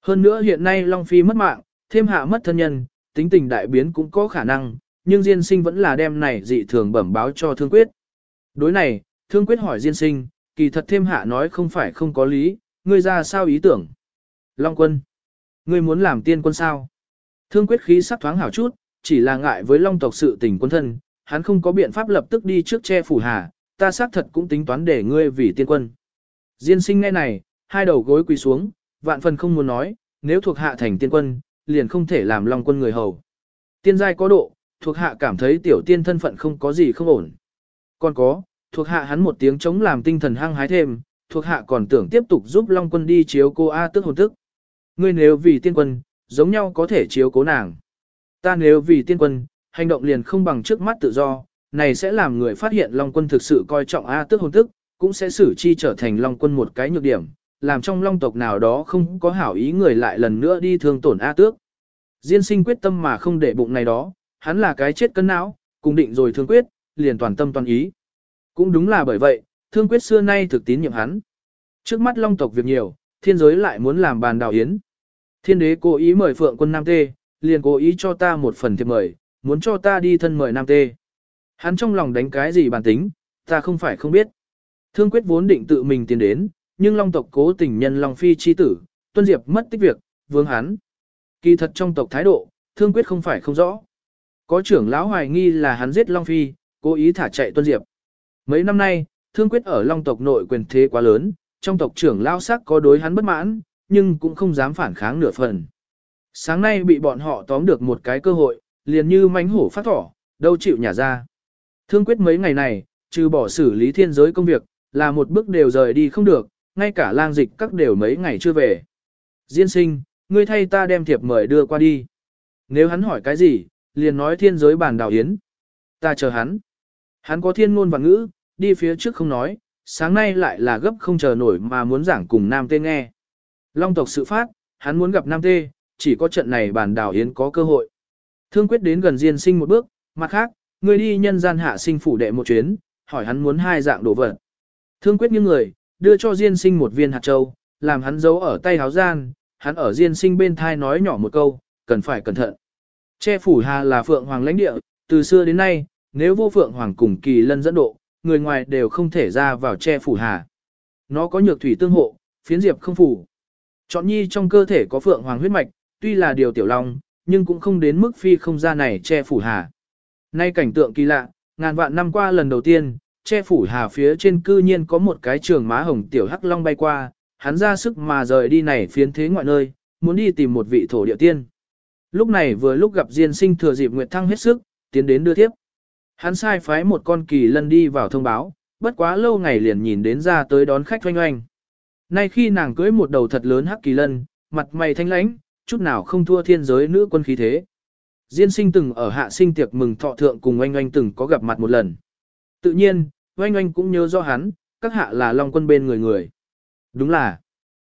Hơn nữa hiện nay Long Phi mất mạng, thêm hạ mất thân nhân, tính tình đại biến cũng có khả năng, nhưng Diên sinh vẫn là đem này dị thường bẩm báo cho Thương Quyết. Đối này, Thương Quyết hỏi Diên sinh, kỳ thật thêm hạ nói không phải không có lý, ngươi ra sao ý tưởng? Long quân, ngươi muốn làm tiên quân sao? Thương Quyết khí sắc thoáng hảo chút, chỉ là ngại với Long tộc sự tình quân thân, hắn không có biện pháp lập tức đi trước che phủ hà, ta xác thật cũng tính toán để ngươi vì tiên quân. Diên sinh nghe này, hai đầu gối quỳ xuống, vạn phần không muốn nói, nếu thuộc hạ thành tiên quân, liền không thể làm long quân người hầu. Tiên giai có độ, thuộc hạ cảm thấy tiểu tiên thân phận không có gì không ổn. Còn có, thuộc hạ hắn một tiếng chống làm tinh thần hăng hái thêm, thuộc hạ còn tưởng tiếp tục giúp long quân đi chiếu cô A tức hồn tức. Ngươi nếu vì tiên quân, giống nhau có thể chiếu cố nàng. Ta nếu vì tiên quân, hành động liền không bằng trước mắt tự do, này sẽ làm người phát hiện long quân thực sự coi trọng A tức hồn tức, cũng sẽ xử chi trở thành long quân một cái nhược điểm, làm trong long tộc nào đó không có hảo ý người lại lần nữa đi thương tổn A tước. Diên sinh quyết tâm mà không để bụng này đó, hắn là cái chết cân não, cùng định rồi thương quyết, liền toàn tâm toàn ý. Cũng đúng là bởi vậy, thương quyết xưa nay thực tín nhiệm hắn. Trước mắt long tộc việc nhiều, thiên giới lại muốn làm bàn đào yến. Thiên đế cố ý mời phượng quân Nam Tê, liền cố ý cho ta một phần thiệp mời, muốn cho ta đi thân mời Nam Tê. Hắn trong lòng đánh cái gì bản tính, ta không phải không biết. Thương quyết vốn định tự mình tiến đến, nhưng Long tộc cố tình nhân Long Phi chi tử, Tuân Diệp mất tích việc, vương hắn. Kỳ thật trong tộc thái độ, thương quyết không phải không rõ. Có trưởng lão hoài nghi là hắn giết Long Phi, cố ý thả chạy Tuân Diệp. Mấy năm nay, thương quyết ở Long tộc nội quyền thế quá lớn, trong tộc trưởng lão sắc có đối hắn bất mãn, nhưng cũng không dám phản kháng nửa phần. Sáng nay bị bọn họ tóm được một cái cơ hội, liền như mánh hổ phát thỏ, đâu chịu nhả ra. Thương quyết mấy ngày này, trừ bỏ xử lý thiên giới công việc, là một bước đều rời đi không được, ngay cả lang dịch các đều mấy ngày chưa về. Diên sinh, ngươi thay ta đem thiệp mời đưa qua đi. Nếu hắn hỏi cái gì, liền nói thiên giới bàn đảo yến. Ta chờ hắn. Hắn có thiên ngôn và ngữ, đi phía trước không nói, sáng nay lại là gấp không chờ nổi mà muốn giảng cùng Nam tên nghe. Long tộc sự phát, hắn muốn gặp Nam Tê, chỉ có trận này bản đảo yến có cơ hội. Thương quyết đến gần Diên sinh một bước, mặt khác, người đi nhân gian hạ sinh phủ đệ một chuyến, hỏi hắn muốn hai dạng đồ vật. Thương quyết những người, đưa cho Diên sinh một viên hạt châu, làm hắn giấu ở tay háo gian, hắn ở Diên sinh bên thai nói nhỏ một câu, cần phải cẩn thận. Che phủ hà là phượng hoàng lãnh địa, từ xưa đến nay, nếu vô phượng hoàng cùng kỳ lân dẫn độ, người ngoài đều không thể ra vào che phủ hà. Nó có nhược thủy tương hộ, phiến diệp không phủ. Chọn nhi trong cơ thể có phượng hoàng huyết mạch, tuy là điều tiểu long, nhưng cũng không đến mức phi không ra này che phủ hà. Nay cảnh tượng kỳ lạ, ngàn vạn năm qua lần đầu tiên, che phủ hà phía trên cư nhiên có một cái trường má hồng tiểu hắc long bay qua, hắn ra sức mà rời đi này phiến thế ngoại nơi, muốn đi tìm một vị thổ địa tiên. Lúc này vừa lúc gặp Diên sinh thừa dịp Nguyệt Thăng hết sức, tiến đến đưa tiếp. Hắn sai phái một con kỳ lân đi vào thông báo, bất quá lâu ngày liền nhìn đến ra tới đón khách oanh oanh. Nay khi nàng cưới một đầu thật lớn hắc kỳ lân, mặt mày thanh lãnh, chút nào không thua thiên giới nữ quân khí thế. Diên sinh từng ở hạ sinh tiệc mừng thọ thượng cùng oanh oanh từng có gặp mặt một lần. Tự nhiên, oanh oanh cũng nhớ do hắn, các hạ là long quân bên người người. Đúng là.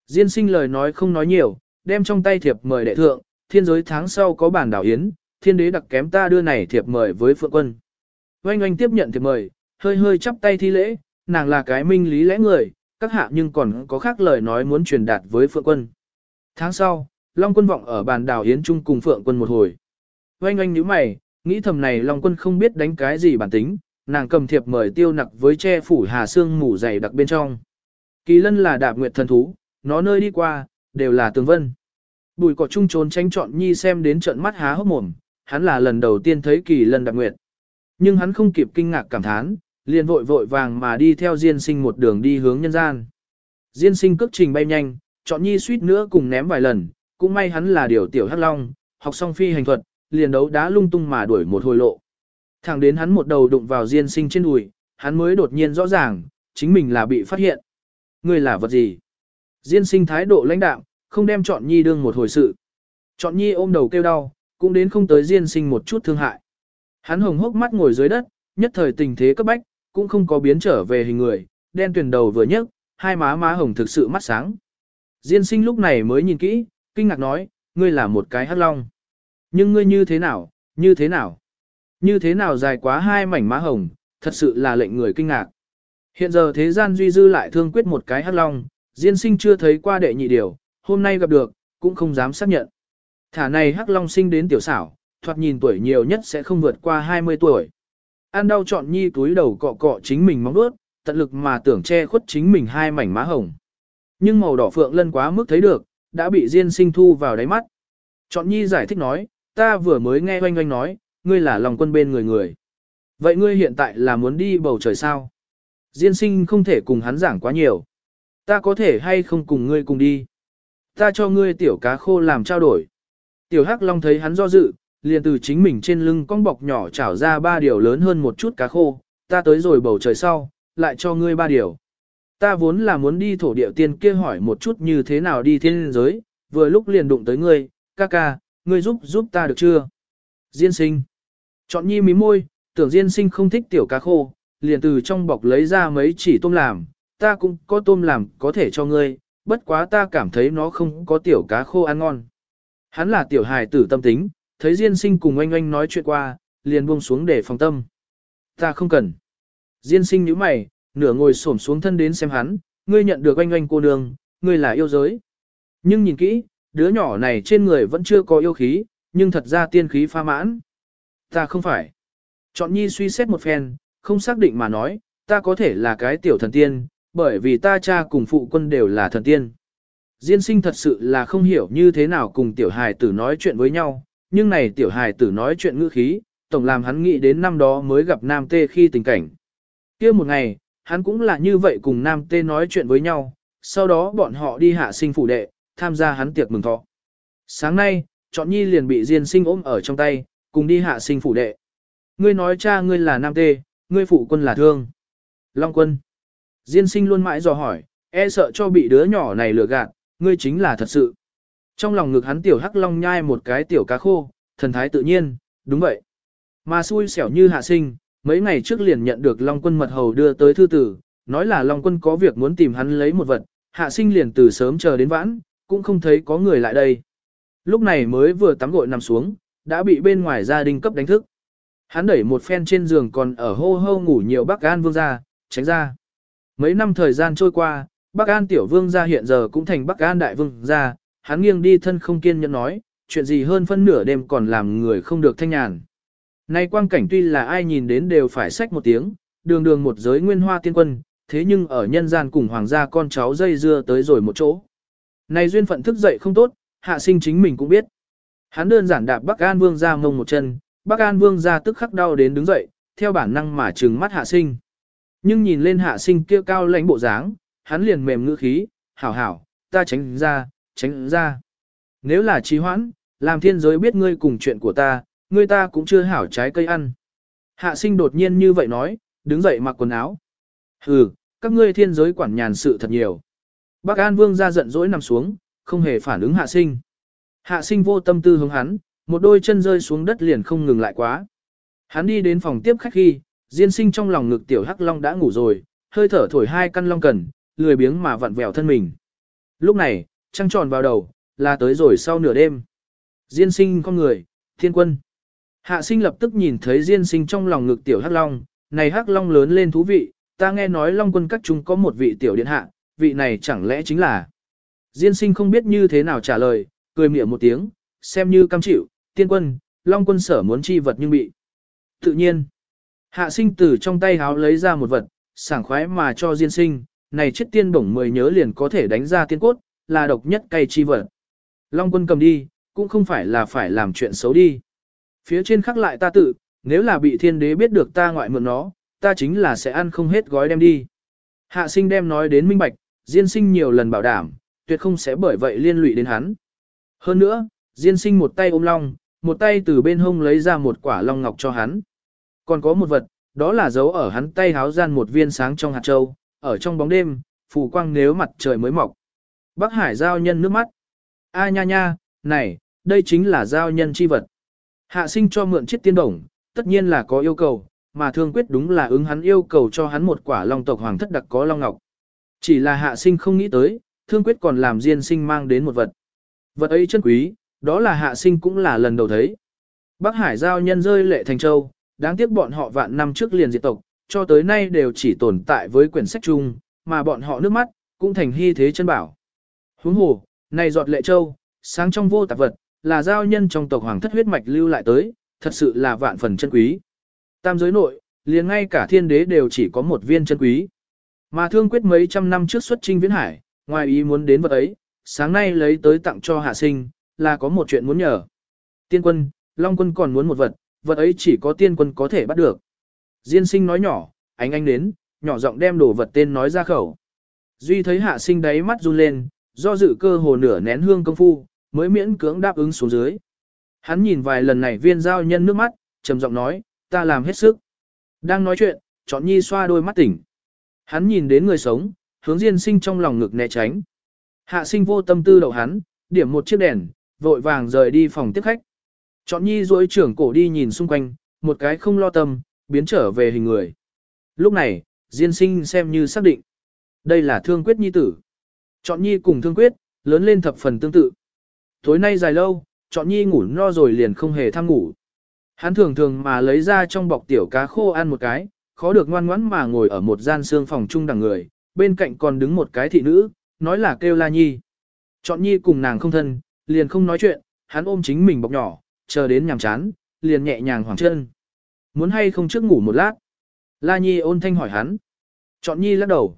Diên sinh lời nói không nói nhiều, đem trong tay thiệp mời đệ thượng, thiên giới tháng sau có bản đảo yến, thiên đế đặc kém ta đưa này thiệp mời với phượng quân. Oanh oanh tiếp nhận thiệp mời, hơi hơi chắp tay thi lễ, nàng là cái minh lý lẽ người, các hạ nhưng còn có khác lời nói muốn truyền đạt với phượng quân. Tháng sau, Long quân vọng ở bàn đảo yến trung cùng phượng quân một hồi. Oanh oanh nhíu mày, nghĩ thầm này Long quân không biết đánh cái gì bản tính, nàng cầm thiệp mời tiêu nặc với che phủ hà xương mủ dày đặc bên trong. Kỳ lân là đạp nguyệt thần thú, nó nơi đi qua, đều là tường vân. Bùi cỏ trung trốn tránh chọn nhi xem đến trận mắt há hốc mồm, hắn là lần đầu tiên thấy kỳ lân đạp nguyệt. Nhưng hắn không kịp kinh ngạc cảm thán, liền vội vội vàng mà đi theo Diên sinh một đường đi hướng nhân gian. Diên sinh cước trình bay nhanh, chọn nhi suýt nữa cùng ném vài lần, cũng may hắn là điều tiểu hắc long, học xong phi hành thuật, liền đấu đá lung tung mà đuổi một hồi lộ. Thẳng đến hắn một đầu đụng vào Diên sinh trên đùi, hắn mới đột nhiên rõ ràng, chính mình là bị phát hiện. Ngươi là vật gì? Diên sinh thái độ lãnh đạm, không đem chọn nhi đương một hồi sự. Chọn nhi ôm đầu kêu đau, cũng đến không tới Diên sinh một chút thương hại. Hắn hồng hốc mắt ngồi dưới đất, nhất thời tình thế cấp bách, cũng không có biến trở về hình người, đen tuyển đầu vừa nhấc, hai má má hồng thực sự mắt sáng. Diên sinh lúc này mới nhìn kỹ, kinh ngạc nói, ngươi là một cái hắc long. Nhưng ngươi như thế nào, như thế nào? Như thế nào dài quá hai mảnh má hồng, thật sự là lệnh người kinh ngạc. Hiện giờ thế gian duy dư lại thương quyết một cái hắc long, Diên sinh chưa thấy qua đệ nhị điều, hôm nay gặp được, cũng không dám xác nhận. Thả này hắc long sinh đến tiểu xảo, thoạt nhìn tuổi nhiều nhất sẽ không vượt qua 20 tuổi. An đau chọn nhi túi đầu cọ cọ chính mình móng đuốt, tận lực mà tưởng che khuất chính mình hai mảnh má hồng. Nhưng màu đỏ phượng lân quá mức thấy được, đã bị Diên sinh thu vào đáy mắt. Chọn nhi giải thích nói, ta vừa mới nghe oanh oanh nói, ngươi là lòng quân bên người người. Vậy ngươi hiện tại là muốn đi bầu trời sao? Diên sinh không thể cùng hắn giảng quá nhiều. Ta có thể hay không cùng ngươi cùng đi? Ta cho ngươi tiểu cá khô làm trao đổi. Tiểu Hắc Long thấy hắn do dự, liền từ chính mình trên lưng con bọc nhỏ chảo ra ba điều lớn hơn một chút cá khô, ta tới rồi bầu trời sau, lại cho ngươi ba điều. Ta vốn là muốn đi thổ địa tiên kia hỏi một chút như thế nào đi thiên giới, vừa lúc liền đụng tới ngươi, ca ca, ngươi giúp giúp ta được chưa? Diên sinh. Chọn nhi mí môi, tưởng Diên sinh không thích tiểu cá khô, liền từ trong bọc lấy ra mấy chỉ tôm làm, ta cũng có tôm làm có thể cho ngươi, bất quá ta cảm thấy nó không có tiểu cá khô ăn ngon. Hắn là tiểu hài tử tâm tính, thấy Diên sinh cùng oanh oanh nói chuyện qua, liền buông xuống để phòng tâm. Ta không cần. Diên sinh nhíu mày, nửa ngồi xổm xuống thân đến xem hắn, ngươi nhận được oanh oanh cô nương, ngươi là yêu giới. Nhưng nhìn kỹ, đứa nhỏ này trên người vẫn chưa có yêu khí, nhưng thật ra tiên khí pha mãn. Ta không phải. Chọn nhi suy xét một phen, không xác định mà nói, ta có thể là cái tiểu thần tiên, bởi vì ta cha cùng phụ quân đều là thần tiên. Diên sinh thật sự là không hiểu như thế nào cùng tiểu hài tử nói chuyện với nhau, nhưng này tiểu hài tử nói chuyện ngữ khí, tổng làm hắn nghĩ đến năm đó mới gặp nam tê khi tình cảnh. kia một ngày, hắn cũng là như vậy cùng nam tê nói chuyện với nhau, sau đó bọn họ đi hạ sinh phủ đệ, tham gia hắn tiệc mừng thọ. Sáng nay, chọn nhi liền bị diên sinh ôm ở trong tay, cùng đi hạ sinh phủ đệ. Ngươi nói cha ngươi là nam tê, ngươi phụ quân là thương. Long quân. Diên sinh luôn mãi dò hỏi, e sợ cho bị đứa nhỏ này lừa gạt, ngươi chính là thật sự. Trong lòng ngực hắn tiểu hắc long nhai một cái tiểu cá khô, thần thái tự nhiên, đúng vậy. Mà xui xẻo như hạ sinh, mấy ngày trước liền nhận được Long quân mật hầu đưa tới thư tử, nói là Long quân có việc muốn tìm hắn lấy một vật, hạ sinh liền từ sớm chờ đến vãn, cũng không thấy có người lại đây. Lúc này mới vừa tắm gội nằm xuống, đã bị bên ngoài gia đình cấp đánh thức. Hắn đẩy một phen trên giường còn ở hô hô ngủ nhiều bác An vương gia, tránh ra. Mấy năm thời gian trôi qua, Bắc An tiểu vương gia hiện giờ cũng thành Bắc An đại vương gia, hắn nghiêng đi thân không kiên nhẫn nói, chuyện gì hơn phân nửa đêm còn làm người không được thanh nhàn. Nay quang cảnh tuy là ai nhìn đến đều phải sách một tiếng, đường đường một giới nguyên hoa tiên quân, thế nhưng ở nhân gian cùng hoàng gia con cháu dây dưa tới rồi một chỗ. Này duyên phận thức dậy không tốt, hạ sinh chính mình cũng biết. Hắn đơn giản đạp Bắc An Vương ra mông một chân, Bắc An Vương ra tức khắc đau đến đứng dậy, theo bản năng mà trừng mắt hạ sinh. Nhưng nhìn lên hạ sinh kia cao lãnh bộ dáng, hắn liền mềm ngữ khí, hảo hảo, ta tránh ra, tránh ra. Nếu là trì hoãn, làm thiên giới biết ngươi cùng chuyện của ta, ngươi ta cũng chưa hảo trái cây ăn. Hạ sinh đột nhiên như vậy nói, đứng dậy mặc quần áo. Hừ, các ngươi thiên giới quản nhàn sự thật nhiều. Bác An Vương ra giận dỗi nằm xuống, không hề phản ứng hạ sinh. Hạ sinh vô tâm tư hướng hắn, một đôi chân rơi xuống đất liền không ngừng lại quá. Hắn đi đến phòng tiếp khách khi, Diên sinh trong lòng ngực tiểu hắc long đã ngủ rồi, hơi thở thổi hai căn long cần, lười biếng mà vặn vẹo thân mình. Lúc này, trăng tròn vào đầu, là tới rồi sau nửa đêm. Diên sinh con người, thiên quân. Hạ sinh lập tức nhìn thấy diên sinh trong lòng ngực tiểu hắc long, này hắc long lớn lên thú vị, ta nghe nói long quân các chúng có một vị tiểu điện hạ, vị này chẳng lẽ chính là. Diên sinh không biết như thế nào trả lời, cười miệng một tiếng, xem như cam chịu, tiên quân, long quân sở muốn chi vật nhưng bị. Tự nhiên, hạ sinh từ trong tay háo lấy ra một vật, sảng khoái mà cho diên sinh, này chiếc tiên bổng mười nhớ liền có thể đánh ra tiên cốt, là độc nhất cây chi vật. Long quân cầm đi, cũng không phải là phải làm chuyện xấu đi. Phía trên khắc lại ta tự, nếu là bị thiên đế biết được ta ngoại mượn nó, ta chính là sẽ ăn không hết gói đem đi. Hạ sinh đem nói đến minh bạch, diên sinh nhiều lần bảo đảm, tuyệt không sẽ bởi vậy liên lụy đến hắn. Hơn nữa, diên sinh một tay ôm long, một tay từ bên hông lấy ra một quả long ngọc cho hắn. Còn có một vật, đó là dấu ở hắn tay háo gian một viên sáng trong hạt châu, ở trong bóng đêm, phù quang nếu mặt trời mới mọc. Bắc Hải giao nhân nước mắt. A nha nha, này, đây chính là giao nhân chi vật. Hạ sinh cho mượn chiếc tiên đồng, tất nhiên là có yêu cầu, mà thương quyết đúng là ứng hắn yêu cầu cho hắn một quả long tộc hoàng thất đặc có long ngọc. Chỉ là hạ sinh không nghĩ tới, thương quyết còn làm diên sinh mang đến một vật. Vật ấy chân quý, đó là hạ sinh cũng là lần đầu thấy. Bắc Hải giao nhân rơi lệ thành châu, đáng tiếc bọn họ vạn năm trước liền diệt tộc, cho tới nay đều chỉ tồn tại với quyển sách chung, mà bọn họ nước mắt, cũng thành hy thế chân bảo. Huống hồ, này giọt lệ châu, sáng trong vô tạp vật, là giao nhân trong tộc hoàng thất huyết mạch lưu lại tới, thật sự là vạn phần chân quý. Tam giới nội, liền ngay cả thiên đế đều chỉ có một viên chân quý. Mà thương quyết mấy trăm năm trước xuất trinh viễn hải, ngoài ý muốn đến vật ấy, sáng nay lấy tới tặng cho hạ sinh, là có một chuyện muốn nhờ. Tiên quân, Long quân còn muốn một vật, vật ấy chỉ có tiên quân có thể bắt được. Diên sinh nói nhỏ, ánh anh đến, nhỏ giọng đem đồ vật tên nói ra khẩu. Duy thấy hạ sinh đáy mắt run lên, do dự cơ hồ nửa nén hương công phu, mới miễn cưỡng đáp ứng xuống dưới. Hắn nhìn vài lần này viên giao nhân nước mắt, trầm giọng nói, ta làm hết sức. Đang nói chuyện, chọn nhi xoa đôi mắt tỉnh. Hắn nhìn đến người sống, hướng diên sinh trong lòng ngực né tránh. Hạ sinh vô tâm tư đậu hắn, điểm một chiếc đèn, vội vàng rời đi phòng tiếp khách. Chọn nhi duỗi trưởng cổ đi nhìn xung quanh, một cái không lo tâm, biến trở về hình người. Lúc này, diên sinh xem như xác định. Đây là thương quyết nhi tử. Chọn nhi cùng thương quyết, lớn lên thập phần tương tự. Tối nay dài lâu, chọn nhi ngủ no rồi liền không hề tham ngủ. Hắn thường thường mà lấy ra trong bọc tiểu cá khô ăn một cái, khó được ngoan ngoãn mà ngồi ở một gian xương phòng chung đằng người, bên cạnh còn đứng một cái thị nữ, nói là kêu la nhi. Chọn nhi cùng nàng không thân, liền không nói chuyện, hắn ôm chính mình bọc nhỏ, chờ đến nhàm chán, liền nhẹ nhàng hoàng chân. Muốn hay không trước ngủ một lát? La nhi ôn thanh hỏi hắn. Chọn nhi lắc đầu.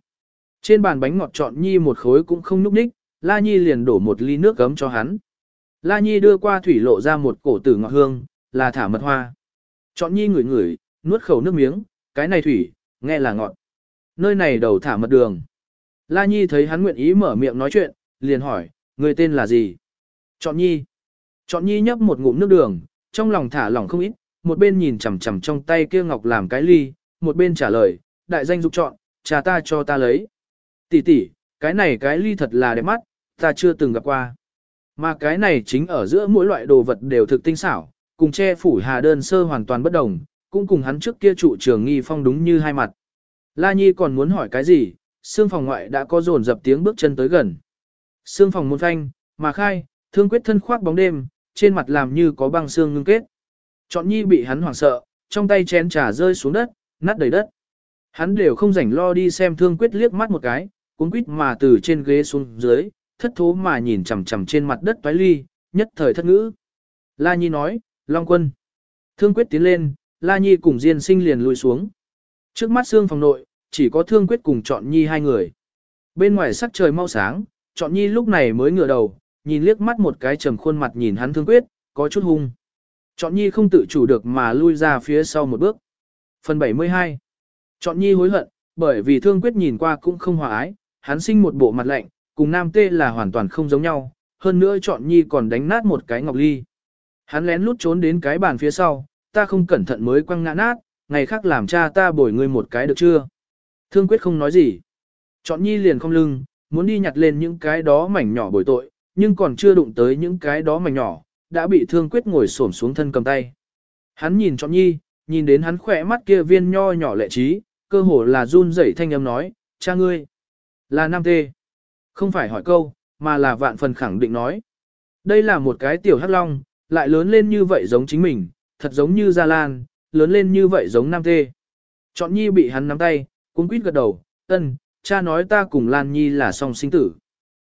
Trên bàn bánh ngọt chọn nhi một khối cũng không núp ních, La nhi liền đổ một ly nước gấm cho hắn. La nhi đưa qua thủy lộ ra một cổ tử ngọt hương, là thả mật hoa. Chọn nhi ngửi ngửi, nuốt khẩu nước miếng, cái này thủy, nghe là ngọt. Nơi này đầu thả mật đường. La nhi thấy hắn nguyện ý mở miệng nói chuyện, liền hỏi, người tên là gì? Chọn nhi. Chọn nhi nhấp một ngụm nước đường, trong lòng thả lỏng không ít, một bên nhìn chằm chằm trong tay kia ngọc làm cái ly, một bên trả lời, đại danh dục chọn, trà ta cho ta lấy. Tỷ tỷ, cái này cái ly thật là đẹp mắt, ta chưa từng gặp qua. Mà cái này chính ở giữa mỗi loại đồ vật đều thực tinh xảo, cùng che phủ hà đơn sơ hoàn toàn bất đồng, cũng cùng hắn trước kia trụ trường nghi phong đúng như hai mặt. La Nhi còn muốn hỏi cái gì, xương phòng ngoại đã có dồn dập tiếng bước chân tới gần. Xương phòng môn phanh, mà khai, thương quyết thân khoác bóng đêm, trên mặt làm như có băng xương ngưng kết. Chọn Nhi bị hắn hoảng sợ, trong tay chén trà rơi xuống đất, nát đầy đất. Hắn đều không rảnh lo đi xem thương quyết liếc mắt một cái, cuốn quýt mà từ trên ghế xuống dưới, thất thố mà nhìn chằm chằm trên mặt đất toái ly, nhất thời thất ngữ. La Nhi nói, Long quân. Thương quyết tiến lên, La Nhi cùng Diên sinh liền lùi xuống. Trước mắt xương phòng nội, chỉ có thương quyết cùng chọn nhi hai người. Bên ngoài sắc trời mau sáng, chọn nhi lúc này mới ngửa đầu, nhìn liếc mắt một cái trầm khuôn mặt nhìn hắn thương quyết, có chút hung. Chọn nhi không tự chủ được mà lui ra phía sau một bước. Phần 72 Chọn nhi hối hận, bởi vì thương quyết nhìn qua cũng không hòa ái, hắn sinh một bộ mặt lạnh, cùng nam tê là hoàn toàn không giống nhau, hơn nữa chọn nhi còn đánh nát một cái ngọc ly. Hắn lén lút trốn đến cái bàn phía sau, ta không cẩn thận mới quăng ngã nát, ngày khác làm cha ta bồi ngươi một cái được chưa? Thương quyết không nói gì. Chọn nhi liền không lưng, muốn đi nhặt lên những cái đó mảnh nhỏ bồi tội, nhưng còn chưa đụng tới những cái đó mảnh nhỏ, đã bị thương quyết ngồi xổm xuống thân cầm tay. Hắn nhìn chọn nhi, nhìn đến hắn khỏe mắt kia viên nho nhỏ lệ trí, cơ hồ là run rẩy thanh âm nói, cha ngươi, là nam tê. Không phải hỏi câu, mà là vạn phần khẳng định nói. Đây là một cái tiểu hắc long, lại lớn lên như vậy giống chính mình, thật giống như Gia Lan, lớn lên như vậy giống Nam Tê. Chọn Nhi bị hắn nắm tay, cuốn quýt gật đầu, ân, cha nói ta cùng Lan Nhi là song sinh tử.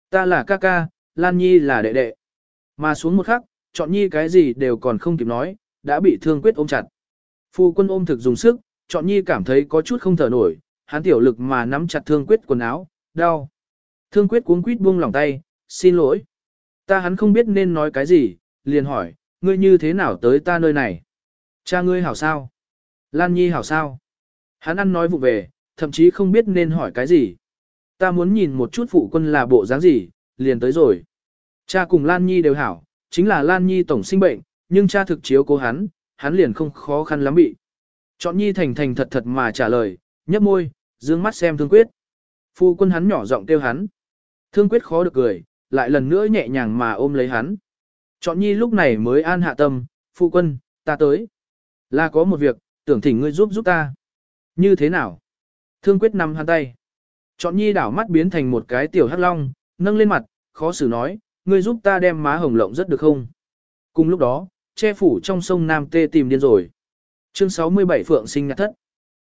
Ta là ca ca, Lan Nhi là đệ đệ. Mà xuống một khắc, chọn Nhi cái gì đều còn không kịp nói, đã bị thương quyết ôm chặt. Phu quân ôm thực dùng sức, chọn Nhi cảm thấy có chút không thở nổi, hắn tiểu lực mà nắm chặt thương quyết quần áo, đau. Thương quyết cuống quýt buông lòng tay, xin lỗi. Ta hắn không biết nên nói cái gì, liền hỏi, ngươi như thế nào tới ta nơi này? Cha ngươi hảo sao? Lan Nhi hảo sao? Hắn ăn nói vụ về, thậm chí không biết nên hỏi cái gì. Ta muốn nhìn một chút phụ quân là bộ dáng gì, liền tới rồi. Cha cùng Lan Nhi đều hảo, chính là Lan Nhi tổng sinh bệnh, nhưng cha thực chiếu cố hắn, hắn liền không khó khăn lắm bị. Chọn Nhi thành thành thật thật mà trả lời, nhấp môi, dương mắt xem thương quyết. Phu quân hắn nhỏ giọng kêu hắn. Thương quyết khó được cười, lại lần nữa nhẹ nhàng mà ôm lấy hắn. Chọn nhi lúc này mới an hạ tâm, Phu quân, ta tới. Là có một việc, tưởng thỉnh ngươi giúp giúp ta. Như thế nào? Thương quyết nằm hắn tay. Chọn nhi đảo mắt biến thành một cái tiểu hắc long, nâng lên mặt, khó xử nói, ngươi giúp ta đem má hồng lộng rất được không? Cùng lúc đó, che phủ trong sông Nam Tê tìm điên rồi. Chương 67 Phượng sinh nhạc thất.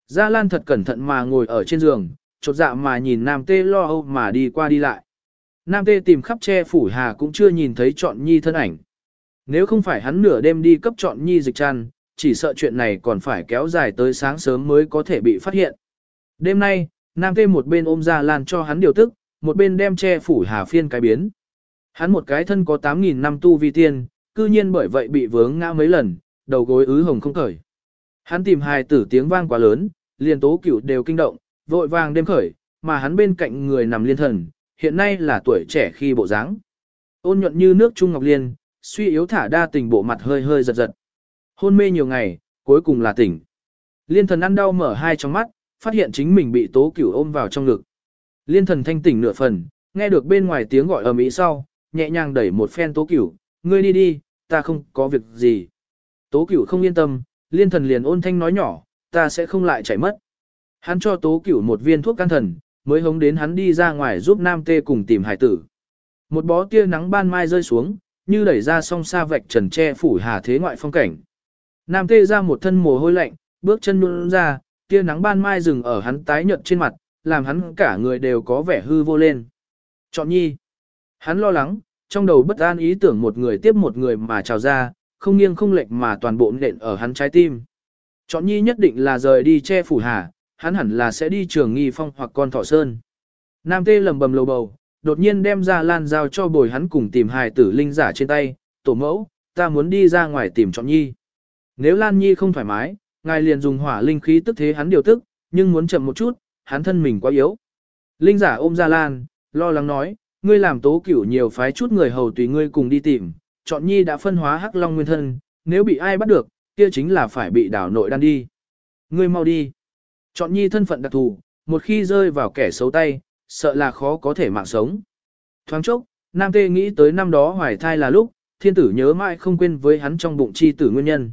Gia Lan thật cẩn thận mà ngồi ở trên giường, chột dạ mà nhìn Nam Tê lo âu mà đi qua đi lại. Nam Tê tìm khắp che phủ hà cũng chưa nhìn thấy chọn nhi thân ảnh. Nếu không phải hắn nửa đêm đi cấp chọn nhi dịch trăn, chỉ sợ chuyện này còn phải kéo dài tới sáng sớm mới có thể bị phát hiện. Đêm nay, Nam Tê một bên ôm ra lan cho hắn điều tức, một bên đem che phủ hà phiên cái biến. Hắn một cái thân có 8.000 năm tu vi tiên, cư nhiên bởi vậy bị vướng ngã mấy lần, đầu gối ứ hồng không khởi. Hắn tìm hài tử tiếng vang quá lớn, liền tố cửu đều kinh động, vội vàng đêm khởi, mà hắn bên cạnh người nằm liên thần, hiện nay là tuổi trẻ khi bộ dáng. Ôn nhuận như nước Trung Ngọc Liên, suy yếu thả đa tình bộ mặt hơi hơi giật giật. Hôn mê nhiều ngày, cuối cùng là tỉnh. Liên thần ăn đau mở hai trong mắt, phát hiện chính mình bị tố cửu ôm vào trong ngực. Liên thần thanh tỉnh nửa phần, nghe được bên ngoài tiếng gọi ở mỹ sau, nhẹ nhàng đẩy một phen tố cửu, ngươi đi đi, ta không có việc gì. Tố cửu không yên tâm, liên thần liền ôn thanh nói nhỏ, ta sẽ không lại chảy mất. Hắn cho tố cửu một viên thuốc can thần, mới hống đến hắn đi ra ngoài giúp nam tê cùng tìm hải tử. Một bó tia nắng ban mai rơi xuống, như đẩy ra song xa vạch trần che phủ hà thế ngoại phong cảnh. Nam tê ra một thân mồ hôi lạnh, bước chân nhún ra, tia nắng ban mai dừng ở hắn tái nhợt trên mặt, làm hắn cả người đều có vẻ hư vô lên. Chọn nhi. Hắn lo lắng, trong đầu bất an ý tưởng một người tiếp một người mà trào ra, không nghiêng không lệch mà toàn bộ nện ở hắn trái tim. Chọn nhi nhất định là rời đi che phủ hà, hắn hẳn là sẽ đi trường nghi phong hoặc con thọ sơn. Nam tê lầm bầm lầu bầu, đột nhiên đem ra lan giao cho bồi hắn cùng tìm hài tử linh giả trên tay, tổ mẫu, ta muốn đi ra ngoài tìm chọn nhi. Nếu Lan Nhi không thoải mái, ngài liền dùng hỏa linh khí tức thế hắn điều tức, nhưng muốn chậm một chút, hắn thân mình quá yếu. Linh giả ôm ra Lan, lo lắng nói, ngươi làm tố cửu nhiều phái chút người hầu tùy ngươi cùng đi tìm, chọn nhi đã phân hóa hắc long nguyên thân, nếu bị ai bắt được, kia chính là phải bị đảo nội đan đi. Ngươi mau đi. Chọn nhi thân phận đặc thù, một khi rơi vào kẻ xấu tay, sợ là khó có thể mạng sống. Thoáng chốc, Nam Tê nghĩ tới năm đó hoài thai là lúc, thiên tử nhớ mãi không quên với hắn trong bụng chi tử nguyên nhân.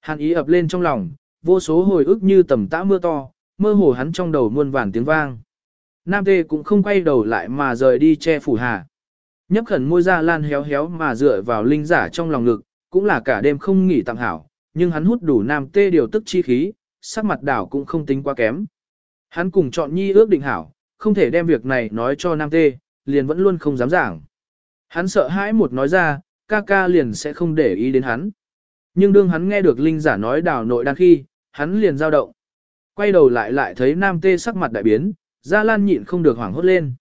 Hàn ý ập lên trong lòng, vô số hồi ức như tầm tã mưa to, mơ hồ hắn trong đầu muôn vàn tiếng vang. Nam Tê cũng không quay đầu lại mà rời đi che phủ hà. Nhấp khẩn môi ra lan héo héo mà dựa vào linh giả trong lòng ngực, cũng là cả đêm không nghỉ tặng hảo, nhưng hắn hút đủ Nam Tê điều tức chi khí, sắc mặt đảo cũng không tính quá kém. Hắn cùng chọn nhi ước định hảo, không thể đem việc này nói cho Nam Tê, liền vẫn luôn không dám giảng. Hắn sợ hãi một nói ra, ca ca liền sẽ không để ý đến hắn. Nhưng đương hắn nghe được linh giả nói đảo nội đan khi, hắn liền dao động. Quay đầu lại lại thấy nam tê sắc mặt đại biến, Gia Lan nhịn không được hoảng hốt lên.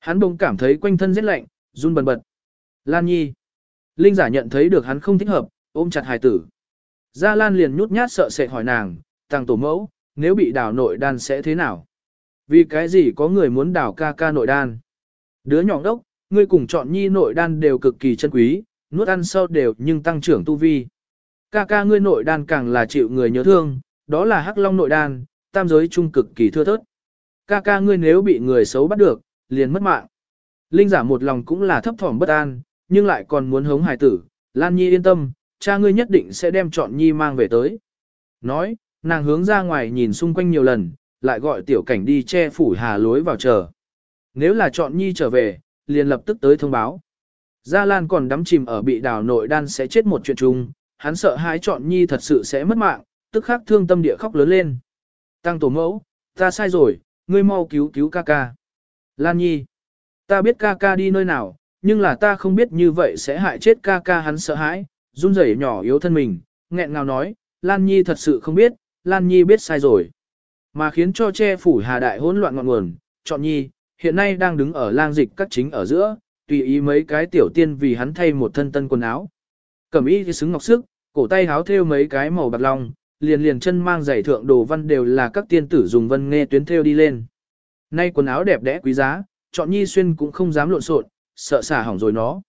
Hắn bỗng cảm thấy quanh thân rét lạnh, run bần bật. Lan Nhi. Linh giả nhận thấy được hắn không thích hợp, ôm chặt hài tử. Gia Lan liền nhút nhát sợ sệt hỏi nàng, tăng tổ mẫu, nếu bị đào nội đan sẽ thế nào? Vì cái gì có người muốn đào ca ca nội đan? Đứa nhỏ đốc, ngươi cùng chọn nhi nội đan đều cực kỳ chân quý, nuốt ăn sau đều nhưng tăng trưởng tu vi. Ca ca ngươi nội đan càng là chịu người nhớ thương, đó là hắc long nội đan, tam giới trung cực kỳ thưa thớt. Ca ca ngươi nếu bị người xấu bắt được, liền mất mạng. Linh giả một lòng cũng là thấp thỏm bất an, nhưng lại còn muốn hống hài tử. Lan Nhi yên tâm, cha ngươi nhất định sẽ đem chọn Nhi mang về tới. Nói, nàng hướng ra ngoài nhìn xung quanh nhiều lần, lại gọi tiểu cảnh đi che phủ hà lối vào chờ. Nếu là chọn Nhi trở về, liền lập tức tới thông báo. Gia Lan còn đắm chìm ở bị đào nội đan sẽ chết một chuyện chung, hắn sợ hãi chọn Nhi thật sự sẽ mất mạng, tức khắc thương tâm địa khóc lớn lên. Tăng tổ mẫu, ta sai rồi, ngươi mau cứu cứu ca ca. Lan Nhi, ta biết ca ca đi nơi nào, nhưng là ta không biết như vậy sẽ hại chết ca ca hắn sợ hãi, run rẩy nhỏ yếu thân mình, nghẹn ngào nói, Lan Nhi thật sự không biết, Lan Nhi biết sai rồi. Mà khiến cho che phủ hà đại hỗn loạn ngọn nguồn, chọn Nhi, hiện nay đang đứng ở lang dịch các chính ở giữa, tùy ý mấy cái tiểu tiên vì hắn thay một thân tân quần áo. Cẩm y thì xứng ngọc sức, cổ tay háo thêu mấy cái màu bạc long, liền liền chân mang giày thượng đồ văn đều là các tiên tử dùng vân nghe tuyến thêu đi lên. Nay quần áo đẹp đẽ quý giá, chọn nhi xuyên cũng không dám lộn xộn, sợ xả hỏng rồi nó.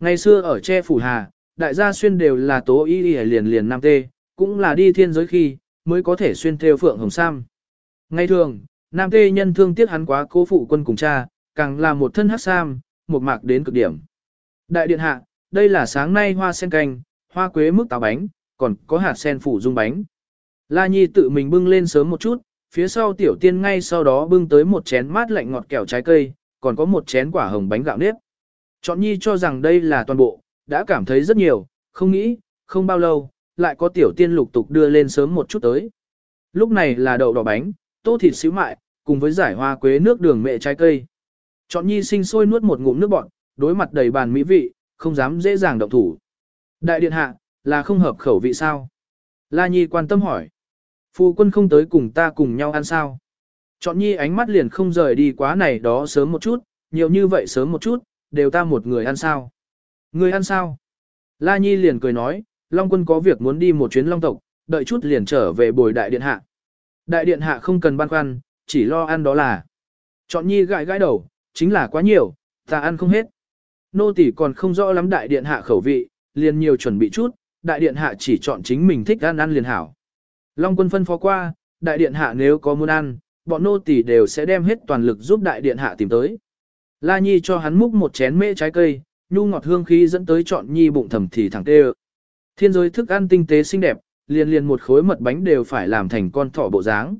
Ngày xưa ở che phủ hà, đại gia xuyên đều là tố y y liền liền nam tê, cũng là đi thiên giới khi, mới có thể xuyên theo phượng hồng sam. Ngày thường, nam tê nhân thương tiếc hắn quá cố phụ quân cùng cha, càng là một thân hát sam, một mạc đến cực điểm. Đại điện hạ, đây là sáng nay hoa sen canh, hoa quế mức táo bánh, còn có hạt sen phủ dung bánh. La Nhi tự mình bưng lên sớm một chút, phía sau tiểu tiên ngay sau đó bưng tới một chén mát lạnh ngọt kẹo trái cây, còn có một chén quả hồng bánh gạo nếp. Chọn Nhi cho rằng đây là toàn bộ, đã cảm thấy rất nhiều, không nghĩ, không bao lâu, lại có tiểu tiên lục tục đưa lên sớm một chút tới. Lúc này là đậu đỏ bánh, tô thịt xíu mại, cùng với giải hoa quế nước đường mẹ trái cây. Chọn Nhi sinh sôi nuốt một ngụm nước bọt, đối mặt đầy bàn mỹ vị, không dám dễ dàng động thủ. Đại điện hạ, là không hợp khẩu vị sao? La Nhi quan tâm hỏi. Phu quân không tới cùng ta cùng nhau ăn sao? Chọn Nhi ánh mắt liền không rời đi quá này đó sớm một chút, nhiều như vậy sớm một chút, đều ta một người ăn sao? Người ăn sao? La Nhi liền cười nói, Long quân có việc muốn đi một chuyến Long tộc, đợi chút liền trở về bồi đại điện hạ. Đại điện hạ không cần băn khoăn, chỉ lo ăn đó là. Chọn Nhi gãi gãi đầu, chính là quá nhiều, ta ăn không hết. Nô tỷ còn không rõ lắm đại điện hạ khẩu vị, liền nhiều chuẩn bị chút, đại điện hạ chỉ chọn chính mình thích ăn ăn liền hảo. Long quân phân phó qua, đại điện hạ nếu có muốn ăn, bọn nô tỳ đều sẽ đem hết toàn lực giúp đại điện hạ tìm tới. La Nhi cho hắn múc một chén mễ trái cây, nhu ngọt hương khí dẫn tới chọn Nhi bụng thầm thì thẳng tê Thiên giới thức ăn tinh tế xinh đẹp, liền liền một khối mật bánh đều phải làm thành con thỏ bộ dáng.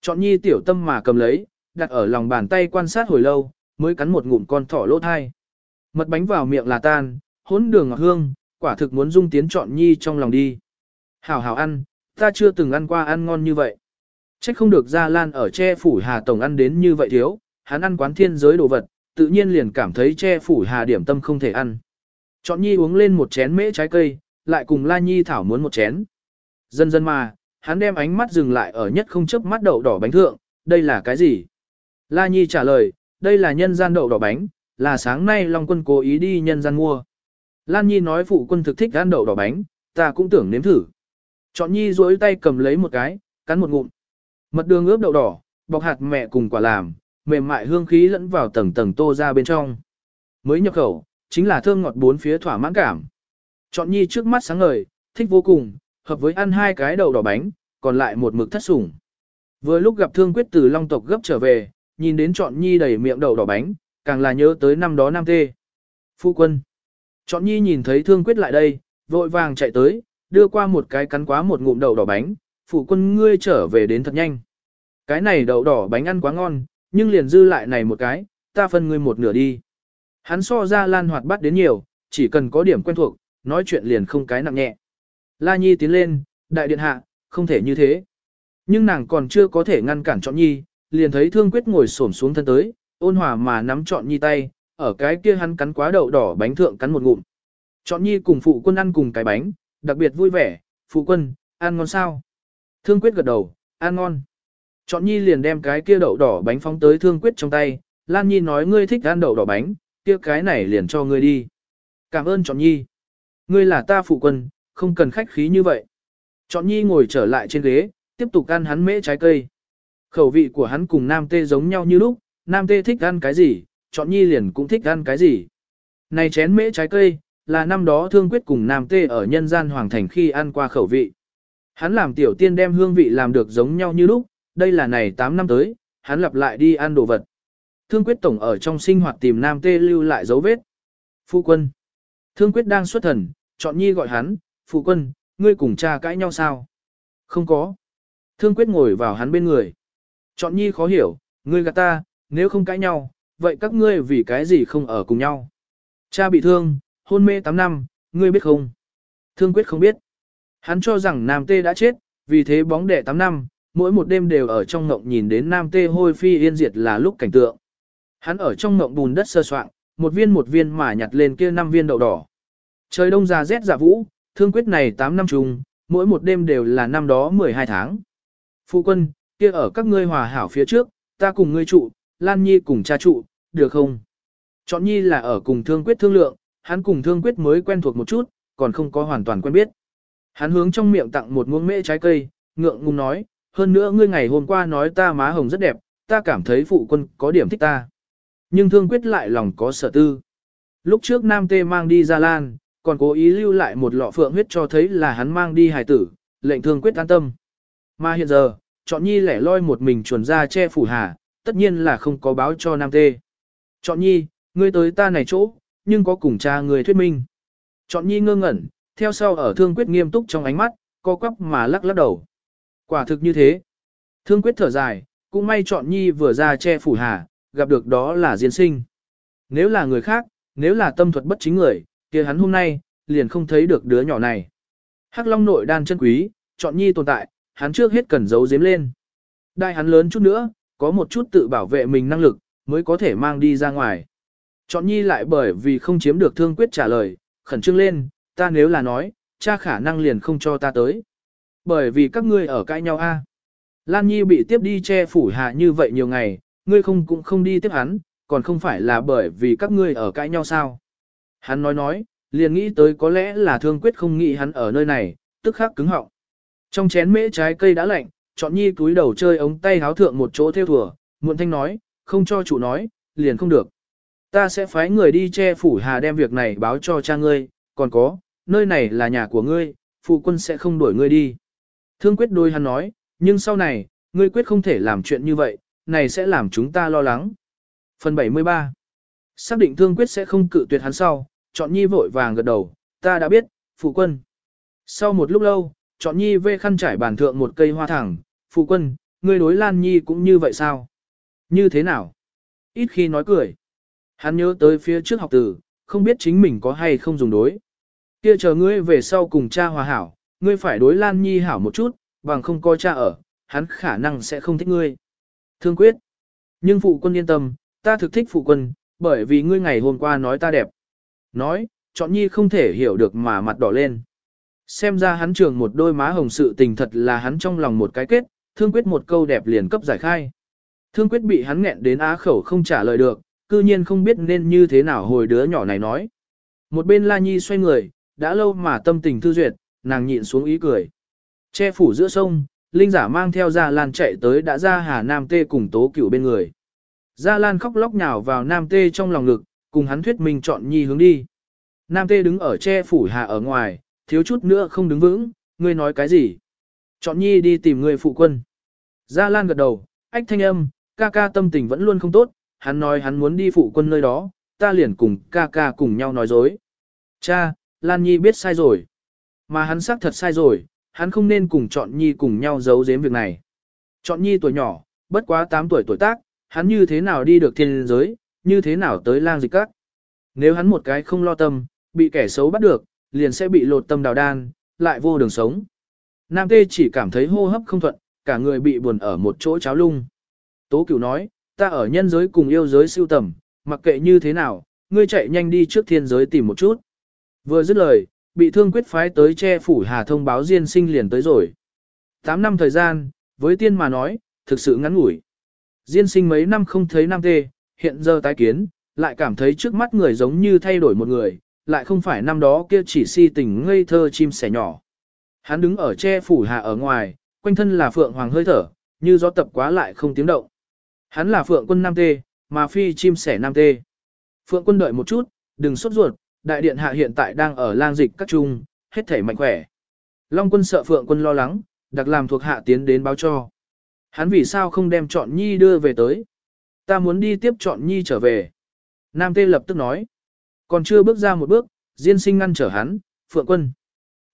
Chọn Nhi tiểu tâm mà cầm lấy, đặt ở lòng bàn tay quan sát hồi lâu, mới cắn một ngụm con thỏ lỗ thai. Mật bánh vào miệng là tan, hỗn đường ngọt hương, quả thực muốn dung tiến chọn nhi trong lòng đi. Hảo hảo ăn, ta chưa từng ăn qua ăn ngon như vậy. Trách không được Gia Lan ở che phủ Hà Tổng ăn đến như vậy thiếu, hắn ăn quán thiên giới đồ vật, tự nhiên liền cảm thấy che phủ Hà điểm tâm không thể ăn. Chọn nhi uống lên một chén mễ trái cây, lại cùng La Nhi thảo muốn một chén. Dần dần mà, hắn đem ánh mắt dừng lại ở nhất không chấp mắt đậu đỏ bánh thượng, đây là cái gì? La Nhi trả lời, đây là nhân gian đậu đỏ bánh, là sáng nay Long Quân cố ý đi nhân gian mua. Lan Nhi nói phụ quân thực thích ăn đậu đỏ bánh, ta cũng tưởng nếm thử. Chọn Nhi duỗi tay cầm lấy một cái, cắn một ngụm. Mật đường ướp đậu đỏ, bọc hạt mẹ cùng quả làm, mềm mại hương khí lẫn vào tầng tầng tô ra bên trong. Mới nhập khẩu, chính là thơm ngọt bốn phía thỏa mãn cảm. Chọn Nhi trước mắt sáng ngời, thích vô cùng, hợp với ăn hai cái đậu đỏ bánh, còn lại một mực thất sủng. Vừa lúc gặp Thương Quyết từ Long tộc gấp trở về, nhìn đến Chọn Nhi đầy miệng đậu đỏ bánh, càng là nhớ tới năm đó Nam Tê. Phu quân. Chọn nhi nhìn thấy thương quyết lại đây, vội vàng chạy tới, đưa qua một cái cắn quá một ngụm đậu đỏ bánh, phụ quân ngươi trở về đến thật nhanh. Cái này đậu đỏ bánh ăn quá ngon, nhưng liền dư lại này một cái, ta phân ngươi một nửa đi. Hắn so ra lan hoạt bát đến nhiều, chỉ cần có điểm quen thuộc, nói chuyện liền không cái nặng nhẹ. La Nhi tiến lên, đại điện hạ, không thể như thế. Nhưng nàng còn chưa có thể ngăn cản Trọn nhi, liền thấy thương quyết ngồi xổm xuống thân tới, ôn hòa mà nắm Trọn nhi tay, ở cái kia hắn cắn quá đậu đỏ bánh thượng cắn một ngụm. Trọn nhi cùng phụ quân ăn cùng cái bánh, đặc biệt vui vẻ, phụ quân, ăn ngon sao? Thương quyết gật đầu, ăn ngon. Trọn nhi liền đem cái kia đậu đỏ bánh phóng tới thương quyết trong tay, Lan Nhi nói ngươi thích ăn đậu đỏ bánh, kia cái này liền cho ngươi đi. Cảm ơn Trọn nhi. Ngươi là ta phụ quân, không cần khách khí như vậy. Chọn nhi ngồi trở lại trên ghế, tiếp tục ăn hắn mễ trái cây. Khẩu vị của hắn cùng nam tê giống nhau như lúc, nam tê thích ăn cái gì, chọn nhi liền cũng thích ăn cái gì. Này chén mễ trái cây, là năm đó thương quyết cùng nam tê ở nhân gian hoàng thành khi ăn qua khẩu vị. Hắn làm tiểu tiên đem hương vị làm được giống nhau như lúc, đây là này 8 năm tới, hắn lặp lại đi ăn đồ vật. Thương quyết tổng ở trong sinh hoạt tìm nam tê lưu lại dấu vết. Phu quân. Thương quyết đang xuất thần, chọn nhi gọi hắn, phụ quân, ngươi cùng cha cãi nhau sao? Không có. Thương quyết ngồi vào hắn bên người. Chọn nhi khó hiểu, ngươi gạt ta, nếu không cãi nhau, vậy các ngươi vì cái gì không ở cùng nhau? Cha bị thương, hôn mê 8 năm, ngươi biết không? Thương quyết không biết. Hắn cho rằng nam tê đã chết, vì thế bóng đẻ 8 năm, mỗi một đêm đều ở trong ngộng nhìn đến nam tê hôi phi yên diệt là lúc cảnh tượng. Hắn ở trong ngộng bùn đất sơ soạn, một viên một viên mà nhặt lên kia năm viên đậu đỏ. Trời đông già rét dạ vũ, thương quyết này 8 năm chung, mỗi một đêm đều là năm đó 12 tháng. Phu quân, kia ở các ngươi hòa hảo phía trước, ta cùng ngươi trụ, Lan Nhi cùng cha trụ, được không? Chọn Nhi là ở cùng thương quyết thương lượng, hắn cùng thương quyết mới quen thuộc một chút, còn không có hoàn toàn quen biết. Hắn hướng trong miệng tặng một muỗng mễ trái cây, ngượng ngùng nói, hơn nữa ngươi ngày hôm qua nói ta má hồng rất đẹp, ta cảm thấy phụ quân có điểm thích ta. Nhưng thương quyết lại lòng có sở tư. Lúc trước Nam Tê mang đi ra Lan, còn cố ý lưu lại một lọ phượng huyết cho thấy là hắn mang đi hài tử, lệnh thương quyết an tâm. Mà hiện giờ, chọn nhi lẻ loi một mình chuồn ra che phủ hà, tất nhiên là không có báo cho Nam Tê. Chọn nhi, ngươi tới ta này chỗ, nhưng có cùng cha người thuyết minh. Chọn nhi ngơ ngẩn, theo sau ở thương quyết nghiêm túc trong ánh mắt, co quắp mà lắc lắc đầu. Quả thực như thế. Thương quyết thở dài, cũng may chọn nhi vừa ra che phủ hà, gặp được đó là diên sinh. Nếu là người khác, nếu là tâm thuật bất chính người, kia hắn hôm nay, liền không thấy được đứa nhỏ này. Hắc Long nội đan chân quý, chọn nhi tồn tại, hắn trước hết cần giấu giếm lên. Đại hắn lớn chút nữa, có một chút tự bảo vệ mình năng lực, mới có thể mang đi ra ngoài. Chọn nhi lại bởi vì không chiếm được thương quyết trả lời, khẩn trương lên, ta nếu là nói, cha khả năng liền không cho ta tới. Bởi vì các ngươi ở cãi nhau a. Lan Nhi bị tiếp đi che phủ hạ như vậy nhiều ngày, ngươi không cũng không đi tiếp hắn, còn không phải là bởi vì các ngươi ở cãi nhau sao. Hắn nói nói, liền nghĩ tới có lẽ là thương quyết không nghĩ hắn ở nơi này, tức khắc cứng họng. Trong chén mễ trái cây đã lạnh, chọn nhi túi đầu chơi ống tay háo thượng một chỗ theo thừa, muộn thanh nói, không cho chủ nói, liền không được. Ta sẽ phái người đi che phủ hà đem việc này báo cho cha ngươi, còn có, nơi này là nhà của ngươi, phụ quân sẽ không đuổi ngươi đi. Thương quyết đôi hắn nói, nhưng sau này, ngươi quyết không thể làm chuyện như vậy, này sẽ làm chúng ta lo lắng. Phần 73 Xác định thương quyết sẽ không cự tuyệt hắn sau, chọn nhi vội vàng gật đầu, ta đã biết, phụ quân. Sau một lúc lâu, chọn nhi vê khăn trải bàn thượng một cây hoa thẳng, phụ quân, ngươi đối Lan Nhi cũng như vậy sao? Như thế nào? Ít khi nói cười. Hắn nhớ tới phía trước học tử, không biết chính mình có hay không dùng đối. Kia chờ ngươi về sau cùng cha hòa hảo, ngươi phải đối Lan Nhi hảo một chút, bằng không coi cha ở, hắn khả năng sẽ không thích ngươi. Thương quyết. Nhưng phụ quân yên tâm, ta thực thích phụ quân, bởi vì ngươi ngày hôm qua nói ta đẹp. Nói, chọn nhi không thể hiểu được mà mặt đỏ lên. Xem ra hắn trường một đôi má hồng sự tình thật là hắn trong lòng một cái kết, thương quyết một câu đẹp liền cấp giải khai. Thương quyết bị hắn nghẹn đến á khẩu không trả lời được, cư nhiên không biết nên như thế nào hồi đứa nhỏ này nói. Một bên La Nhi xoay người, đã lâu mà tâm tình thư duyệt, nàng nhịn xuống ý cười. Che phủ giữa sông, Linh giả mang theo Gia Lan chạy tới đã ra Hà Nam Tê cùng Tố Cửu bên người. Gia Lan khóc lóc nhào vào Nam Tê trong lòng ngực, cùng hắn thuyết minh chọn nhi hướng đi. Nam Tê đứng ở che phủ Hà ở ngoài, thiếu chút nữa không đứng vững, ngươi nói cái gì? Chọn nhi đi tìm người phụ quân. Gia Lan gật đầu, ách thanh âm, ca ca tâm tình vẫn luôn không tốt, hắn nói hắn muốn đi phụ quân nơi đó, ta liền cùng ca ca cùng nhau nói dối. Cha, Lan Nhi biết sai rồi. Mà hắn xác thật sai rồi, hắn không nên cùng chọn Nhi cùng nhau giấu giếm việc này. Chọn Nhi tuổi nhỏ, bất quá 8 tuổi tuổi tác, hắn như thế nào đi được thiên giới, như thế nào tới lang dịch các. Nếu hắn một cái không lo tâm, bị kẻ xấu bắt được, liền sẽ bị lột tâm đào đan, lại vô đường sống. Nam Tê chỉ cảm thấy hô hấp không thuận, cả người bị buồn ở một chỗ cháo lung. Tố cửu nói, ta ở nhân giới cùng yêu giới siêu tầm, mặc kệ như thế nào, ngươi chạy nhanh đi trước thiên giới tìm một chút. Vừa dứt lời, bị thương quyết phái tới che phủ hà thông báo diên sinh liền tới rồi. 8 năm thời gian, với tiên mà nói, thực sự ngắn ngủi. Diên sinh mấy năm không thấy nam tê, hiện giờ tái kiến, lại cảm thấy trước mắt người giống như thay đổi một người, lại không phải năm đó kia chỉ si tình ngây thơ chim sẻ nhỏ. Hắn đứng ở che phủ hạ ở ngoài, quanh thân là phượng hoàng hơi thở, như gió tập quá lại không tiếng động. Hắn là phượng quân nam tê, mà phi chim sẻ nam tê. Phượng quân đợi một chút, đừng sốt ruột, đại điện hạ hiện tại đang ở lang dịch các trung, hết thể mạnh khỏe. Long quân sợ phượng quân lo lắng, đặc làm thuộc hạ tiến đến báo cho. Hắn vì sao không đem chọn nhi đưa về tới? Ta muốn đi tiếp chọn nhi trở về. Nam tê lập tức nói. Còn chưa bước ra một bước, Diên sinh ngăn trở hắn, phượng quân.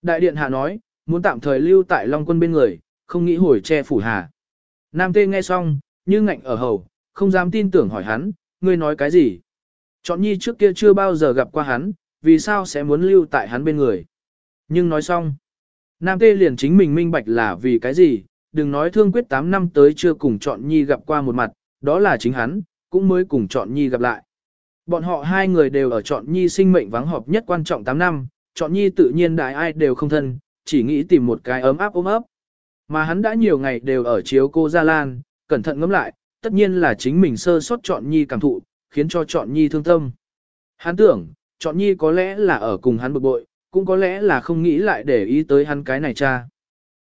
Đại điện hạ nói, muốn tạm thời lưu tại Long quân bên người, không nghĩ hồi che phủ hà. Nam tê nghe xong, như ngạnh ở hầu, không dám tin tưởng hỏi hắn, ngươi nói cái gì? Chọn nhi trước kia chưa bao giờ gặp qua hắn, vì sao sẽ muốn lưu tại hắn bên người? Nhưng nói xong, Nam tê liền chính mình minh bạch là vì cái gì, đừng nói thương quyết 8 năm tới chưa cùng chọn nhi gặp qua một mặt, đó là chính hắn, cũng mới cùng chọn nhi gặp lại. Bọn họ hai người đều ở chọn nhi sinh mệnh vắng họp nhất quan trọng 8 năm, chọn nhi tự nhiên đại ai đều không thân, chỉ nghĩ tìm một cái ấm áp ôm ấp. Mà hắn đã nhiều ngày đều ở chiếu cô Gia Lan, cẩn thận ngẫm lại, tất nhiên là chính mình sơ sót chọn nhi cảm thụ, khiến cho chọn nhi thương tâm. Hắn tưởng, chọn nhi có lẽ là ở cùng hắn bực bội, cũng có lẽ là không nghĩ lại để ý tới hắn cái này cha.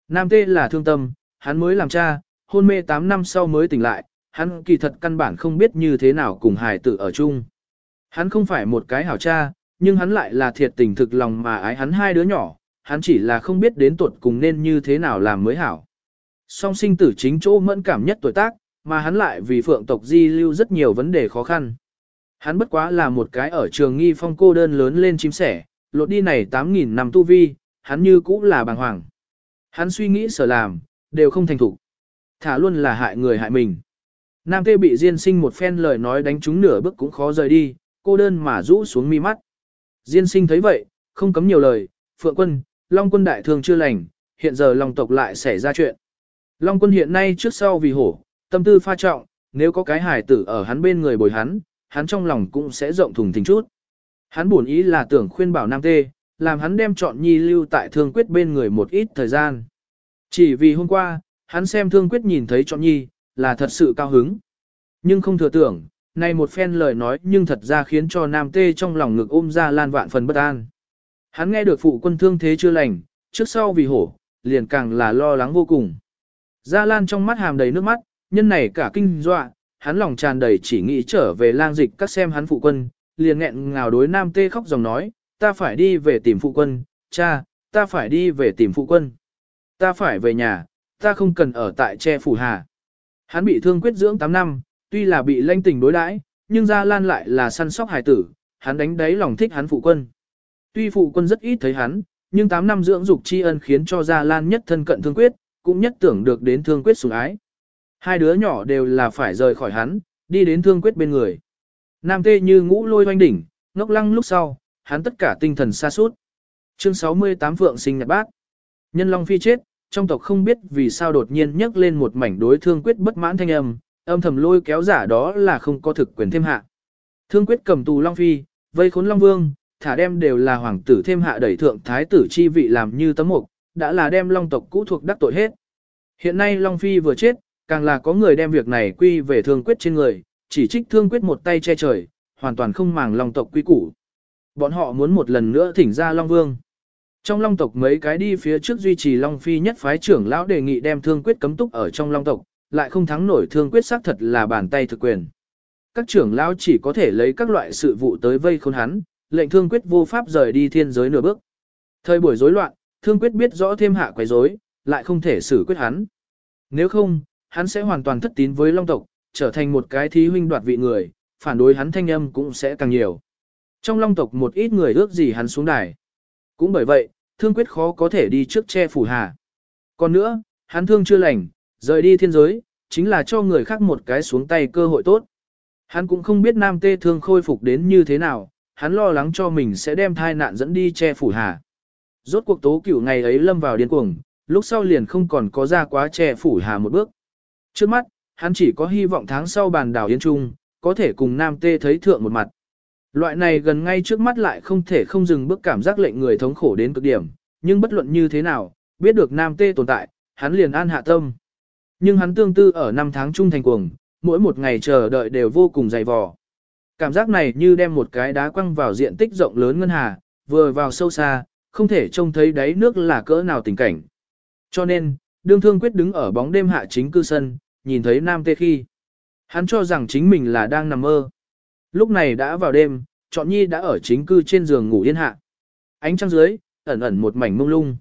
Nam tê là thương tâm, hắn mới làm cha, hôn mê 8 năm sau mới tỉnh lại, hắn kỳ thật căn bản không biết như thế nào cùng hài tử ở chung. Hắn không phải một cái hảo cha, nhưng hắn lại là thiệt tình thực lòng mà ái hắn hai đứa nhỏ, hắn chỉ là không biết đến tuột cùng nên như thế nào làm mới hảo. Song sinh tử chính chỗ mẫn cảm nhất tuổi tác, mà hắn lại vì phượng tộc di lưu rất nhiều vấn đề khó khăn. Hắn bất quá là một cái ở trường nghi phong cô đơn lớn lên chim sẻ, lột đi này 8.000 năm tu vi, hắn như cũ là bàng hoàng. Hắn suy nghĩ sở làm, đều không thành thủ. Thả luôn là hại người hại mình. Nam tê bị Diên sinh một phen lời nói đánh trúng nửa bước cũng khó rời đi, cô đơn mà rũ xuống mi mắt. Diên sinh thấy vậy, không cấm nhiều lời, Phượng quân, Long quân đại thương chưa lành, hiện giờ Long tộc lại xảy ra chuyện. Long quân hiện nay trước sau vì hổ, tâm tư pha trọng, nếu có cái Hải tử ở hắn bên người bồi hắn, hắn trong lòng cũng sẽ rộng thùng thình chút. Hắn buồn ý là tưởng khuyên bảo Nam Tê, làm hắn đem chọn nhi lưu tại thương quyết bên người một ít thời gian. Chỉ vì hôm qua, hắn xem thương quyết nhìn thấy chọn nhi, là thật sự cao hứng. Nhưng không thừa tưởng, này một phen lời nói nhưng thật ra khiến cho Nam Tê trong lòng ngực ôm ra lan vạn phần bất an. Hắn nghe được phụ quân thương thế chưa lành, trước sau vì hổ, liền càng là lo lắng vô cùng. Gia Lan trong mắt hàm đầy nước mắt, nhân này cả kinh dọa, hắn lòng tràn đầy chỉ nghĩ trở về lang dịch các xem hắn phụ quân, liền nghẹn ngào đối nam tê khóc dòng nói, ta phải đi về tìm phụ quân, cha, ta phải đi về tìm phụ quân. Ta phải về nhà, ta không cần ở tại che phủ hà. Hắn bị thương quyết dưỡng 8 năm, tuy là bị lanh tình đối đãi, nhưng Gia Lan lại là săn sóc hài tử, hắn đánh đáy lòng thích hắn phụ quân. Tuy phụ quân rất ít thấy hắn, nhưng 8 năm dưỡng dục tri ân khiến cho Gia Lan nhất thân cận thương quyết, cũng nhất tưởng được đến thương quyết sủng ái. Hai đứa nhỏ đều là phải rời khỏi hắn, đi đến thương quyết bên người. Nam tê như ngũ lôi hoanh đỉnh, ngốc lăng lúc sau, hắn tất cả tinh thần xa suốt. Chương 68 Phượng sinh nhật bác. Nhân Long Phi chết, trong tộc không biết vì sao đột nhiên nhấc lên một mảnh đối thương quyết bất mãn thanh âm, âm thầm lôi kéo giả đó là không có thực quyền thêm hạ. Thương quyết cầm tù Long Phi, vây khốn Long Vương, thả đem đều là hoàng tử thêm hạ đẩy thượng thái tử chi vị làm như tấm mục, đã là đem Long tộc cũ thuộc đắc tội hết. Hiện nay Long Phi vừa chết, càng là có người đem việc này quy về thương quyết trên người, chỉ trích thương quyết một tay che trời, hoàn toàn không màng Long tộc quy củ. Bọn họ muốn một lần nữa thỉnh ra Long Vương. Trong Long tộc mấy cái đi phía trước duy trì Long Phi nhất phái trưởng lão đề nghị đem thương quyết cấm túc ở trong Long tộc, lại không thắng nổi thương quyết xác thật là bàn tay thực quyền. Các trưởng lão chỉ có thể lấy các loại sự vụ tới vây khốn hắn, lệnh thương quyết vô pháp rời đi thiên giới nửa bước. Thời buổi rối loạn, thương quyết biết rõ thêm hạ quấy rối, lại không thể xử quyết hắn. Nếu không, hắn sẽ hoàn toàn thất tín với Long tộc, trở thành một cái thí huynh đoạt vị người, phản đối hắn thanh âm cũng sẽ càng nhiều. Trong Long tộc một ít người ước gì hắn xuống đài. Cũng bởi vậy, thương quyết khó có thể đi trước che phủ hà. Còn nữa, hắn thương chưa lành, rời đi thiên giới, chính là cho người khác một cái xuống tay cơ hội tốt. Hắn cũng không biết nam tê thương khôi phục đến như thế nào, hắn lo lắng cho mình sẽ đem thai nạn dẫn đi che phủ hà. Rốt cuộc tố cửu ngày ấy lâm vào điên cuồng, lúc sau liền không còn có ra quá che phủ hà một bước. Trước mắt, hắn chỉ có hy vọng tháng sau bàn đảo Yên Trung, có thể cùng nam tê thấy thượng một mặt. Loại này gần ngay trước mắt lại không thể không dừng bước cảm giác lệnh người thống khổ đến cực điểm, nhưng bất luận như thế nào, biết được nam tê tồn tại, hắn liền an hạ tâm. Nhưng hắn tương tư ở năm tháng trung thành cuồng, mỗi một ngày chờ đợi đều vô cùng dày vò. Cảm giác này như đem một cái đá quăng vào diện tích rộng lớn ngân hà, vừa vào sâu xa, không thể trông thấy đáy nước là cỡ nào tình cảnh. Cho nên, đương thương quyết đứng ở bóng đêm hạ chính cư sân, nhìn thấy nam tê khi. Hắn cho rằng chính mình là đang nằm mơ. Lúc này đã vào đêm, trọn nhi đã ở chính cư trên giường ngủ yên hạ. Ánh trăng dưới, ẩn ẩn một mảnh mông lung.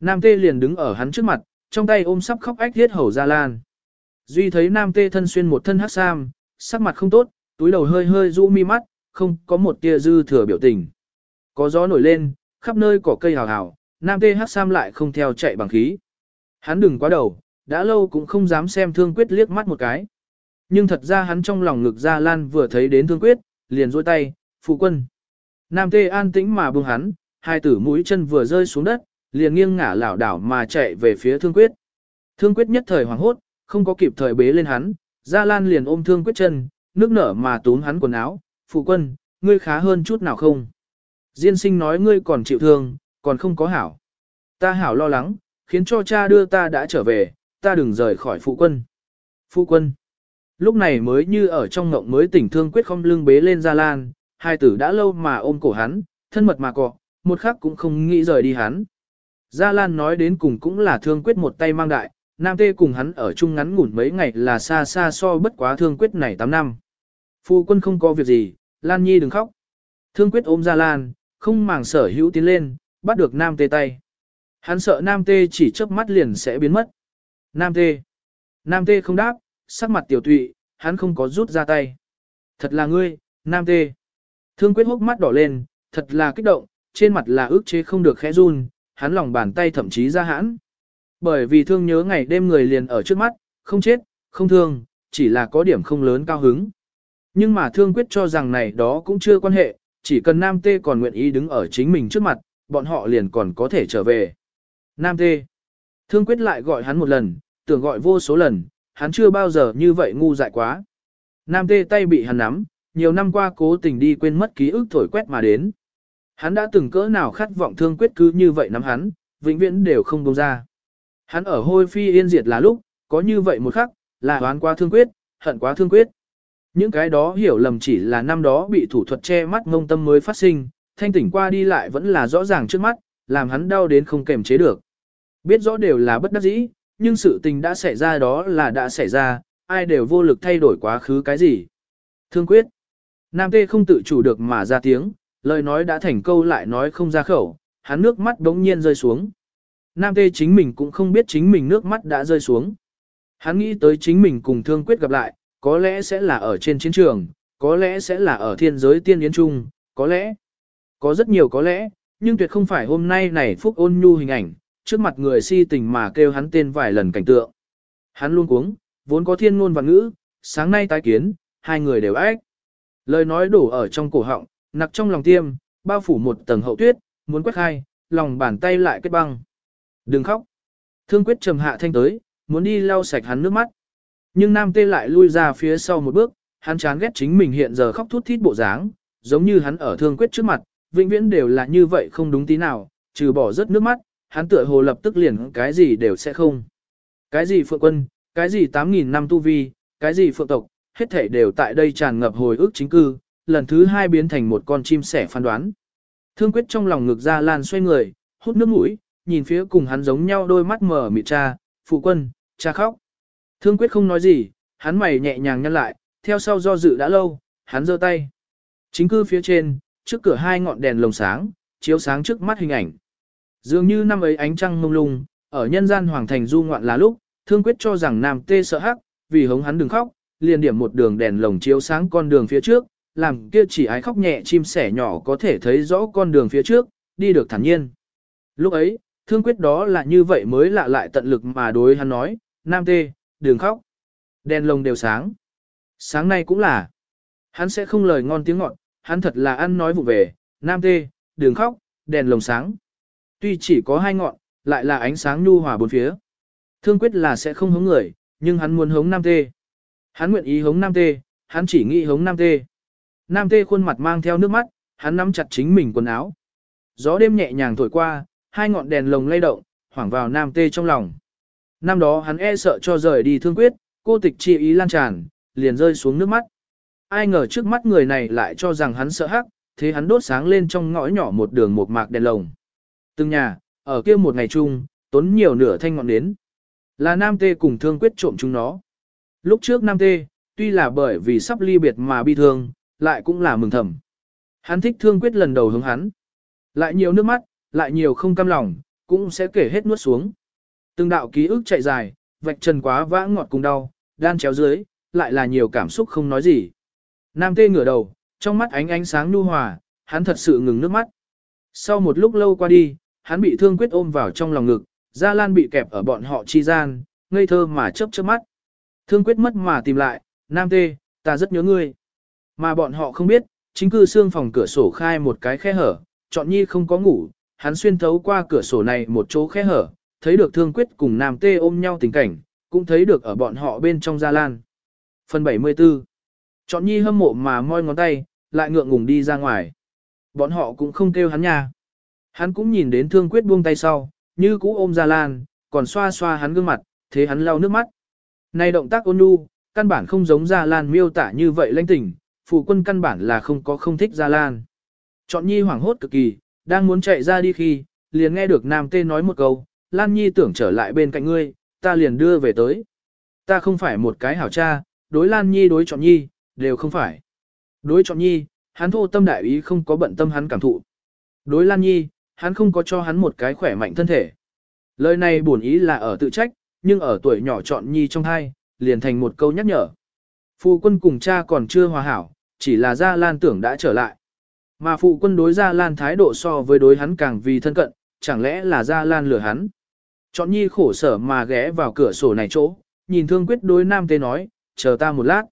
Nam tê liền đứng ở hắn trước mặt, trong tay ôm sắp khóc ách thiết hầu ra lan. Duy thấy nam tê thân xuyên một thân hát sam, sắc mặt không tốt, túi đầu hơi hơi rũ mi mắt, không có một tia dư thừa biểu tình. Có gió nổi lên, khắp nơi cỏ cây hào hào, nam tê hát sam lại không theo chạy bằng khí. Hắn đừng quá đầu, đã lâu cũng không dám xem thương quyết liếc mắt một cái. Nhưng thật ra hắn trong lòng ngực gia lan vừa thấy đến thương quyết, liền dôi tay, phụ quân. Nam tê an tĩnh mà buông hắn, hai tử mũi chân vừa rơi xuống đất, liền nghiêng ngả lảo đảo mà chạy về phía thương quyết. Thương quyết nhất thời hoảng hốt, không có kịp thời bế lên hắn, Gia Lan liền ôm thương quyết chân, nước nở mà túm hắn quần áo, phụ quân, ngươi khá hơn chút nào không? Diên sinh nói ngươi còn chịu thương, còn không có hảo. Ta hảo lo lắng, khiến cho cha đưa ta đã trở về, ta đừng rời khỏi phụ quân. Phụ quân. Lúc này mới như ở trong ngộng mới tỉnh thương quyết không lưng bế lên Gia Lan, hai tử đã lâu mà ôm cổ hắn, thân mật mà cọ, một khắc cũng không nghĩ rời đi hắn. Gia Lan nói đến cùng cũng là thương quyết một tay mang đại, Nam Tê cùng hắn ở chung ngắn ngủn mấy ngày là xa xa so bất quá thương quyết này 8 năm. Phu quân không có việc gì, Lan Nhi đừng khóc. Thương quyết ôm Gia Lan, không màng sở hữu tiến lên, bắt được Nam Tê tay. Hắn sợ Nam Tê chỉ chớp mắt liền sẽ biến mất. Nam Tê. Nam Tê không đáp, sắc mặt tiểu tụy, hắn không có rút ra tay. Thật là ngươi, Nam Tê. Thương quyết hốc mắt đỏ lên, thật là kích động, trên mặt là ước chế không được khẽ run, hắn lòng bàn tay thậm chí ra hãn. Bởi vì thương nhớ ngày đêm người liền ở trước mắt, không chết, không thương, chỉ là có điểm không lớn cao hứng. Nhưng mà thương quyết cho rằng này đó cũng chưa quan hệ, chỉ cần Nam Tê còn nguyện ý đứng ở chính mình trước mặt, bọn họ liền còn có thể trở về. Nam Tê. Thương quyết lại gọi hắn một lần, tưởng gọi vô số lần, hắn chưa bao giờ như vậy ngu dại quá. Nam Tê tay bị hắn nắm, nhiều năm qua cố tình đi quên mất ký ức thổi quét mà đến. Hắn đã từng cỡ nào khát vọng thương quyết cứ như vậy nắm hắn, vĩnh viễn đều không buông ra. Hắn ở hôi phi yên diệt là lúc, có như vậy một khắc, là oán quá thương quyết, hận quá thương quyết. Những cái đó hiểu lầm chỉ là năm đó bị thủ thuật che mắt ngông tâm mới phát sinh, thanh tỉnh qua đi lại vẫn là rõ ràng trước mắt, làm hắn đau đến không kềm chế được. Biết rõ đều là bất đắc dĩ, nhưng sự tình đã xảy ra đó là đã xảy ra, ai đều vô lực thay đổi quá khứ cái gì. Thương quyết. Nam tê không tự chủ được mà ra tiếng, lời nói đã thành câu lại nói không ra khẩu, hắn nước mắt đống nhiên rơi xuống. Nam tê chính mình cũng không biết chính mình nước mắt đã rơi xuống. Hắn nghĩ tới chính mình cùng thương quyết gặp lại, có lẽ sẽ là ở trên chiến trường, có lẽ sẽ là ở thiên giới tiên yến trung, có lẽ, có rất nhiều có lẽ, nhưng tuyệt không phải hôm nay này phúc ôn nhu hình ảnh, trước mặt người si tình mà kêu hắn tên vài lần cảnh tượng. Hắn luôn cuống, vốn có thiên ngôn và ngữ, sáng nay tái kiến, hai người đều ách. Lời nói đổ ở trong cổ họng, nặc trong lòng tiêm, bao phủ một tầng hậu tuyết, muốn quét khai, lòng bàn tay lại kết băng. Đừng khóc. Thương quyết trầm hạ thanh tới, muốn đi lau sạch hắn nước mắt. Nhưng nam tê lại lui ra phía sau một bước, hắn chán ghét chính mình hiện giờ khóc thút thít bộ dáng, giống như hắn ở thương quyết trước mặt, vĩnh viễn đều là như vậy không đúng tí nào, trừ bỏ rất nước mắt, hắn tựa hồ lập tức liền cái gì đều sẽ không. Cái gì phượng quân, cái gì 8.000 năm tu vi, cái gì phượng tộc, hết thảy đều tại đây tràn ngập hồi ức chính cư, lần thứ hai biến thành một con chim sẻ phán đoán. Thương quyết trong lòng ngực ra lan xoay người, hút nước mũi, nhìn phía cùng hắn giống nhau đôi mắt mở mịt cha, phụ quân, cha khóc. Thương quyết không nói gì, hắn mày nhẹ nhàng nhăn lại, theo sau do dự đã lâu, hắn giơ tay. Chính cư phía trên, trước cửa hai ngọn đèn lồng sáng, chiếu sáng trước mắt hình ảnh. Dường như năm ấy ánh trăng mông lung, ở nhân gian hoàng thành du ngoạn là lúc, thương quyết cho rằng nam tê sợ hắc, vì hống hắn đừng khóc, liền điểm một đường đèn lồng chiếu sáng con đường phía trước, làm kia chỉ ái khóc nhẹ chim sẻ nhỏ có thể thấy rõ con đường phía trước, đi được thản nhiên. Lúc ấy, thương quyết đó là như vậy mới lạ lại tận lực mà đối hắn nói, nam tê, đừng khóc. Đèn lồng đều sáng. Sáng nay cũng là. Hắn sẽ không lời ngon tiếng ngọt, hắn thật là ăn nói vụ về, nam tê, đừng khóc, đèn lồng sáng. Tuy chỉ có hai ngọn, lại là ánh sáng nhu hòa bốn phía. Thương quyết là sẽ không hống người, nhưng hắn muốn hống nam tê. Hắn nguyện ý hống nam tê, hắn chỉ nghĩ hống nam tê. Nam tê khuôn mặt mang theo nước mắt, hắn nắm chặt chính mình quần áo. Gió đêm nhẹ nhàng thổi qua, hai ngọn đèn lồng lay động, hoảng vào nam tê trong lòng. Năm đó hắn e sợ cho rời đi thương quyết, cô tịch chi ý lan tràn, liền rơi xuống nước mắt. Ai ngờ trước mắt người này lại cho rằng hắn sợ hắc, thế hắn đốt sáng lên trong ngõ nhỏ một đường một mạc đèn lồng. Từng nhà, ở kia một ngày chung, tốn nhiều nửa thanh ngọn nến. Là Nam Tê cùng thương quyết trộm chúng nó. Lúc trước Nam Tê, tuy là bởi vì sắp ly biệt mà bi thương, lại cũng là mừng thầm. Hắn thích thương quyết lần đầu hướng hắn. Lại nhiều nước mắt, lại nhiều không cam lòng, cũng sẽ kể hết nuốt xuống. Từng đạo ký ức chạy dài, vạch trần quá vã ngọt cùng đau, đan chéo dưới, lại là nhiều cảm xúc không nói gì. Nam tê ngửa đầu, trong mắt ánh ánh sáng nu hòa, hắn thật sự ngừng nước mắt. Sau một lúc lâu qua đi, hắn bị thương quyết ôm vào trong lòng ngực, Gia Lan bị kẹp ở bọn họ chi gian, ngây thơ mà chớp chớp mắt. Thương quyết mất mà tìm lại, Nam tê, ta rất nhớ ngươi. Mà bọn họ không biết, chính cư xương phòng cửa sổ khai một cái khe hở, chọn nhi không có ngủ, hắn xuyên thấu qua cửa sổ này một chỗ khe hở, thấy được thương quyết cùng Nam tê ôm nhau tình cảnh, cũng thấy được ở bọn họ bên trong Gia Lan. Phần 74 Chọn nhi hâm mộ mà moi ngón tay, lại ngượng ngùng đi ra ngoài. Bọn họ cũng không kêu hắn nha. Hắn cũng nhìn đến thương quyết buông tay sau, như cũ ôm Gia Lan, còn xoa xoa hắn gương mặt, thế hắn lau nước mắt. Này động tác ôn nhu, căn bản không giống Gia Lan miêu tả như vậy lãnh tỉnh phụ quân căn bản là không có không thích Gia Lan. Chọn nhi hoảng hốt cực kỳ, đang muốn chạy ra đi khi, liền nghe được nam tê nói một câu, Lan nhi tưởng trở lại bên cạnh ngươi, ta liền đưa về tới. Ta không phải một cái hảo cha, đối Lan nhi đối chọn nhi, đều không phải. Đối chọn nhi, hắn thô tâm đại ý không có bận tâm hắn cảm thụ. Đối Lan nhi, hắn không có cho hắn một cái khỏe mạnh thân thể. Lời này buồn ý là ở tự trách, nhưng ở tuổi nhỏ chọn nhi trong hai, liền thành một câu nhắc nhở. Phụ quân cùng cha còn chưa hòa hảo, chỉ là Gia Lan tưởng đã trở lại. Mà phụ quân đối Gia Lan thái độ so với đối hắn càng vì thân cận, chẳng lẽ là Gia Lan lừa hắn. Chọn nhi khổ sở mà ghé vào cửa sổ này chỗ, nhìn thương quyết đối nam tê nói, chờ ta một lát.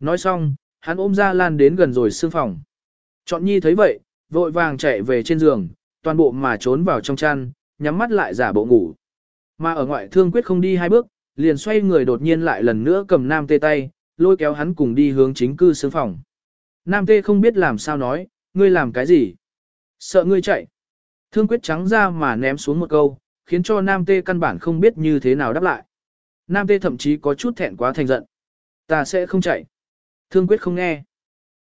Nói xong, hắn ôm Gia Lan đến gần rồi xương phòng. Chọn nhi thấy vậy, vội vàng chạy về trên giường, toàn bộ mà trốn vào trong chăn, nhắm mắt lại giả bộ ngủ. Mà ở ngoại thương quyết không đi hai bước, liền xoay người đột nhiên lại lần nữa cầm nam tê tay, lôi kéo hắn cùng đi hướng chính cư xương phòng. Nam tê không biết làm sao nói, ngươi làm cái gì? Sợ ngươi chạy. Thương quyết trắng ra mà ném xuống một câu, khiến cho Nam tê căn bản không biết như thế nào đáp lại. Nam tê thậm chí có chút thẹn quá thành giận. Ta sẽ không chạy. Thương quyết không nghe.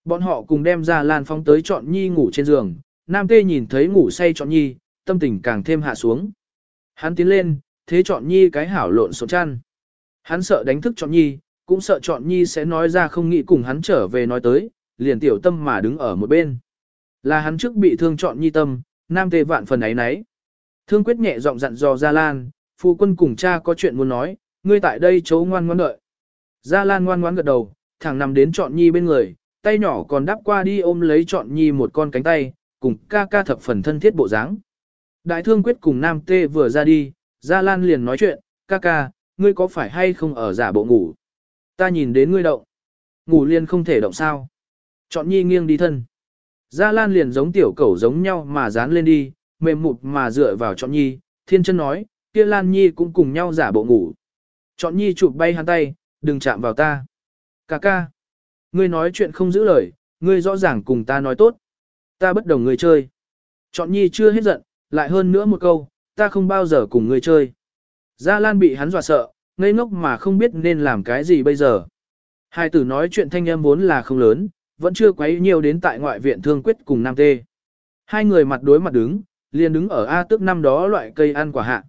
Bọn họ cùng đem ra lan phong tới chọn nhi ngủ trên giường. Nam tê nhìn thấy ngủ say chọn nhi, tâm tình càng thêm hạ xuống. Hắn tiến lên, thế chọn nhi cái hảo lộn xộn chăn. Hắn sợ đánh thức chọn nhi, cũng sợ chọn nhi sẽ nói ra không nghĩ cùng hắn trở về nói tới, liền tiểu tâm mà đứng ở một bên. Là hắn trước bị thương chọn nhi tâm, nam tê vạn phần ấy nấy. Thương quyết nhẹ giọng dặn dò Gia Lan, phu quân cùng cha có chuyện muốn nói, ngươi tại đây chấu ngoan ngoan đợi. Gia Lan ngoan ngoan gật đầu, thẳng nằm đến chọn nhi bên người, tay nhỏ còn đắp qua đi ôm lấy chọn nhi một con cánh tay, cùng ca ca thập phần thân thiết bộ dáng. Đại thương quyết cùng nam tê vừa ra đi, Gia Lan liền nói chuyện, ca ca, ngươi có phải hay không ở giả bộ ngủ? Ta nhìn đến ngươi động. Ngủ liền không thể động sao? Chọn nhi nghiêng đi thân. Gia Lan liền giống tiểu cẩu giống nhau mà dán lên đi, mềm mụt mà dựa vào chọn nhi, thiên chân nói, kia Lan nhi cũng cùng nhau giả bộ ngủ. Chọn nhi chụp bay hắn tay, đừng chạm vào ta. Cà ca. Ngươi nói chuyện không giữ lời, ngươi rõ ràng cùng ta nói tốt. Ta bất đồng người chơi. Chọn nhi chưa hết giận, lại hơn nữa một câu, ta không bao giờ cùng người chơi. Gia Lan bị hắn dọa sợ, ngây ngốc mà không biết nên làm cái gì bây giờ. Hai tử nói chuyện thanh em vốn là không lớn, vẫn chưa quấy nhiều đến tại ngoại viện thương quyết cùng Nam Tê. Hai người mặt đối mặt đứng, liền đứng ở A tức năm đó loại cây ăn quả hạ.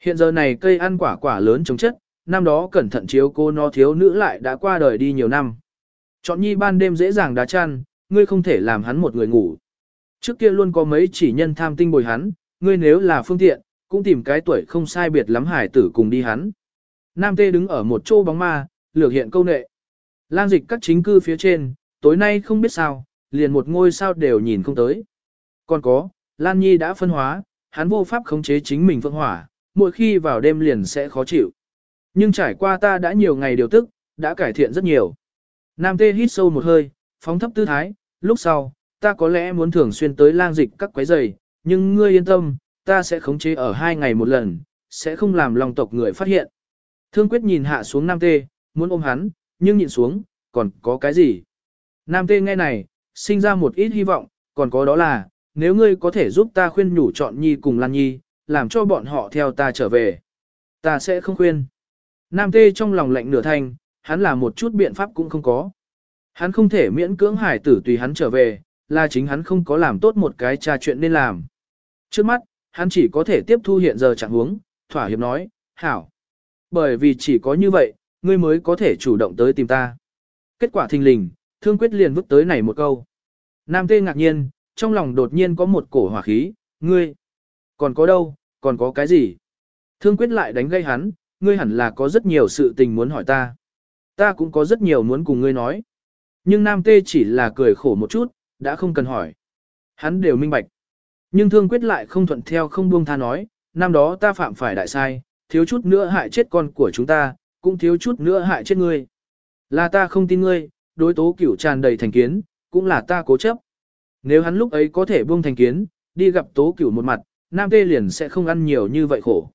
Hiện giờ này cây ăn quả quả lớn chống chất, năm đó cẩn thận chiếu cô nó thiếu nữ lại đã qua đời đi nhiều năm. Chọn nhi ban đêm dễ dàng đá chăn, ngươi không thể làm hắn một người ngủ. Trước kia luôn có mấy chỉ nhân tham tinh bồi hắn, ngươi nếu là phương tiện, cũng tìm cái tuổi không sai biệt lắm hải tử cùng đi hắn. Nam tê đứng ở một chỗ bóng ma, lược hiện câu nệ. Lang dịch các chính cư phía trên, tối nay không biết sao, liền một ngôi sao đều nhìn không tới. Còn có, Lan Nhi đã phân hóa, hắn vô pháp khống chế chính mình phượng hỏa, mỗi khi vào đêm liền sẽ khó chịu. Nhưng trải qua ta đã nhiều ngày điều tức, đã cải thiện rất nhiều. Nam tê hít sâu một hơi, phóng thấp tư thái, lúc sau, ta có lẽ muốn thường xuyên tới lang dịch các quấy giày, nhưng ngươi yên tâm, ta sẽ khống chế ở hai ngày một lần, sẽ không làm lòng tộc người phát hiện. Thương quyết nhìn hạ xuống Nam tê, muốn ôm hắn, nhưng nhìn xuống, còn có cái gì? Nam tê nghe này, sinh ra một ít hy vọng, còn có đó là, nếu ngươi có thể giúp ta khuyên nhủ chọn nhi cùng Lan Nhi, làm cho bọn họ theo ta trở về. Ta sẽ không khuyên. Nam tê trong lòng lạnh nửa thanh, hắn là một chút biện pháp cũng không có. Hắn không thể miễn cưỡng hải tử tùy hắn trở về, là chính hắn không có làm tốt một cái trà chuyện nên làm. Trước mắt, hắn chỉ có thể tiếp thu hiện giờ trạng huống, thỏa hiệp nói, hảo. Bởi vì chỉ có như vậy, ngươi mới có thể chủ động tới tìm ta. Kết quả thình lình, thương quyết liền vứt tới này một câu. Nam tê ngạc nhiên, trong lòng đột nhiên có một cổ hỏa khí, ngươi. Còn có đâu, còn có cái gì? Thương quyết lại đánh gây hắn, ngươi hẳn là có rất nhiều sự tình muốn hỏi ta. Ta cũng có rất nhiều muốn cùng ngươi nói. Nhưng Nam Tê chỉ là cười khổ một chút, đã không cần hỏi. Hắn đều minh bạch. Nhưng thương quyết lại không thuận theo không buông tha nói, năm đó ta phạm phải đại sai, thiếu chút nữa hại chết con của chúng ta, cũng thiếu chút nữa hại chết ngươi. Là ta không tin ngươi, đối tố cửu tràn đầy thành kiến, cũng là ta cố chấp. Nếu hắn lúc ấy có thể buông thành kiến, đi gặp tố cửu một mặt, nam tê liền sẽ không ăn nhiều như vậy khổ.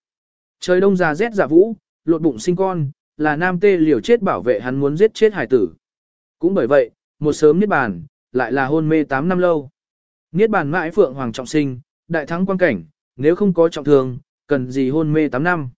Trời đông già rét giả vũ, lột bụng sinh con, là nam tê liều chết bảo vệ hắn muốn giết chết hải tử. Cũng bởi vậy, một sớm niết bàn, lại là hôn mê 8 năm lâu. Niết bàn mãi phượng hoàng trọng sinh, đại thắng quan cảnh, nếu không có trọng thương, cần gì hôn mê 8 năm.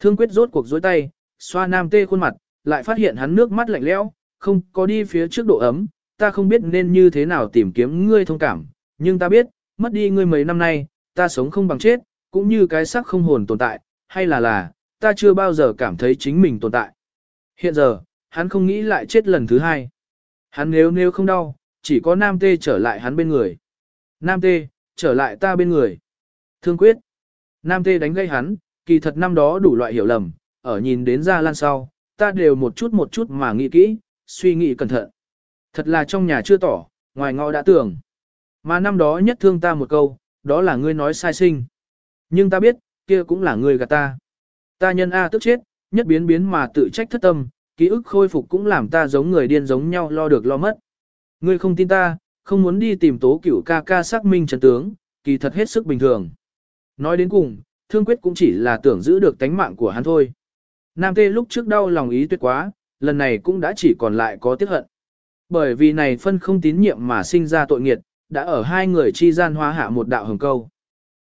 Thương quyết rốt cuộc dối tay, xoa nam tê khuôn mặt, lại phát hiện hắn nước mắt lạnh lẽo, không có đi phía trước độ ấm, ta không biết nên như thế nào tìm kiếm ngươi thông cảm, nhưng ta biết, mất đi ngươi mấy năm nay, ta sống không bằng chết, cũng như cái xác không hồn tồn tại, hay là là, ta chưa bao giờ cảm thấy chính mình tồn tại. Hiện giờ, hắn không nghĩ lại chết lần thứ hai. Hắn nếu nếu không đau, chỉ có Nam Tê trở lại hắn bên người. Nam Tê, trở lại ta bên người. Thương quyết. Nam Tê đánh gây hắn, kỳ thật năm đó đủ loại hiểu lầm, ở nhìn đến ra lan sau, ta đều một chút một chút mà nghĩ kỹ, suy nghĩ cẩn thận. Thật là trong nhà chưa tỏ, ngoài ngõ đã tưởng. Mà năm đó nhất thương ta một câu, đó là ngươi nói sai sinh. Nhưng ta biết, kia cũng là ngươi gạt ta. Ta nhân A tức chết, nhất biến biến mà tự trách thất tâm, ký ức khôi phục cũng làm ta giống người điên giống nhau lo được lo mất. Ngươi không tin ta, không muốn đi tìm tố cửu ca ca xác minh chân tướng, kỳ thật hết sức bình thường. Nói đến cùng, thương quyết cũng chỉ là tưởng giữ được tánh mạng của hắn thôi. Nam tê lúc trước đau lòng ý tuyệt quá, lần này cũng đã chỉ còn lại có tiếc hận. Bởi vì này phân không tín nhiệm mà sinh ra tội nghiệt, đã ở hai người chi gian hóa hạ một đạo hồng câu.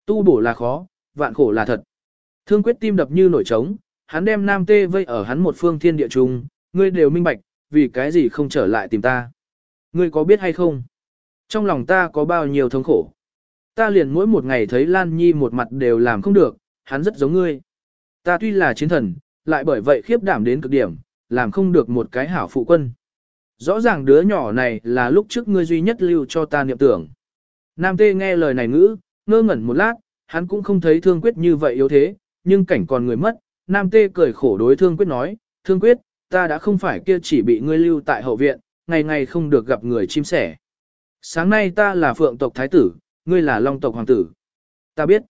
Tu bổ là khó, vạn khổ là thật. Thương quyết tim đập như nổi trống, hắn đem nam tê vây ở hắn một phương thiên địa trung, ngươi đều minh bạch, vì cái gì không trở lại tìm ta. Ngươi có biết hay không? Trong lòng ta có bao nhiêu thống khổ. Ta liền mỗi một ngày thấy Lan Nhi một mặt đều làm không được, hắn rất giống ngươi. Ta tuy là chiến thần, lại bởi vậy khiếp đảm đến cực điểm, làm không được một cái hảo phụ quân. Rõ ràng đứa nhỏ này là lúc trước ngươi duy nhất lưu cho ta niệm tưởng. Nam Tê nghe lời này ngữ, ngơ ngẩn một lát, hắn cũng không thấy thương quyết như vậy yếu thế, nhưng cảnh còn người mất, Nam Tê cười khổ đối thương quyết nói, thương quyết, ta đã không phải kia chỉ bị ngươi lưu tại hậu viện, ngày ngày không được gặp người chim sẻ. Sáng nay ta là phượng tộc thái tử, ngươi là long tộc hoàng tử. Ta biết,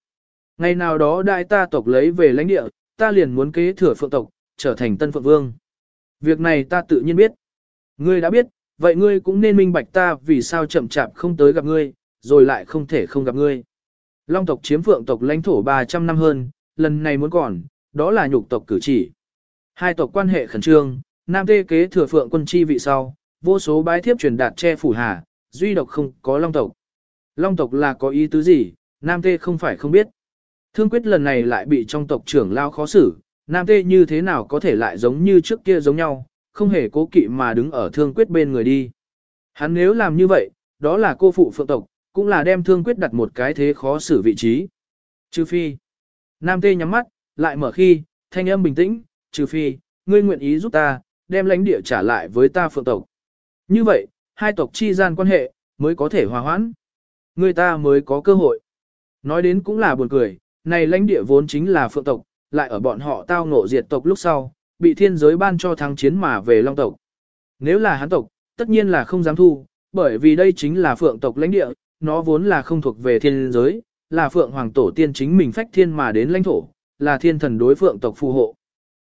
ngày nào đó đại ta tộc lấy về lãnh địa, ta liền muốn kế thừa phượng tộc, trở thành tân phượng vương. Việc này ta tự nhiên biết. Ngươi đã biết, vậy ngươi cũng nên minh bạch ta vì sao chậm chạp không tới gặp ngươi, rồi lại không thể không gặp ngươi. Long tộc chiếm phượng tộc lãnh thổ 300 năm hơn, lần này muốn còn, đó là nhục tộc cử chỉ. Hai tộc quan hệ khẩn trương, Nam Tê kế thừa phượng quân chi vị sau, vô số bái thiếp truyền đạt che phủ hà, duy độc không có Long tộc. Long tộc là có ý tứ gì, Nam Tê không phải không biết. Thương quyết lần này lại bị trong tộc trưởng lao khó xử, Nam Tê như thế nào có thể lại giống như trước kia giống nhau, không hề cố kỵ mà đứng ở thương quyết bên người đi. Hắn nếu làm như vậy, đó là cô phụ phượng tộc, cũng là đem thương quyết đặt một cái thế khó xử vị trí. Trừ phi. Nam Tê nhắm mắt, lại mở khi, thanh âm bình tĩnh, trừ phi, ngươi nguyện ý giúp ta, đem lãnh địa trả lại với ta phượng tộc. Như vậy, hai tộc chi gian quan hệ, mới có thể hòa hoãn. Người ta mới có cơ hội. Nói đến cũng là buồn cười, này lãnh địa vốn chính là phượng tộc, lại ở bọn họ tao ngộ diệt tộc lúc sau, bị thiên giới ban cho thắng chiến mà về long tộc. Nếu là hán tộc, tất nhiên là không dám thu, bởi vì đây chính là phượng tộc lãnh địa, nó vốn là không thuộc về thiên giới, là phượng hoàng tổ tiên chính mình phách thiên mà đến lãnh thổ, là thiên thần đối phượng tộc phù hộ.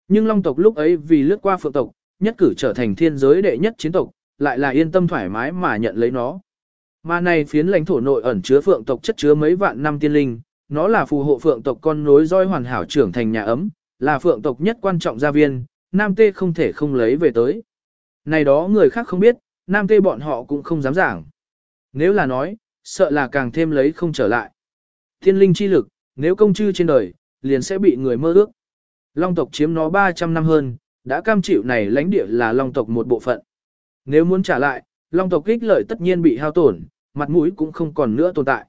Nhưng long tộc lúc ấy vì lướt qua phượng tộc, nhất cử trở thành thiên giới đệ nhất chiến tộc, lại là yên tâm thoải mái mà nhận lấy nó. Mà này phiến lãnh thổ nội ẩn chứa phượng tộc chất chứa mấy vạn năm tiên linh, nó là phù hộ phượng tộc con nối roi hoàn hảo trưởng thành nhà ấm, là phượng tộc nhất quan trọng gia viên, nam tê không thể không lấy về tới. Này đó người khác không biết, nam tê bọn họ cũng không dám giảng. Nếu là nói, sợ là càng thêm lấy không trở lại. Thiên linh chi lực, nếu công chư trên đời, liền sẽ bị người mơ ước. Long tộc chiếm nó 300 năm hơn, đã cam chịu này lãnh địa là long tộc một bộ phận. Nếu muốn trả lại, long tộc kích lợi tất nhiên bị hao tổn, mặt mũi cũng không còn nữa tồn tại.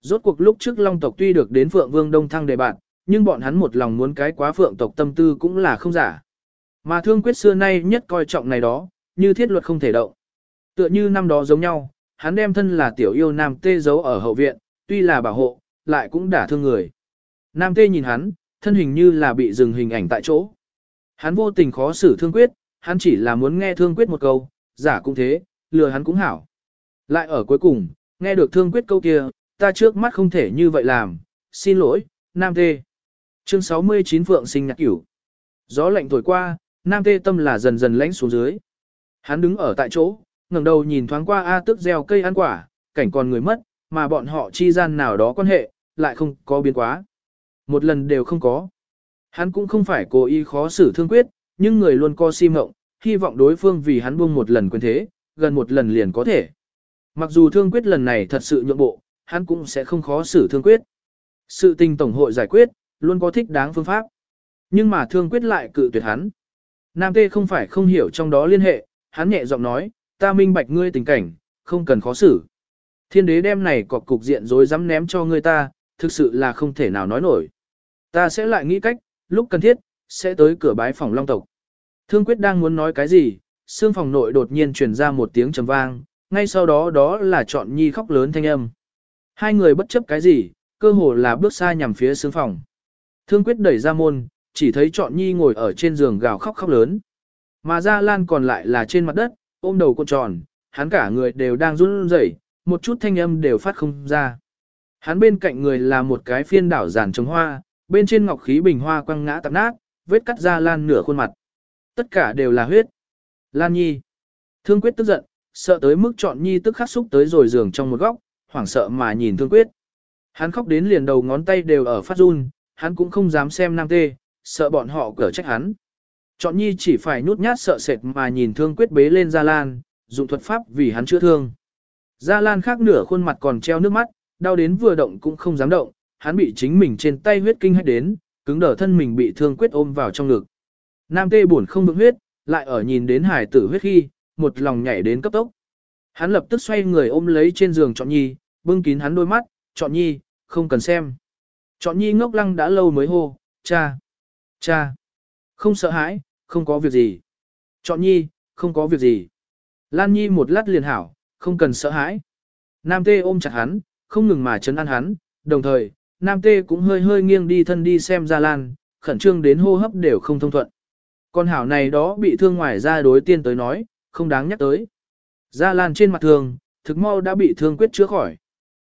Rốt cuộc lúc trước long tộc tuy được đến Phượng Vương Đông Thăng đề bạn, nhưng bọn hắn một lòng muốn cái quá Phượng tộc tâm tư cũng là không giả. Mà thương quyết xưa nay nhất coi trọng này đó, như thiết luật không thể động. Tựa như năm đó giống nhau, hắn đem thân là tiểu yêu nam tê giấu ở hậu viện, tuy là bảo hộ, lại cũng đả thương người. Nam tê nhìn hắn, thân hình như là bị dừng hình ảnh tại chỗ. Hắn vô tình khó xử thương quyết, hắn chỉ là muốn nghe thương quyết một câu, giả cũng thế, lừa hắn cũng hảo. Lại ở cuối cùng, nghe được thương quyết câu kia, ta trước mắt không thể như vậy làm, xin lỗi, Nam Tê. Chương 69 Phượng sinh nhạc cửu. Gió lạnh thổi qua, Nam Tê tâm là dần dần lánh xuống dưới. Hắn đứng ở tại chỗ, ngẩng đầu nhìn thoáng qua A tức gieo cây ăn quả, cảnh còn người mất, mà bọn họ chi gian nào đó quan hệ, lại không có biến quá. Một lần đều không có. Hắn cũng không phải cố ý khó xử thương quyết, nhưng người luôn co si mộng, hy vọng đối phương vì hắn buông một lần quyền thế, gần một lần liền có thể. Mặc dù thương quyết lần này thật sự nhượng bộ, hắn cũng sẽ không khó xử thương quyết. Sự tình tổng hội giải quyết, luôn có thích đáng phương pháp. Nhưng mà thương quyết lại cự tuyệt hắn. Nam Tê không phải không hiểu trong đó liên hệ, hắn nhẹ giọng nói, ta minh bạch ngươi tình cảnh, không cần khó xử. Thiên đế đem này cọc cục diện rồi dám ném cho ngươi ta, thực sự là không thể nào nói nổi. Ta sẽ lại nghĩ cách, lúc cần thiết, sẽ tới cửa bái phòng long tộc. Thương quyết đang muốn nói cái gì, xương phòng nội đột nhiên truyền ra một tiếng trầm vang, ngay sau đó đó là chọn nhi khóc lớn thanh âm. Hai người bất chấp cái gì, cơ hồ là bước xa nhằm phía xương phòng. Thương quyết đẩy ra môn, chỉ thấy chọn nhi ngồi ở trên giường gào khóc khóc lớn. Mà Gia Lan còn lại là trên mặt đất, ôm đầu cuộn tròn, hắn cả người đều đang run rẩy, một chút thanh âm đều phát không ra. Hắn bên cạnh người là một cái phiên đảo giàn trồng hoa, bên trên ngọc khí bình hoa quăng ngã tạp nát, vết cắt Gia Lan nửa khuôn mặt. Tất cả đều là huyết. Lan Nhi. Thương quyết tức giận, sợ tới mức chọn Nhi tức khắc xúc tới rồi giường trong một góc, hoảng sợ mà nhìn Thương quyết. Hắn khóc đến liền đầu ngón tay đều ở phát run, hắn cũng không dám xem nam tê, sợ bọn họ cở trách hắn. Chọn nhi chỉ phải nhút nhát sợ sệt mà nhìn thương quyết bế lên Gia Lan, dụng thuật pháp vì hắn chữa thương. Gia Lan khác nửa khuôn mặt còn treo nước mắt, đau đến vừa động cũng không dám động, hắn bị chính mình trên tay huyết kinh hách đến, cứng đờ thân mình bị thương quyết ôm vào trong ngực. Nam tê buồn không vững huyết, lại ở nhìn đến hải tử huyết khi, một lòng nhảy đến cấp tốc. Hắn lập tức xoay người ôm lấy trên giường chọn nhi, bưng kín hắn đôi mắt, chọn nhi, không cần xem. Chọn nhi ngốc lăng đã lâu mới hô, cha, cha, không sợ hãi, không có việc gì. Chọn nhi, không có việc gì. Lan nhi một lát liền hảo, không cần sợ hãi. Nam tê ôm chặt hắn, không ngừng mà chấn an hắn, đồng thời, Nam tê cũng hơi hơi nghiêng đi thân đi xem ra Lan, khẩn trương đến hô hấp đều không thông thuận. Con hảo này đó bị thương ngoài ra đối tiên tới nói, không đáng nhắc tới. Gia Lan trên mặt thường, thực mau đã bị thương quyết chữa khỏi.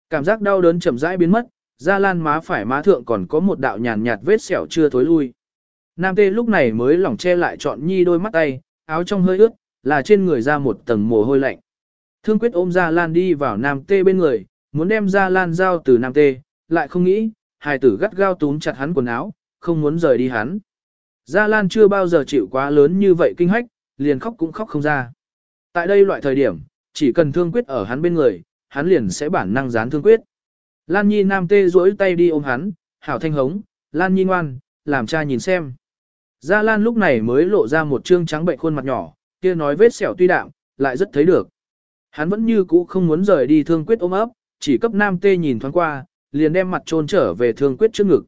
Cảm giác đau đớn chậm rãi biến mất, Gia Lan má phải má thượng còn có một đạo nhàn nhạt vết sẹo chưa thối lui. Nam tê lúc này mới lỏng che lại trọn nhi đôi mắt tay, áo trong hơi ướt, là trên người ra một tầng mồ hôi lạnh. Thương quyết ôm Gia Lan đi vào Nam tê bên người, muốn đem Gia Lan giao từ Nam tê, lại không nghĩ, hài tử gắt gao túm chặt hắn quần áo, không muốn rời đi hắn. Gia Lan chưa bao giờ chịu quá lớn như vậy kinh hách, liền khóc cũng khóc không ra. Tại đây loại thời điểm, chỉ cần thương quyết ở hắn bên người, hắn liền sẽ bản năng dán thương quyết. Lan Nhi nam tê duỗi tay đi ôm hắn, hảo thanh hống, Lan Nhi ngoan, làm cha nhìn xem. Gia Lan lúc này mới lộ ra một trương trắng bệnh khuôn mặt nhỏ, kia nói vết sẹo tuy đạm, lại rất thấy được. Hắn vẫn như cũ không muốn rời đi thương quyết ôm ấp, chỉ cấp nam tê nhìn thoáng qua, liền đem mặt trôn trở về thương quyết trước ngực.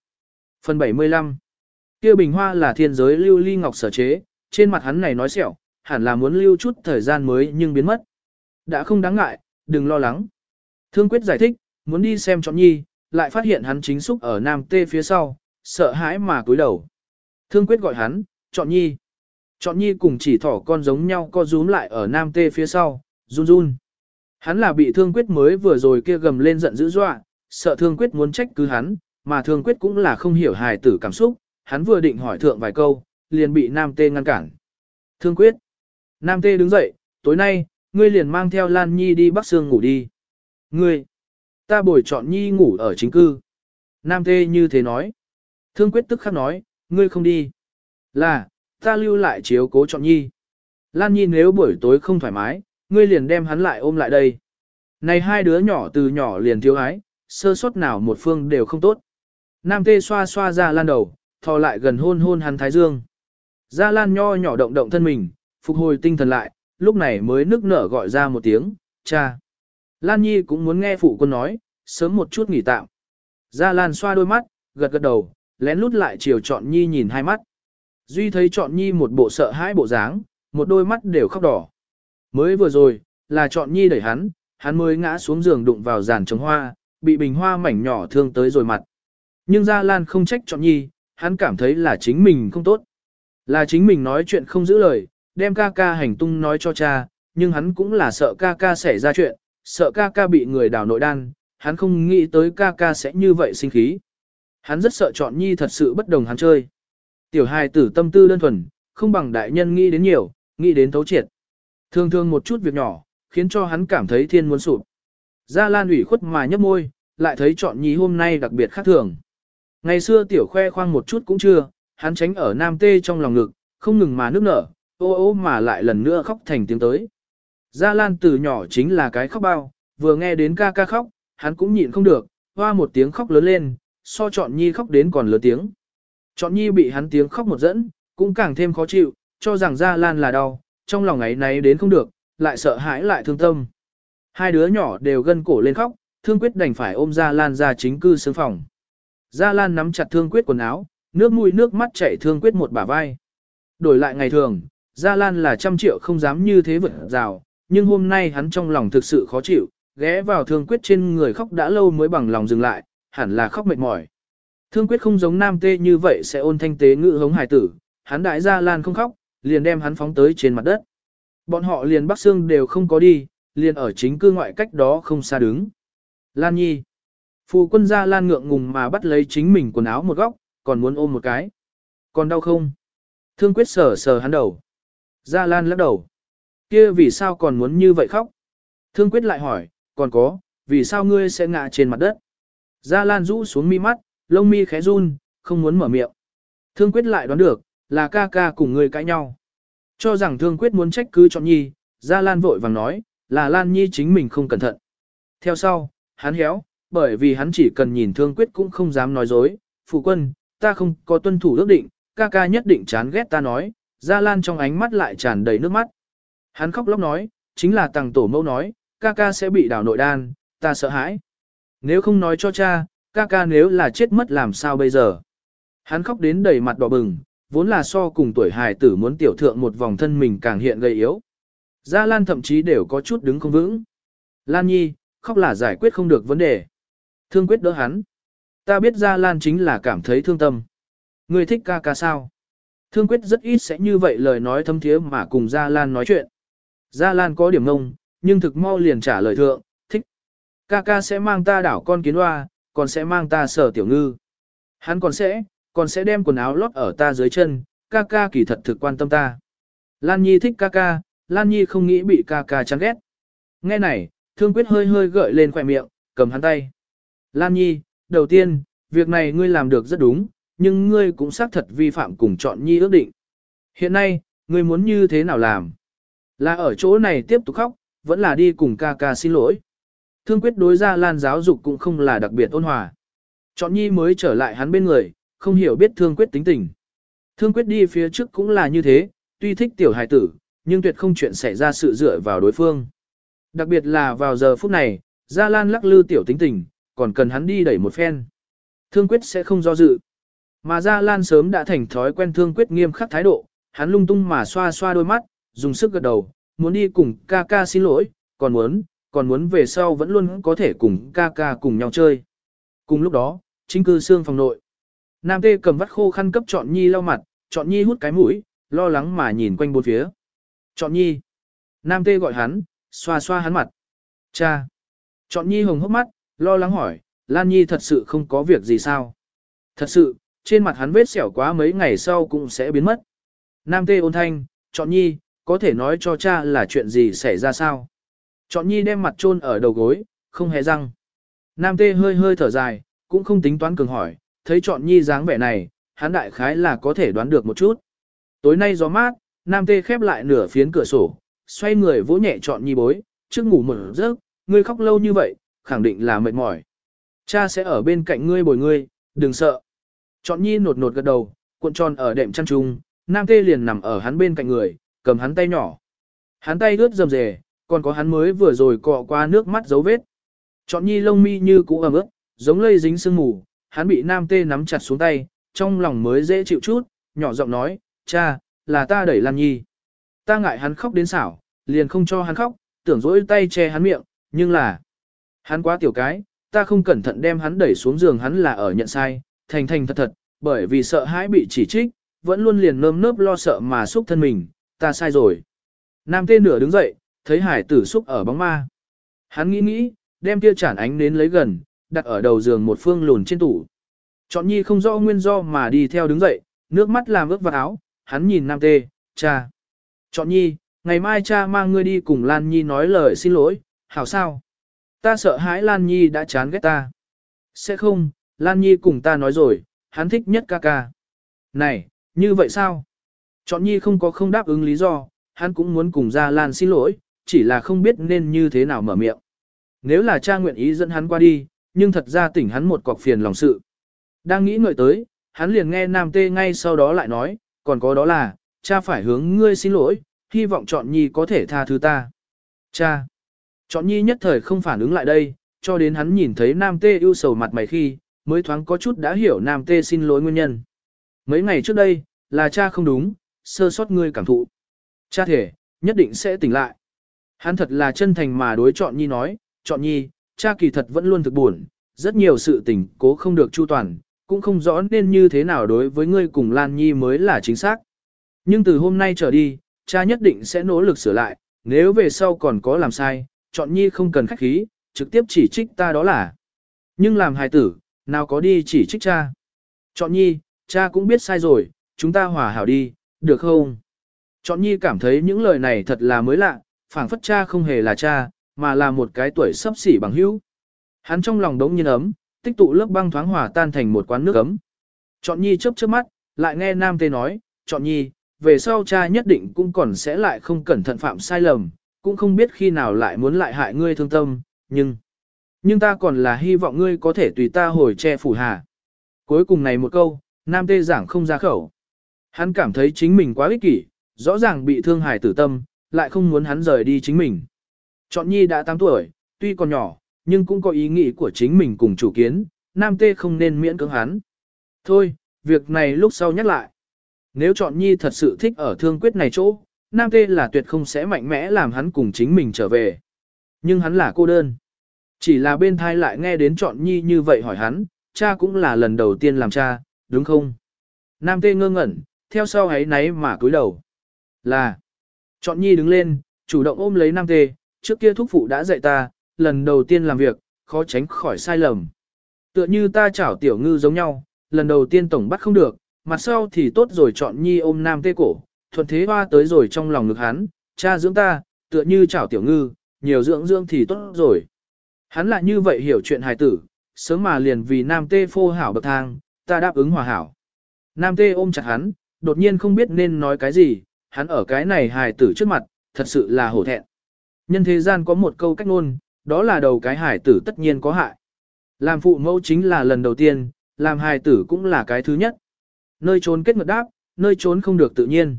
Phần 75 Kia bình hoa là thiên giới lưu ly ngọc sở chế, trên mặt hắn này nói sẹo, hẳn là muốn lưu chút thời gian mới nhưng biến mất. Đã không đáng ngại, đừng lo lắng. Thương quyết giải thích, muốn đi xem chọn nhi, lại phát hiện hắn chính xúc ở nam tê phía sau, sợ hãi mà cúi đầu. Thương quyết gọi hắn, chọn nhi. Chọn nhi cùng chỉ thỏ con giống nhau co rúm lại ở nam tê phía sau, run run. Hắn là bị thương quyết mới vừa rồi kia gầm lên giận dữ dọa, sợ thương quyết muốn trách cứ hắn, mà thương quyết cũng là không hiểu hài tử cảm xúc, hắn vừa định hỏi thượng vài câu, liền bị nam tê ngăn cản. Thương quyết. Nam tê đứng dậy, tối nay, ngươi liền mang theo Lan Nhi đi Bắc Sương ngủ đi. Ngươi. Ta bồi chọn nhi ngủ ở chính cư. Nam tê như thế nói. Thương quyết tức khắc nói, ngươi không đi. Là, ta lưu lại chiếu cố chọn nhi. Lan nhi nếu buổi tối không thoải mái, ngươi liền đem hắn lại ôm lại đây. Này hai đứa nhỏ từ nhỏ liền thiếu ái, sơ suất nào một phương đều không tốt. Nam tê xoa xoa ra lan đầu, thò lại gần hôn hôn hắn thái dương. Gia Lan nho nhỏ động động thân mình, phục hồi tinh thần lại, lúc này mới nức nở gọi ra một tiếng, cha. Lan Nhi cũng muốn nghe phụ quân nói, sớm một chút nghỉ tạm. Gia Lan xoa đôi mắt, gật gật đầu, lén lút lại chiều chọn Nhi nhìn hai mắt. Duy thấy chọn Nhi một bộ sợ hãi bộ dáng, một đôi mắt đều khóc đỏ. Mới vừa rồi, là chọn Nhi đẩy hắn, hắn mới ngã xuống giường đụng vào giàn trồng hoa, bị bình hoa mảnh nhỏ thương tới rồi mặt. Nhưng Gia Lan không trách chọn Nhi, hắn cảm thấy là chính mình không tốt. Là chính mình nói chuyện không giữ lời, đem ca ca hành tung nói cho cha, nhưng hắn cũng là sợ ca ca xảy ra chuyện, sợ ca ca bị người đào nội đan, hắn không nghĩ tới ca ca sẽ như vậy sinh khí. Hắn rất sợ chọn nhi thật sự bất đồng hắn chơi. Tiểu hài tử tâm tư đơn thuần, không bằng đại nhân nghĩ đến nhiều, nghĩ đến thấu triệt. Thường thường một chút việc nhỏ, khiến cho hắn cảm thấy thiên muốn sụp. Gia Lan ủy khuất mà nhấp môi, lại thấy chọn nhi hôm nay đặc biệt khác thường. Ngày xưa tiểu khoe khoang một chút cũng chưa, hắn tránh ở nam tê trong lòng ngực, không ngừng mà nước nở, ô ô mà lại lần nữa khóc thành tiếng tới. Gia Lan từ nhỏ chính là cái khóc bao, vừa nghe đến ca ca khóc, hắn cũng nhịn không được, hoa một tiếng khóc lớn lên, so chọn nhi khóc đến còn lớn tiếng. Chọn nhi bị hắn tiếng khóc một dẫn, cũng càng thêm khó chịu, cho rằng Gia Lan là đau, trong lòng ấy náy đến không được, lại sợ hãi lại thương tâm. Hai đứa nhỏ đều gân cổ lên khóc, thương quyết đành phải ôm Gia Lan ra chính cư sướng phòng. Gia Lan nắm chặt thương quyết quần áo, nước mũi nước mắt chảy thương quyết một bả vai. Đổi lại ngày thường, Gia Lan là trăm triệu không dám như thế vượt rào, nhưng hôm nay hắn trong lòng thực sự khó chịu, ghé vào thương quyết trên người khóc đã lâu mới bằng lòng dừng lại, hẳn là khóc mệt mỏi. Thương quyết không giống nam tê như vậy sẽ ôn thanh tế ngự hống hải tử, hắn đại Gia Lan không khóc, liền đem hắn phóng tới trên mặt đất. Bọn họ liền Bắc Sương đều không có đi, liền ở chính cư ngoại cách đó không xa đứng. Lan Nhi. Phu quân Gia Lan ngượng ngùng mà bắt lấy chính mình quần áo một góc, còn muốn ôm một cái. Còn đau không? Thương quyết sờ sờ hắn đầu. Gia Lan lắc đầu. Kia vì sao còn muốn như vậy khóc? Thương quyết lại hỏi, còn có, vì sao ngươi sẽ ngã trên mặt đất? Gia Lan rũ xuống mi mắt, lông mi khẽ run, không muốn mở miệng. Thương quyết lại đoán được, là ca ca cùng ngươi cãi nhau. Cho rằng thương quyết muốn trách cứ chọn nhi, Gia Lan vội vàng nói, là Lan Nhi chính mình không cẩn thận. Theo sau, hắn héo, bởi vì hắn chỉ cần nhìn thương quyết cũng không dám nói dối. Phụ quân, ta không có tuân thủ ước định, ca ca nhất định chán ghét ta nói, Gia Lan trong ánh mắt lại tràn đầy nước mắt. Hắn khóc lóc nói, chính là tàng tổ mẫu nói, ca ca sẽ bị đảo nội đan, ta sợ hãi. Nếu không nói cho cha, ca ca nếu là chết mất làm sao bây giờ. Hắn khóc đến đầy mặt đỏ bừng, vốn là so cùng tuổi hài tử muốn tiểu thượng một vòng thân mình càng hiện gây yếu. Gia Lan thậm chí đều có chút đứng không vững. Lan Nhi, khóc là giải quyết không được vấn đề. Thương quyết đỡ hắn. Ta biết Gia Lan chính là cảm thấy thương tâm. Ngươi thích ca ca sao? Thương quyết rất ít sẽ như vậy lời nói thâm thiế mà cùng Gia Lan nói chuyện. Gia Lan có điểm ngông, nhưng thực mau liền trả lời thượng, thích. Ca ca sẽ mang ta đảo con kiến hoa, còn sẽ mang ta sở tiểu ngư. Hắn còn sẽ, còn sẽ đem quần áo lót ở ta dưới chân, ca ca kỳ thật thực quan tâm ta. Lan Nhi thích ca ca, Lan Nhi không nghĩ bị ca ca chán ghét. Nghe này, thương quyết hơi hơi gợi lên khỏe miệng, cầm hắn tay. Lan Nhi, đầu tiên, việc này ngươi làm được rất đúng, nhưng ngươi cũng xác thật vi phạm cùng chọn Nhi ước định. Hiện nay, ngươi muốn như thế nào làm? Là ở chỗ này tiếp tục khóc, vẫn là đi cùng ca ca xin lỗi. Thương quyết đối ra lan giáo dục cũng không là đặc biệt ôn hòa. Chọn Nhi mới trở lại hắn bên người, không hiểu biết thương quyết tính tình. Thương quyết đi phía trước cũng là như thế, tuy thích tiểu hài tử, nhưng tuyệt không chuyện xảy ra sự dựa vào đối phương. Đặc biệt là vào giờ phút này, Gia Lan lắc lư tiểu tính tình, còn cần hắn đi đẩy một phen. Thương quyết sẽ không do dự. Mà Gia Lan sớm đã thành thói quen thương quyết nghiêm khắc thái độ, hắn lung tung mà xoa xoa đôi mắt, dùng sức gật đầu, muốn đi cùng ca ca xin lỗi, còn muốn, còn muốn về sau vẫn luôn có thể cùng ca ca cùng nhau chơi. Cùng lúc đó, chính cư xương phòng nội. Nam tê cầm vắt khô khăn cấp chọn nhi lau mặt, chọn nhi hút cái mũi, lo lắng mà nhìn quanh bốn phía. Chọn nhi. Nam tê gọi hắn, xoa xoa hắn mặt. Cha. Chọn nhi hồng hốc mắt, lo lắng hỏi, Lan nhi thật sự không có việc gì sao? Thật sự, trên mặt hắn vết sẹo quá mấy ngày sau cũng sẽ biến mất. Nam tê ôn thanh, chọn nhi, có thể nói cho cha là chuyện gì xảy ra sao? Chọn nhi đem mặt chôn ở đầu gối, không hề răng. Nam tê hơi hơi thở dài, cũng không tính toán cường hỏi, thấy chọn nhi dáng vẻ này, hắn đại khái là có thể đoán được một chút. Tối nay gió mát, Nam tê khép lại nửa phiến cửa sổ, xoay người vỗ nhẹ chọn nhi bối, trước ngủ một giấc, ngươi khóc lâu như vậy, khẳng định là mệt mỏi. Cha sẽ ở bên cạnh ngươi bồi ngươi, đừng sợ. Chọn nhi nột nột gật đầu, cuộn tròn ở đệm chăn trung, nam tê liền nằm ở hắn bên cạnh người, cầm hắn tay nhỏ. Hắn tay ướt rầm rề, còn có hắn mới vừa rồi cọ qua nước mắt dấu vết. Chọn nhi lông mi như cũ ẩm ướt, giống lây dính sương mù, hắn bị nam tê nắm chặt xuống tay, trong lòng mới dễ chịu chút, nhỏ giọng nói, cha, là ta đẩy Lan Nhi. Ta ngại hắn khóc đến xảo, liền không cho hắn khóc, tưởng dỗi tay che hắn miệng, nhưng là, hắn quá tiểu cái, ta không cẩn thận đem hắn đẩy xuống giường hắn là ở nhận sai, thành thành thật thật, bởi vì sợ hãi bị chỉ trích, vẫn luôn liền nơm nớp lo sợ mà xúc thân mình, ta sai rồi. Nam tê nửa đứng dậy, thấy hải tử xúc ở bóng ma. Hắn nghĩ nghĩ, đem kia chản ánh đến lấy gần, đặt ở đầu giường một phương lùn trên tủ. Chọn nhi không rõ nguyên do mà đi theo đứng dậy, nước mắt làm ướt vào áo, hắn nhìn nam tê, cha. Chọn nhi, ngày mai cha mang ngươi đi cùng Lan Nhi nói lời xin lỗi, hảo sao? Ta sợ hãi Lan Nhi đã chán ghét ta. Sẽ không, Lan Nhi cùng ta nói rồi, hắn thích nhất ca ca. Này, như vậy sao? Chọn Nhi không có không đáp ứng lý do, hắn cũng muốn cùng ra Lan xin lỗi, chỉ là không biết nên như thế nào mở miệng. Nếu là cha nguyện ý dẫn hắn qua đi, nhưng thật ra tỉnh hắn một cọc phiền lòng sự. Đang nghĩ ngợi tới, hắn liền nghe Nam Tê ngay sau đó lại nói, còn có đó là, cha phải hướng ngươi xin lỗi, hy vọng chọn nhi có thể tha thứ ta. Cha! Chọn nhi nhất thời không phản ứng lại đây, cho đến hắn nhìn thấy Nam Tê ưu sầu mặt mày khi, mới thoáng có chút đã hiểu Nam Tê xin lỗi nguyên nhân. Mấy ngày trước đây, là cha không đúng, sơ sót ngươi cảm thụ. Cha thể, nhất định sẽ tỉnh lại. Hắn thật là chân thành mà đối chọn nhi nói, chọn nhi, cha kỳ thật vẫn luôn thực buồn, rất nhiều sự tình cố không được chu toàn, cũng không rõ nên như thế nào đối với ngươi cùng Lan Nhi mới là chính xác. Nhưng từ hôm nay trở đi, cha nhất định sẽ nỗ lực sửa lại, nếu về sau còn có làm sai, chọn Nhi không cần khách khí, trực tiếp chỉ trích ta đó là. Nhưng làm hài tử, nào có đi chỉ trích cha. Chọn Nhi, cha cũng biết sai rồi, chúng ta hòa hảo đi, được không? Chọn Nhi cảm thấy những lời này thật là mới lạ, phảng phất cha không hề là cha, mà là một cái tuổi sắp xỉ bằng hữu. Hắn trong lòng đống nhiên ấm, tích tụ lớp băng thoáng hòa tan thành một quán nước ấm. Chọn nhi chớp chớp mắt, lại nghe nam tê nói, chọn nhi, về sau cha nhất định cũng còn sẽ lại không cẩn thận phạm sai lầm, cũng không biết khi nào lại muốn lại hại ngươi thương tâm, nhưng, nhưng ta còn là hy vọng ngươi có thể tùy ta hồi che phủ hà. Cuối cùng này một câu, nam tê giảng không ra khẩu. Hắn cảm thấy chính mình quá ích kỷ, rõ ràng bị thương hài tử tâm, lại không muốn hắn rời đi chính mình. Chọn nhi đã 8 tuổi, tuy còn nhỏ, nhưng cũng có ý nghĩ của chính mình cùng chủ kiến, nam tê không nên miễn cưỡng hắn. Thôi, việc này lúc sau nhắc lại. Nếu chọn nhi thật sự thích ở thương quyết này chỗ, nam tê là tuyệt không sẽ mạnh mẽ làm hắn cùng chính mình trở về. Nhưng hắn là cô đơn. Chỉ là bên thai lại nghe đến chọn nhi như vậy hỏi hắn, cha cũng là lần đầu tiên làm cha, đúng không? Nam tê ngơ ngẩn, theo sau ấy náy mà cúi đầu. Là, chọn nhi đứng lên, chủ động ôm lấy nam tê, trước kia thúc phụ đã dạy ta, lần đầu tiên làm việc, khó tránh khỏi sai lầm. Tựa như ta chảo tiểu ngư giống nhau, lần đầu tiên tổng bắt không được, mặt sau thì tốt rồi chọn nhi ôm nam tê cổ, thuận thế hoa tới rồi trong lòng ngực hắn, cha dưỡng ta, tựa như chảo tiểu ngư, nhiều dưỡng dưỡng thì tốt rồi. Hắn lại như vậy hiểu chuyện hài tử, sớm mà liền vì nam tê phô hảo bậc thang, ta đáp ứng hòa hảo. Nam tê ôm chặt hắn, đột nhiên không biết nên nói cái gì, hắn ở cái này hài tử trước mặt, thật sự là hổ thẹn. Nhân thế gian có một câu cách ngôn, đó là đầu cái hài tử tất nhiên có hại. Làm phụ mẫu chính là lần đầu tiên, làm hài tử cũng là cái thứ nhất. Nơi trốn kết ngật đáp, nơi trốn không được tự nhiên.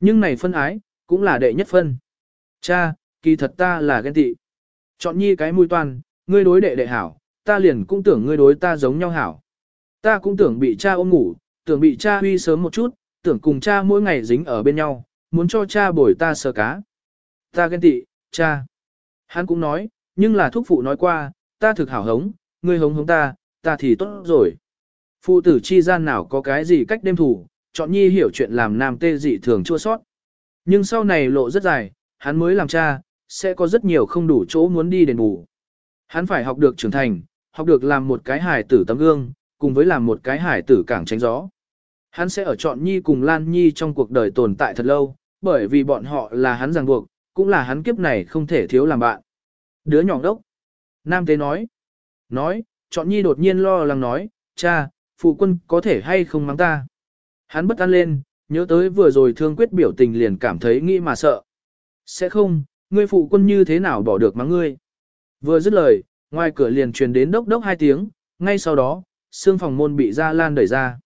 Nhưng này phân ái, cũng là đệ nhất phân. Cha, kỳ thật ta là ghen tị. Chọn nhi cái mũi toàn, ngươi đối đệ đệ hảo, ta liền cũng tưởng ngươi đối ta giống nhau hảo. Ta cũng tưởng bị cha ôm ngủ, tưởng bị cha huy sớm một chút, tưởng cùng cha mỗi ngày dính ở bên nhau, muốn cho cha bồi ta sờ cá. Ta ghen tị, cha. Hắn cũng nói, nhưng là thúc phụ nói qua, ta thực hảo hống, ngươi hống hống ta, ta thì tốt rồi. Phụ tử chi gian nào có cái gì cách đêm thủ, chọn nhi hiểu chuyện làm nam tê dị thường chua sót. Nhưng sau này lộ rất dài, hắn mới làm cha, sẽ có rất nhiều không đủ chỗ muốn đi đền bù. Hắn phải học được trưởng thành, học được làm một cái hải tử tấm gương, cùng với làm một cái hải tử cảng tránh gió. Hắn sẽ ở chọn nhi cùng Lan Nhi trong cuộc đời tồn tại thật lâu, bởi vì bọn họ là hắn ràng buộc, cũng là hắn kiếp này không thể thiếu làm bạn. Đứa nhỏ đốc. Nam tế nói. Nói, chọn nhi đột nhiên lo lắng nói, cha, phụ quân có thể hay không mắng ta. Hắn bất an lên, nhớ tới vừa rồi thương quyết biểu tình liền cảm thấy nghĩ mà sợ. Sẽ không, ngươi phụ quân như thế nào bỏ được mắng ngươi. Vừa dứt lời, ngoài cửa liền truyền đến đốc đốc hai tiếng, ngay sau đó, xương phòng môn bị ra lan đẩy ra.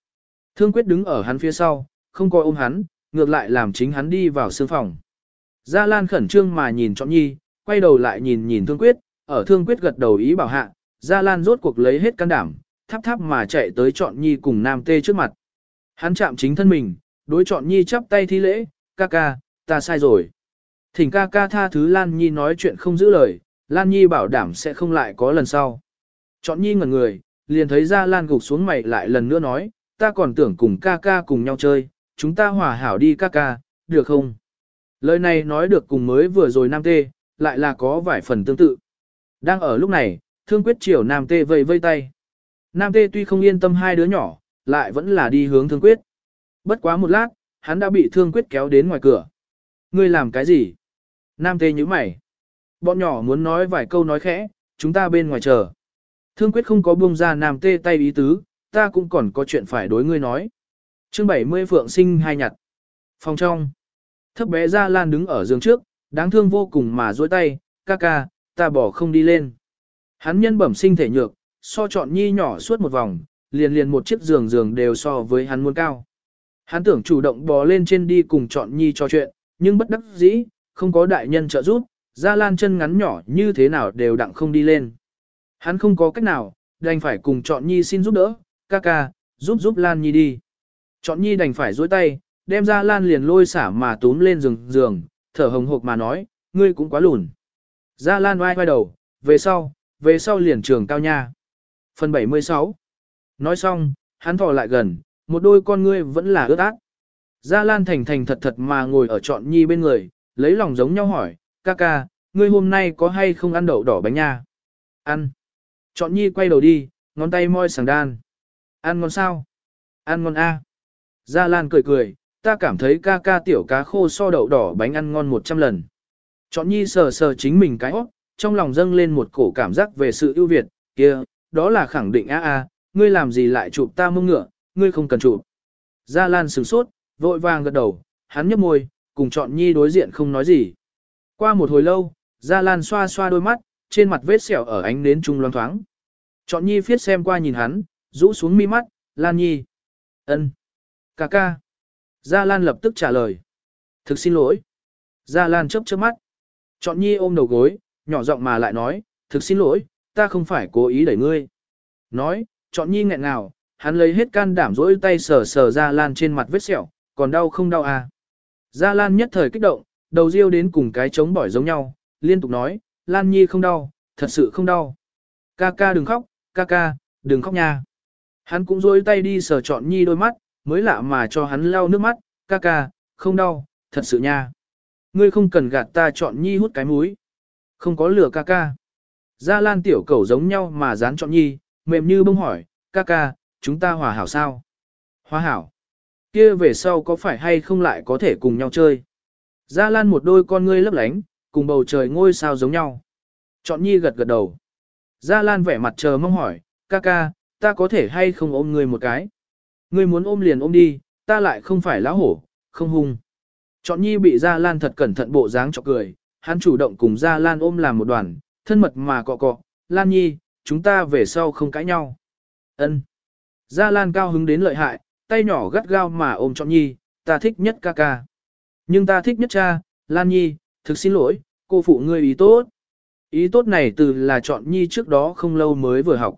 Thương quyết đứng ở hắn phía sau, không coi ôm hắn, ngược lại làm chính hắn đi vào sương phòng. Gia Lan khẩn trương mà nhìn Trọn Nhi, quay đầu lại nhìn nhìn Thương Quyết, ở Thương Quyết gật đầu ý bảo hạ, Gia Lan rốt cuộc lấy hết can đảm, thắp thắp mà chạy tới Trọn Nhi cùng Nam Tê trước mặt. Hắn chạm chính thân mình, đối Trọn Nhi chắp tay thi lễ, ca ca, ta sai rồi. Thỉnh ca ca tha thứ Lan Nhi nói chuyện không giữ lời, Lan Nhi bảo đảm sẽ không lại có lần sau. Trọn Nhi ngẩn người, liền thấy Gia Lan gục xuống mày lại lần nữa nói, ta còn tưởng cùng ca ca cùng nhau chơi, chúng ta hòa hảo đi ca ca, được không? Lời này nói được cùng mới vừa rồi Nam Tê, lại là có vài phần tương tự. Đang ở lúc này, thương quyết chiều Nam Tê vây vây tay. Nam Tê tuy không yên tâm hai đứa nhỏ, lại vẫn là đi hướng thương quyết. Bất quá một lát, hắn đã bị thương quyết kéo đến ngoài cửa. Ngươi làm cái gì? Nam Tê nhíu mày. Bọn nhỏ muốn nói vài câu nói khẽ, chúng ta bên ngoài chờ. Thương quyết không có buông ra Nam Tê tay ý tứ, ta cũng còn có chuyện phải đối ngươi nói. Chương 70 Phượng sinh hai nhặt. Phòng trong. Thấp bé ra lan đứng ở giường trước, đáng thương vô cùng mà dối tay, ca ca, ta bỏ không đi lên. Hắn nhân bẩm sinh thể nhược, so chọn nhi nhỏ suốt một vòng, liền liền một chiếc giường giường đều so với hắn muốn cao. Hắn tưởng chủ động bò lên trên đi cùng chọn nhi cho chuyện, nhưng bất đắc dĩ, không có đại nhân trợ giúp, ra lan chân ngắn nhỏ như thế nào đều đặng không đi lên. Hắn không có cách nào, đành phải cùng chọn nhi xin giúp đỡ, ca ca, giúp giúp Lan Nhi đi. Chọn Nhi đành phải dối tay, đem ra Lan liền lôi xả mà túm lên giường giường, thở hồng hộc mà nói, ngươi cũng quá lùn. Gia Lan oai quay đầu, về sau, về sau liền trường cao nha. Phần 76 Nói xong, hắn thò lại gần, một đôi con ngươi vẫn là ướt át. Gia Lan thành thành thật thật mà ngồi ở trọn nhi bên người, lấy lòng giống nhau hỏi, ca ca, ngươi hôm nay có hay không ăn đậu đỏ bánh nha? Ăn. Trọn nhi quay đầu đi, ngón tay moi sàng đan. Ăn ngon sao? Ăn ngon a. Gia Lan cười cười, ta cảm thấy ca ca tiểu cá khô so đậu đỏ bánh ăn ngon 100 lần. Chọn nhi sờ sờ chính mình cái óc, trong lòng dâng lên một cổ cảm giác về sự ưu việt, kia, đó là khẳng định a a, ngươi làm gì lại chụp ta mông ngựa, ngươi không cần chụp. Gia Lan sửng sốt, vội vàng gật đầu, hắn nhấp môi, cùng chọn nhi đối diện không nói gì. Qua một hồi lâu, Gia Lan xoa xoa đôi mắt, trên mặt vết sẹo ở ánh nến trung loang thoáng. Chọn nhi phiết xem qua nhìn hắn, rũ xuống mi mắt, Lan nhi. ân, Cà ca. Gia Lan lập tức trả lời. Thực xin lỗi. Gia Lan chớp chớp mắt. Chọn nhi ôm đầu gối, nhỏ giọng mà lại nói, thực xin lỗi, ta không phải cố ý đẩy ngươi. Nói, chọn nhi nghẹn nào, hắn lấy hết can đảm rỗi tay sờ sờ Gia Lan trên mặt vết sẹo, còn đau không đau à. Gia Lan nhất thời kích động, đầu riêu đến cùng cái trống bỏi giống nhau, liên tục nói, Lan nhi không đau, thật sự không đau. Ca ca đừng khóc, ca ca, đừng khóc nha. Hắn cũng rỗi tay đi sờ chọn nhi đôi mắt, mới lạ mà cho hắn lau nước mắt, ca ca, không đau, thật sự nha. Ngươi không cần gạt ta chọn nhi hút cái muối, Không có lửa ca ca. Gia Lan tiểu cẩu giống nhau mà dán chọn nhi, mềm như bông hỏi, ca ca, chúng ta hòa hảo sao? Hòa hảo. kia về sau có phải hay không lại có thể cùng nhau chơi? Gia Lan một đôi con ngươi lấp lánh, cùng bầu trời ngôi sao giống nhau. Chọn nhi gật gật đầu. Gia Lan vẻ mặt chờ mong hỏi, ca ca, ta có thể hay không ôm ngươi một cái? Ngươi muốn ôm liền ôm đi, ta lại không phải lão hổ, không hung. Chọn nhi bị Gia Lan thật cẩn thận bộ dáng chọc cười, hắn chủ động cùng Gia Lan ôm làm một đoàn, thân mật mà cọ cọ, Lan nhi, chúng ta về sau không cãi nhau. Ân. Gia Lan cao hứng đến lợi hại, tay nhỏ gắt gao mà ôm chọn nhi, ta thích nhất ca ca. Nhưng ta thích nhất cha, Lan nhi, thực xin lỗi, cô phụ ngươi ý tốt. Ý tốt này từ là chọn nhi trước đó không lâu mới vừa học.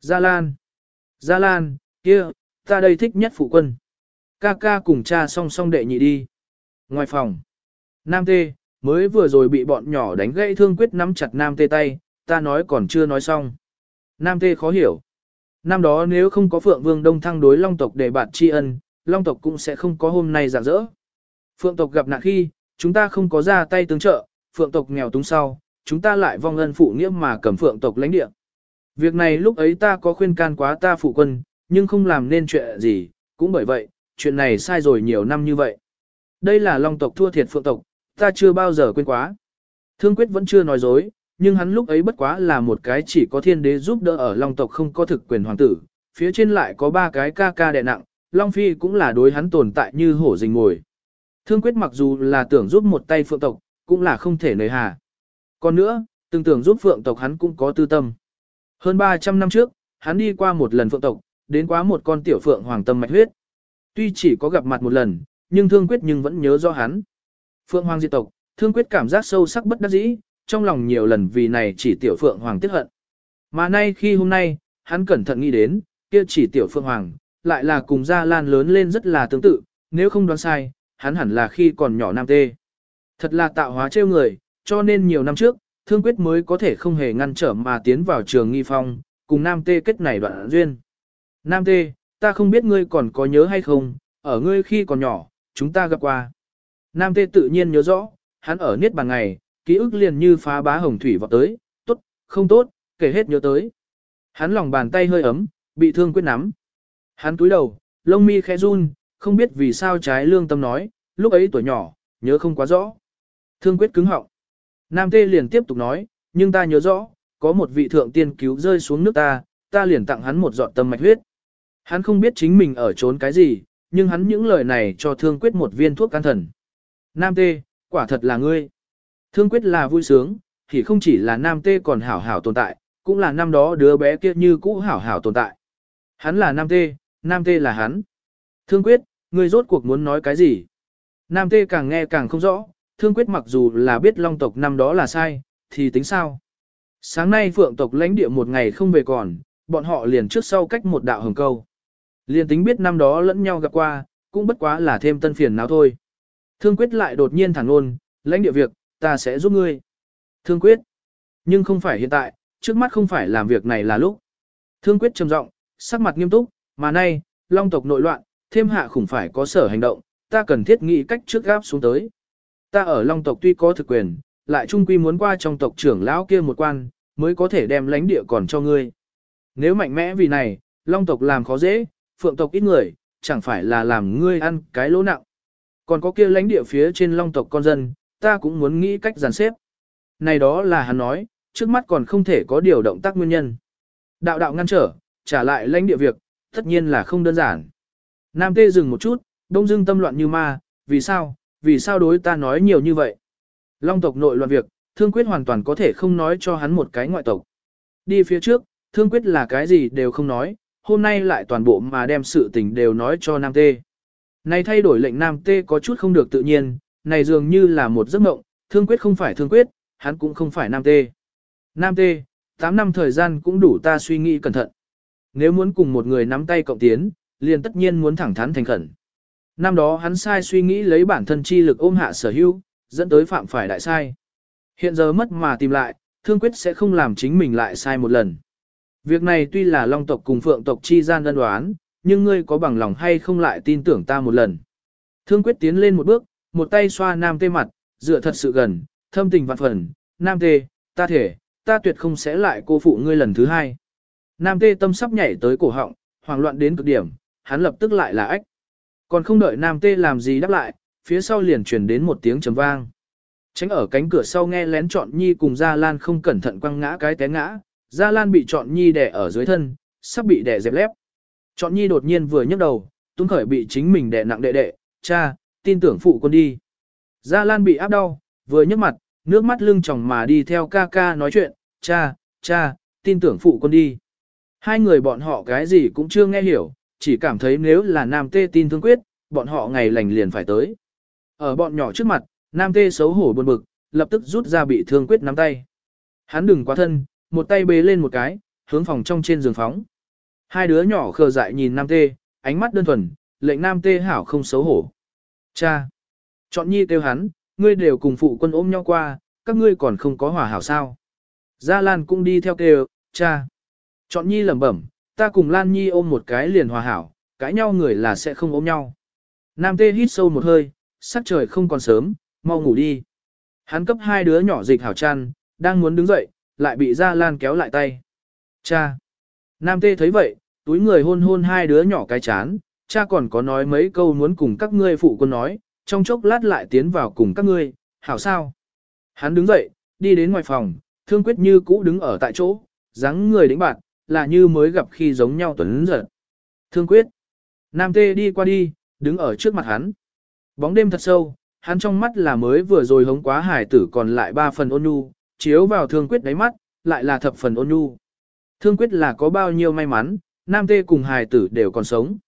Gia Lan. Gia Lan, kia, ta đây thích nhất phụ quân. Ca ca cùng cha song song đệ nhị đi. Ngoài phòng. Nam Tê, mới vừa rồi bị bọn nhỏ đánh gãy thương quyết nắm chặt Nam Tê tay, ta nói còn chưa nói xong. Nam Tê khó hiểu. Năm đó nếu không có Phượng Vương Đông Thăng đối Long tộc để bạn tri ân, Long tộc cũng sẽ không có hôm nay rạng dỡ. Phượng tộc gặp nạn khi, chúng ta không có ra tay tương trợ, Phượng tộc nghèo túng sau, chúng ta lại vong ân phụ nghĩa mà cầm Phượng tộc lãnh địa. Việc này lúc ấy ta có khuyên can quá ta phụ quân, nhưng không làm nên chuyện gì, cũng bởi vậy, chuyện này sai rồi nhiều năm như vậy. Đây là long tộc thua thiệt phượng tộc, ta chưa bao giờ quên quá. Thương quyết vẫn chưa nói dối, nhưng hắn lúc ấy bất quá là một cái chỉ có thiên đế giúp đỡ ở long tộc không có thực quyền hoàng tử, phía trên lại có ba cái ca ca đè nặng, long phi cũng là đối hắn tồn tại như hổ rình ngồi. Thương quyết mặc dù là tưởng giúp một tay phượng tộc, cũng là không thể nời hà. Còn nữa, từng tưởng giúp phượng tộc hắn cũng có tư tâm. Hơn 300 năm trước, hắn đi qua một lần phượng tộc, đến quá một con tiểu phượng hoàng tâm mạch huyết. Tuy chỉ có gặp mặt một lần, nhưng thương quyết nhưng vẫn nhớ rõ hắn. Phượng Hoàng diệt tộc, thương quyết cảm giác sâu sắc bất đắc dĩ, trong lòng nhiều lần vì này chỉ tiểu Phượng Hoàng tiếc hận. Mà nay khi hôm nay, hắn cẩn thận nghĩ đến, kia chỉ tiểu Phượng Hoàng, lại là cùng Gia Lan lớn lên rất là tương tự, nếu không đoán sai, hắn hẳn là khi còn nhỏ nam tê. Thật là tạo hóa trêu người, cho nên nhiều năm trước, thương quyết mới có thể không hề ngăn trở mà tiến vào trường nghi phong, cùng nam tê kết này đoạn duyên. Nam tê, ta không biết ngươi còn có nhớ hay không, ở ngươi khi còn nhỏ, chúng ta gặp qua. Nam tê tự nhiên nhớ rõ, hắn ở niết bàn ngày, ký ức liền như phá bá hồng thủy vọt tới, tốt, không tốt, kể hết nhớ tới. Hắn lòng bàn tay hơi ấm, bị thương quyết nắm. Hắn túi đầu, lông mi khẽ run, không biết vì sao trái lương tâm nói, lúc ấy tuổi nhỏ, nhớ không quá rõ. Thương quyết cứng họng. Nam tê liền tiếp tục nói, nhưng ta nhớ rõ, có một vị thượng tiên cứu rơi xuống nước ta, ta liền tặng hắn một giọt tâm mạch huyết. Hắn không biết chính mình ở trốn cái gì, nhưng hắn những lời này cho thương quyết một viên thuốc can thần. Nam tê, quả thật là ngươi. Thương quyết là vui sướng, thì không chỉ là nam tê còn hảo hảo tồn tại, cũng là năm đó đứa bé kia như cũ hảo hảo tồn tại. Hắn là nam tê, nam tê là hắn. Thương quyết, ngươi rốt cuộc muốn nói cái gì? Nam tê càng nghe càng không rõ, thương quyết mặc dù là biết long tộc năm đó là sai, thì tính sao? Sáng nay phượng tộc lãnh địa một ngày không về còn, bọn họ liền trước sau cách một đạo hồng câu. Liên tính biết năm đó lẫn nhau gặp qua, cũng bất quá là thêm tân phiền nào thôi. Thương quyết lại đột nhiên thẳng luôn, lãnh địa việc, ta sẽ giúp ngươi. Thương quyết. Nhưng không phải hiện tại, trước mắt không phải làm việc này là lúc. Thương quyết trầm giọng, sắc mặt nghiêm túc, mà nay, long tộc nội loạn, thêm hạ khủng phải có sở hành động, ta cần thiết nghĩ cách trước gáp xuống tới. Ta ở long tộc tuy có thực quyền, lại trung quy muốn qua trong tộc trưởng lão kia một quan, mới có thể đem lãnh địa còn cho ngươi. Nếu mạnh mẽ vì này, long tộc làm khó dễ, phượng tộc ít người, chẳng phải là làm ngươi ăn cái lỗ nặng. Còn có kia lãnh địa phía trên long tộc con dân, ta cũng muốn nghĩ cách giàn xếp. Này đó là hắn nói, trước mắt còn không thể có điều động tác nguyên nhân. Đạo đạo ngăn trở, trả lại lãnh địa việc, tất nhiên là không đơn giản. Nam tê dừng một chút, đông dưng tâm loạn như ma, vì sao, vì sao đối ta nói nhiều như vậy. Long tộc nội loạn việc, thương quyết hoàn toàn có thể không nói cho hắn một cái ngoại tộc. Đi phía trước, thương quyết là cái gì đều không nói, hôm nay lại toàn bộ mà đem sự tình đều nói cho Nam Tê. Này thay đổi lệnh Nam Tê có chút không được tự nhiên, này dường như là một giấc mộng, thương quyết không phải thương quyết, hắn cũng không phải Nam Tê. Nam Tê, 8 năm thời gian cũng đủ ta suy nghĩ cẩn thận. Nếu muốn cùng một người nắm tay cộng tiến, liền tất nhiên muốn thẳng thắn thành khẩn. Năm đó hắn sai suy nghĩ lấy bản thân chi lực ôm hạ sở hữu, dẫn tới phạm phải đại sai. Hiện giờ mất mà tìm lại, thương quyết sẽ không làm chính mình lại sai một lần. Việc này tuy là long tộc cùng phượng tộc chi gian đơn đoán, nhưng ngươi có bằng lòng hay không lại tin tưởng ta một lần. Thương quyết tiến lên một bước, một tay xoa nam tê mặt, dựa thật sự gần, thâm tình vạn phần, nam tê, ta thể, ta tuyệt không sẽ lại cô phụ ngươi lần thứ hai. Nam tê tâm sắp nhảy tới cổ họng, hoảng loạn đến cực điểm, hắn lập tức lại là ách. Còn không đợi nam tê làm gì đáp lại, phía sau liền truyền đến một tiếng trầm vang. Tránh ở cánh cửa sau nghe lén trọn nhi cùng Gia Lan không cẩn thận quăng ngã cái té ngã, Gia Lan bị trọn nhi đè ở dưới thân, sắp bị đè dẹp lép. Trọn nhi đột nhiên vừa nhấc đầu, tung khởi bị chính mình đè nặng đệ đệ, cha, tin tưởng phụ con đi. Gia Lan bị áp đau, vừa nhấc mặt, nước mắt lưng tròng mà đi theo ca ca nói chuyện, cha, cha, tin tưởng phụ con đi. Hai người bọn họ cái gì cũng chưa nghe hiểu, chỉ cảm thấy nếu là nam tê tin thương quyết, bọn họ ngày lành liền phải tới. Ở bọn nhỏ trước mặt, nam tê xấu hổ buồn bực, lập tức rút ra bị thương quyết nắm tay. Hắn đừng quá thân, một tay bế lên một cái, hướng phòng trong trên giường phóng. Hai đứa nhỏ khờ dại nhìn nam tê, ánh mắt đơn thuần, lệnh nam tê hảo không xấu hổ. Cha! Chọn nhi kêu hắn, ngươi đều cùng phụ quân ôm nhau qua, các ngươi còn không có hòa hảo sao. Gia Lan cũng đi theo kêu, cha! Chọn nhi lẩm bẩm, ta cùng Lan nhi ôm một cái liền hòa hảo, cãi nhau người là sẽ không ôm nhau. Nam tê hít sâu một hơi, sắc trời không còn sớm, mau ngủ đi. Hắn cấp hai đứa nhỏ dịch hảo chăn, đang muốn đứng dậy, lại bị Gia Lan kéo lại tay. Cha! Nam tê thấy vậy, túi người hôn hôn hai đứa nhỏ cái chán, cha còn có nói mấy câu muốn cùng các ngươi phụ quân nói, trong chốc lát lại tiến vào cùng các ngươi, hảo sao? Hắn đứng dậy, đi đến ngoài phòng, thương quyết như cũ đứng ở tại chỗ, dáng người đĩnh bạn, là như mới gặp khi giống nhau tuấn giật. Thương quyết. Nam tê đi qua đi, đứng ở trước mặt hắn. Bóng đêm thật sâu, hắn trong mắt là mới vừa rồi hống quá hải tử còn lại ba phần ôn nhu, chiếu vào thương quyết đáy mắt, lại là thập phần ôn nhu. Thương quyết là có bao nhiêu may mắn, nam tê cùng hài tử đều còn sống.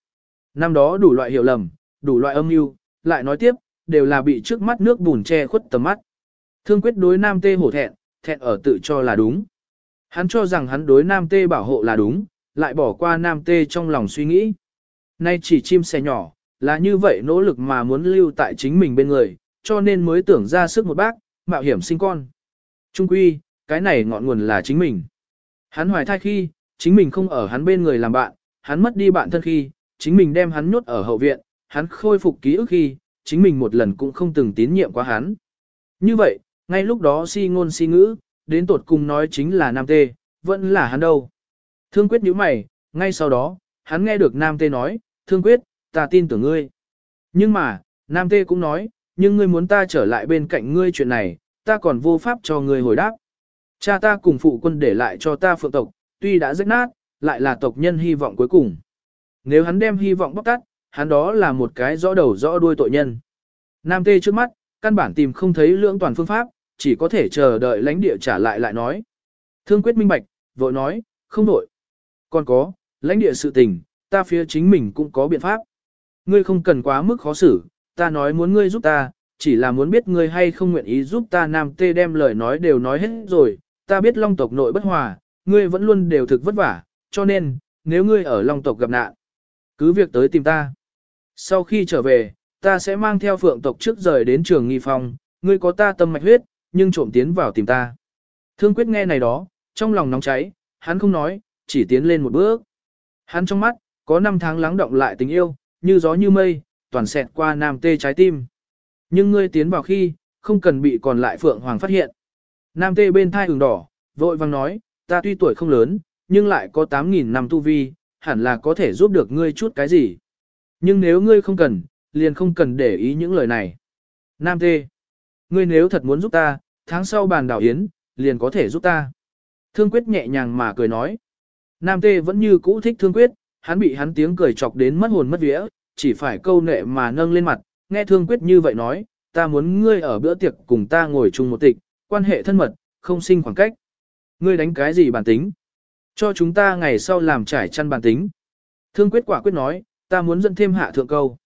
Năm đó đủ loại hiểu lầm, đủ loại âm mưu, lại nói tiếp, đều là bị trước mắt nước bùn che khuất tầm mắt. Thương quyết đối nam tê hổ thẹn, thẹn ở tự cho là đúng. Hắn cho rằng hắn đối nam tê bảo hộ là đúng, lại bỏ qua nam tê trong lòng suy nghĩ. Nay chỉ chim sẻ nhỏ, là như vậy nỗ lực mà muốn lưu tại chính mình bên người, cho nên mới tưởng ra sức một bác, mạo hiểm sinh con. Trung quy, cái này ngọn nguồn là chính mình. Hắn hoài thai khi, chính mình không ở hắn bên người làm bạn, hắn mất đi bạn thân khi, chính mình đem hắn nhốt ở hậu viện, hắn khôi phục ký ức khi, chính mình một lần cũng không từng tín nhiệm qua hắn. Như vậy, ngay lúc đó si ngôn si ngữ, đến tột cùng nói chính là nam tê, vẫn là hắn đâu. Thương quyết nhíu mày, ngay sau đó, hắn nghe được nam tê nói, thương quyết, ta tin tưởng ngươi. Nhưng mà, nam tê cũng nói, nhưng ngươi muốn ta trở lại bên cạnh ngươi chuyện này, ta còn vô pháp cho ngươi hồi đáp. Cha ta cùng phụ quân để lại cho ta phượng tộc, tuy đã rách nát, lại là tộc nhân hy vọng cuối cùng. Nếu hắn đem hy vọng bóc tắt, hắn đó là một cái rõ đầu rõ đuôi tội nhân. Nam tê trước mắt, căn bản tìm không thấy lưỡng toàn phương pháp, chỉ có thể chờ đợi lãnh địa trả lại lại nói. Thương quyết minh bạch, vội nói, không đổi. Còn có, lãnh địa sự tình, ta phía chính mình cũng có biện pháp. Ngươi không cần quá mức khó xử, ta nói muốn ngươi giúp ta, chỉ là muốn biết ngươi hay không nguyện ý giúp ta nam tê đem lời nói đều nói hết rồi, ta biết long tộc nội bất hòa, ngươi vẫn luôn đều thực vất vả, cho nên, nếu ngươi ở long tộc gặp nạn, cứ việc tới tìm ta. Sau khi trở về, ta sẽ mang theo phượng tộc trước rời đến trường nghi phong, ngươi có ta tâm mạch huyết, nhưng trộm tiến vào tìm ta. Thương quyết nghe này đó, trong lòng nóng cháy, hắn không nói, chỉ tiến lên một bước. Hắn trong mắt, có năm tháng lắng động lại tình yêu, như gió như mây, toàn xẹt qua nam tê trái tim. Nhưng ngươi tiến vào khi, không cần bị còn lại Phượng Hoàng phát hiện. Nam tê bên thai ửng đỏ, vội vang nói, ta tuy tuổi không lớn, nhưng lại có 8.000 năm tu vi, hẳn là có thể giúp được ngươi chút cái gì. Nhưng nếu ngươi không cần, liền không cần để ý những lời này. Nam tê, ngươi nếu thật muốn giúp ta, tháng sau bàn đảo yến, liền có thể giúp ta. Thương quyết nhẹ nhàng mà cười nói. Nam tê vẫn như cũ thích thương quyết, hắn bị hắn tiếng cười chọc đến mất hồn mất vía, chỉ phải câu nệ mà nâng lên mặt, nghe thương quyết như vậy nói, ta muốn ngươi ở bữa tiệc cùng ta ngồi chung một tịch, quan hệ thân mật, không sinh khoảng cách. Ngươi đánh cái gì bản tính? Cho chúng ta ngày sau làm trải chăn bản tính. Thương quyết quả quyết nói, ta muốn dẫn thêm hạ thượng câu.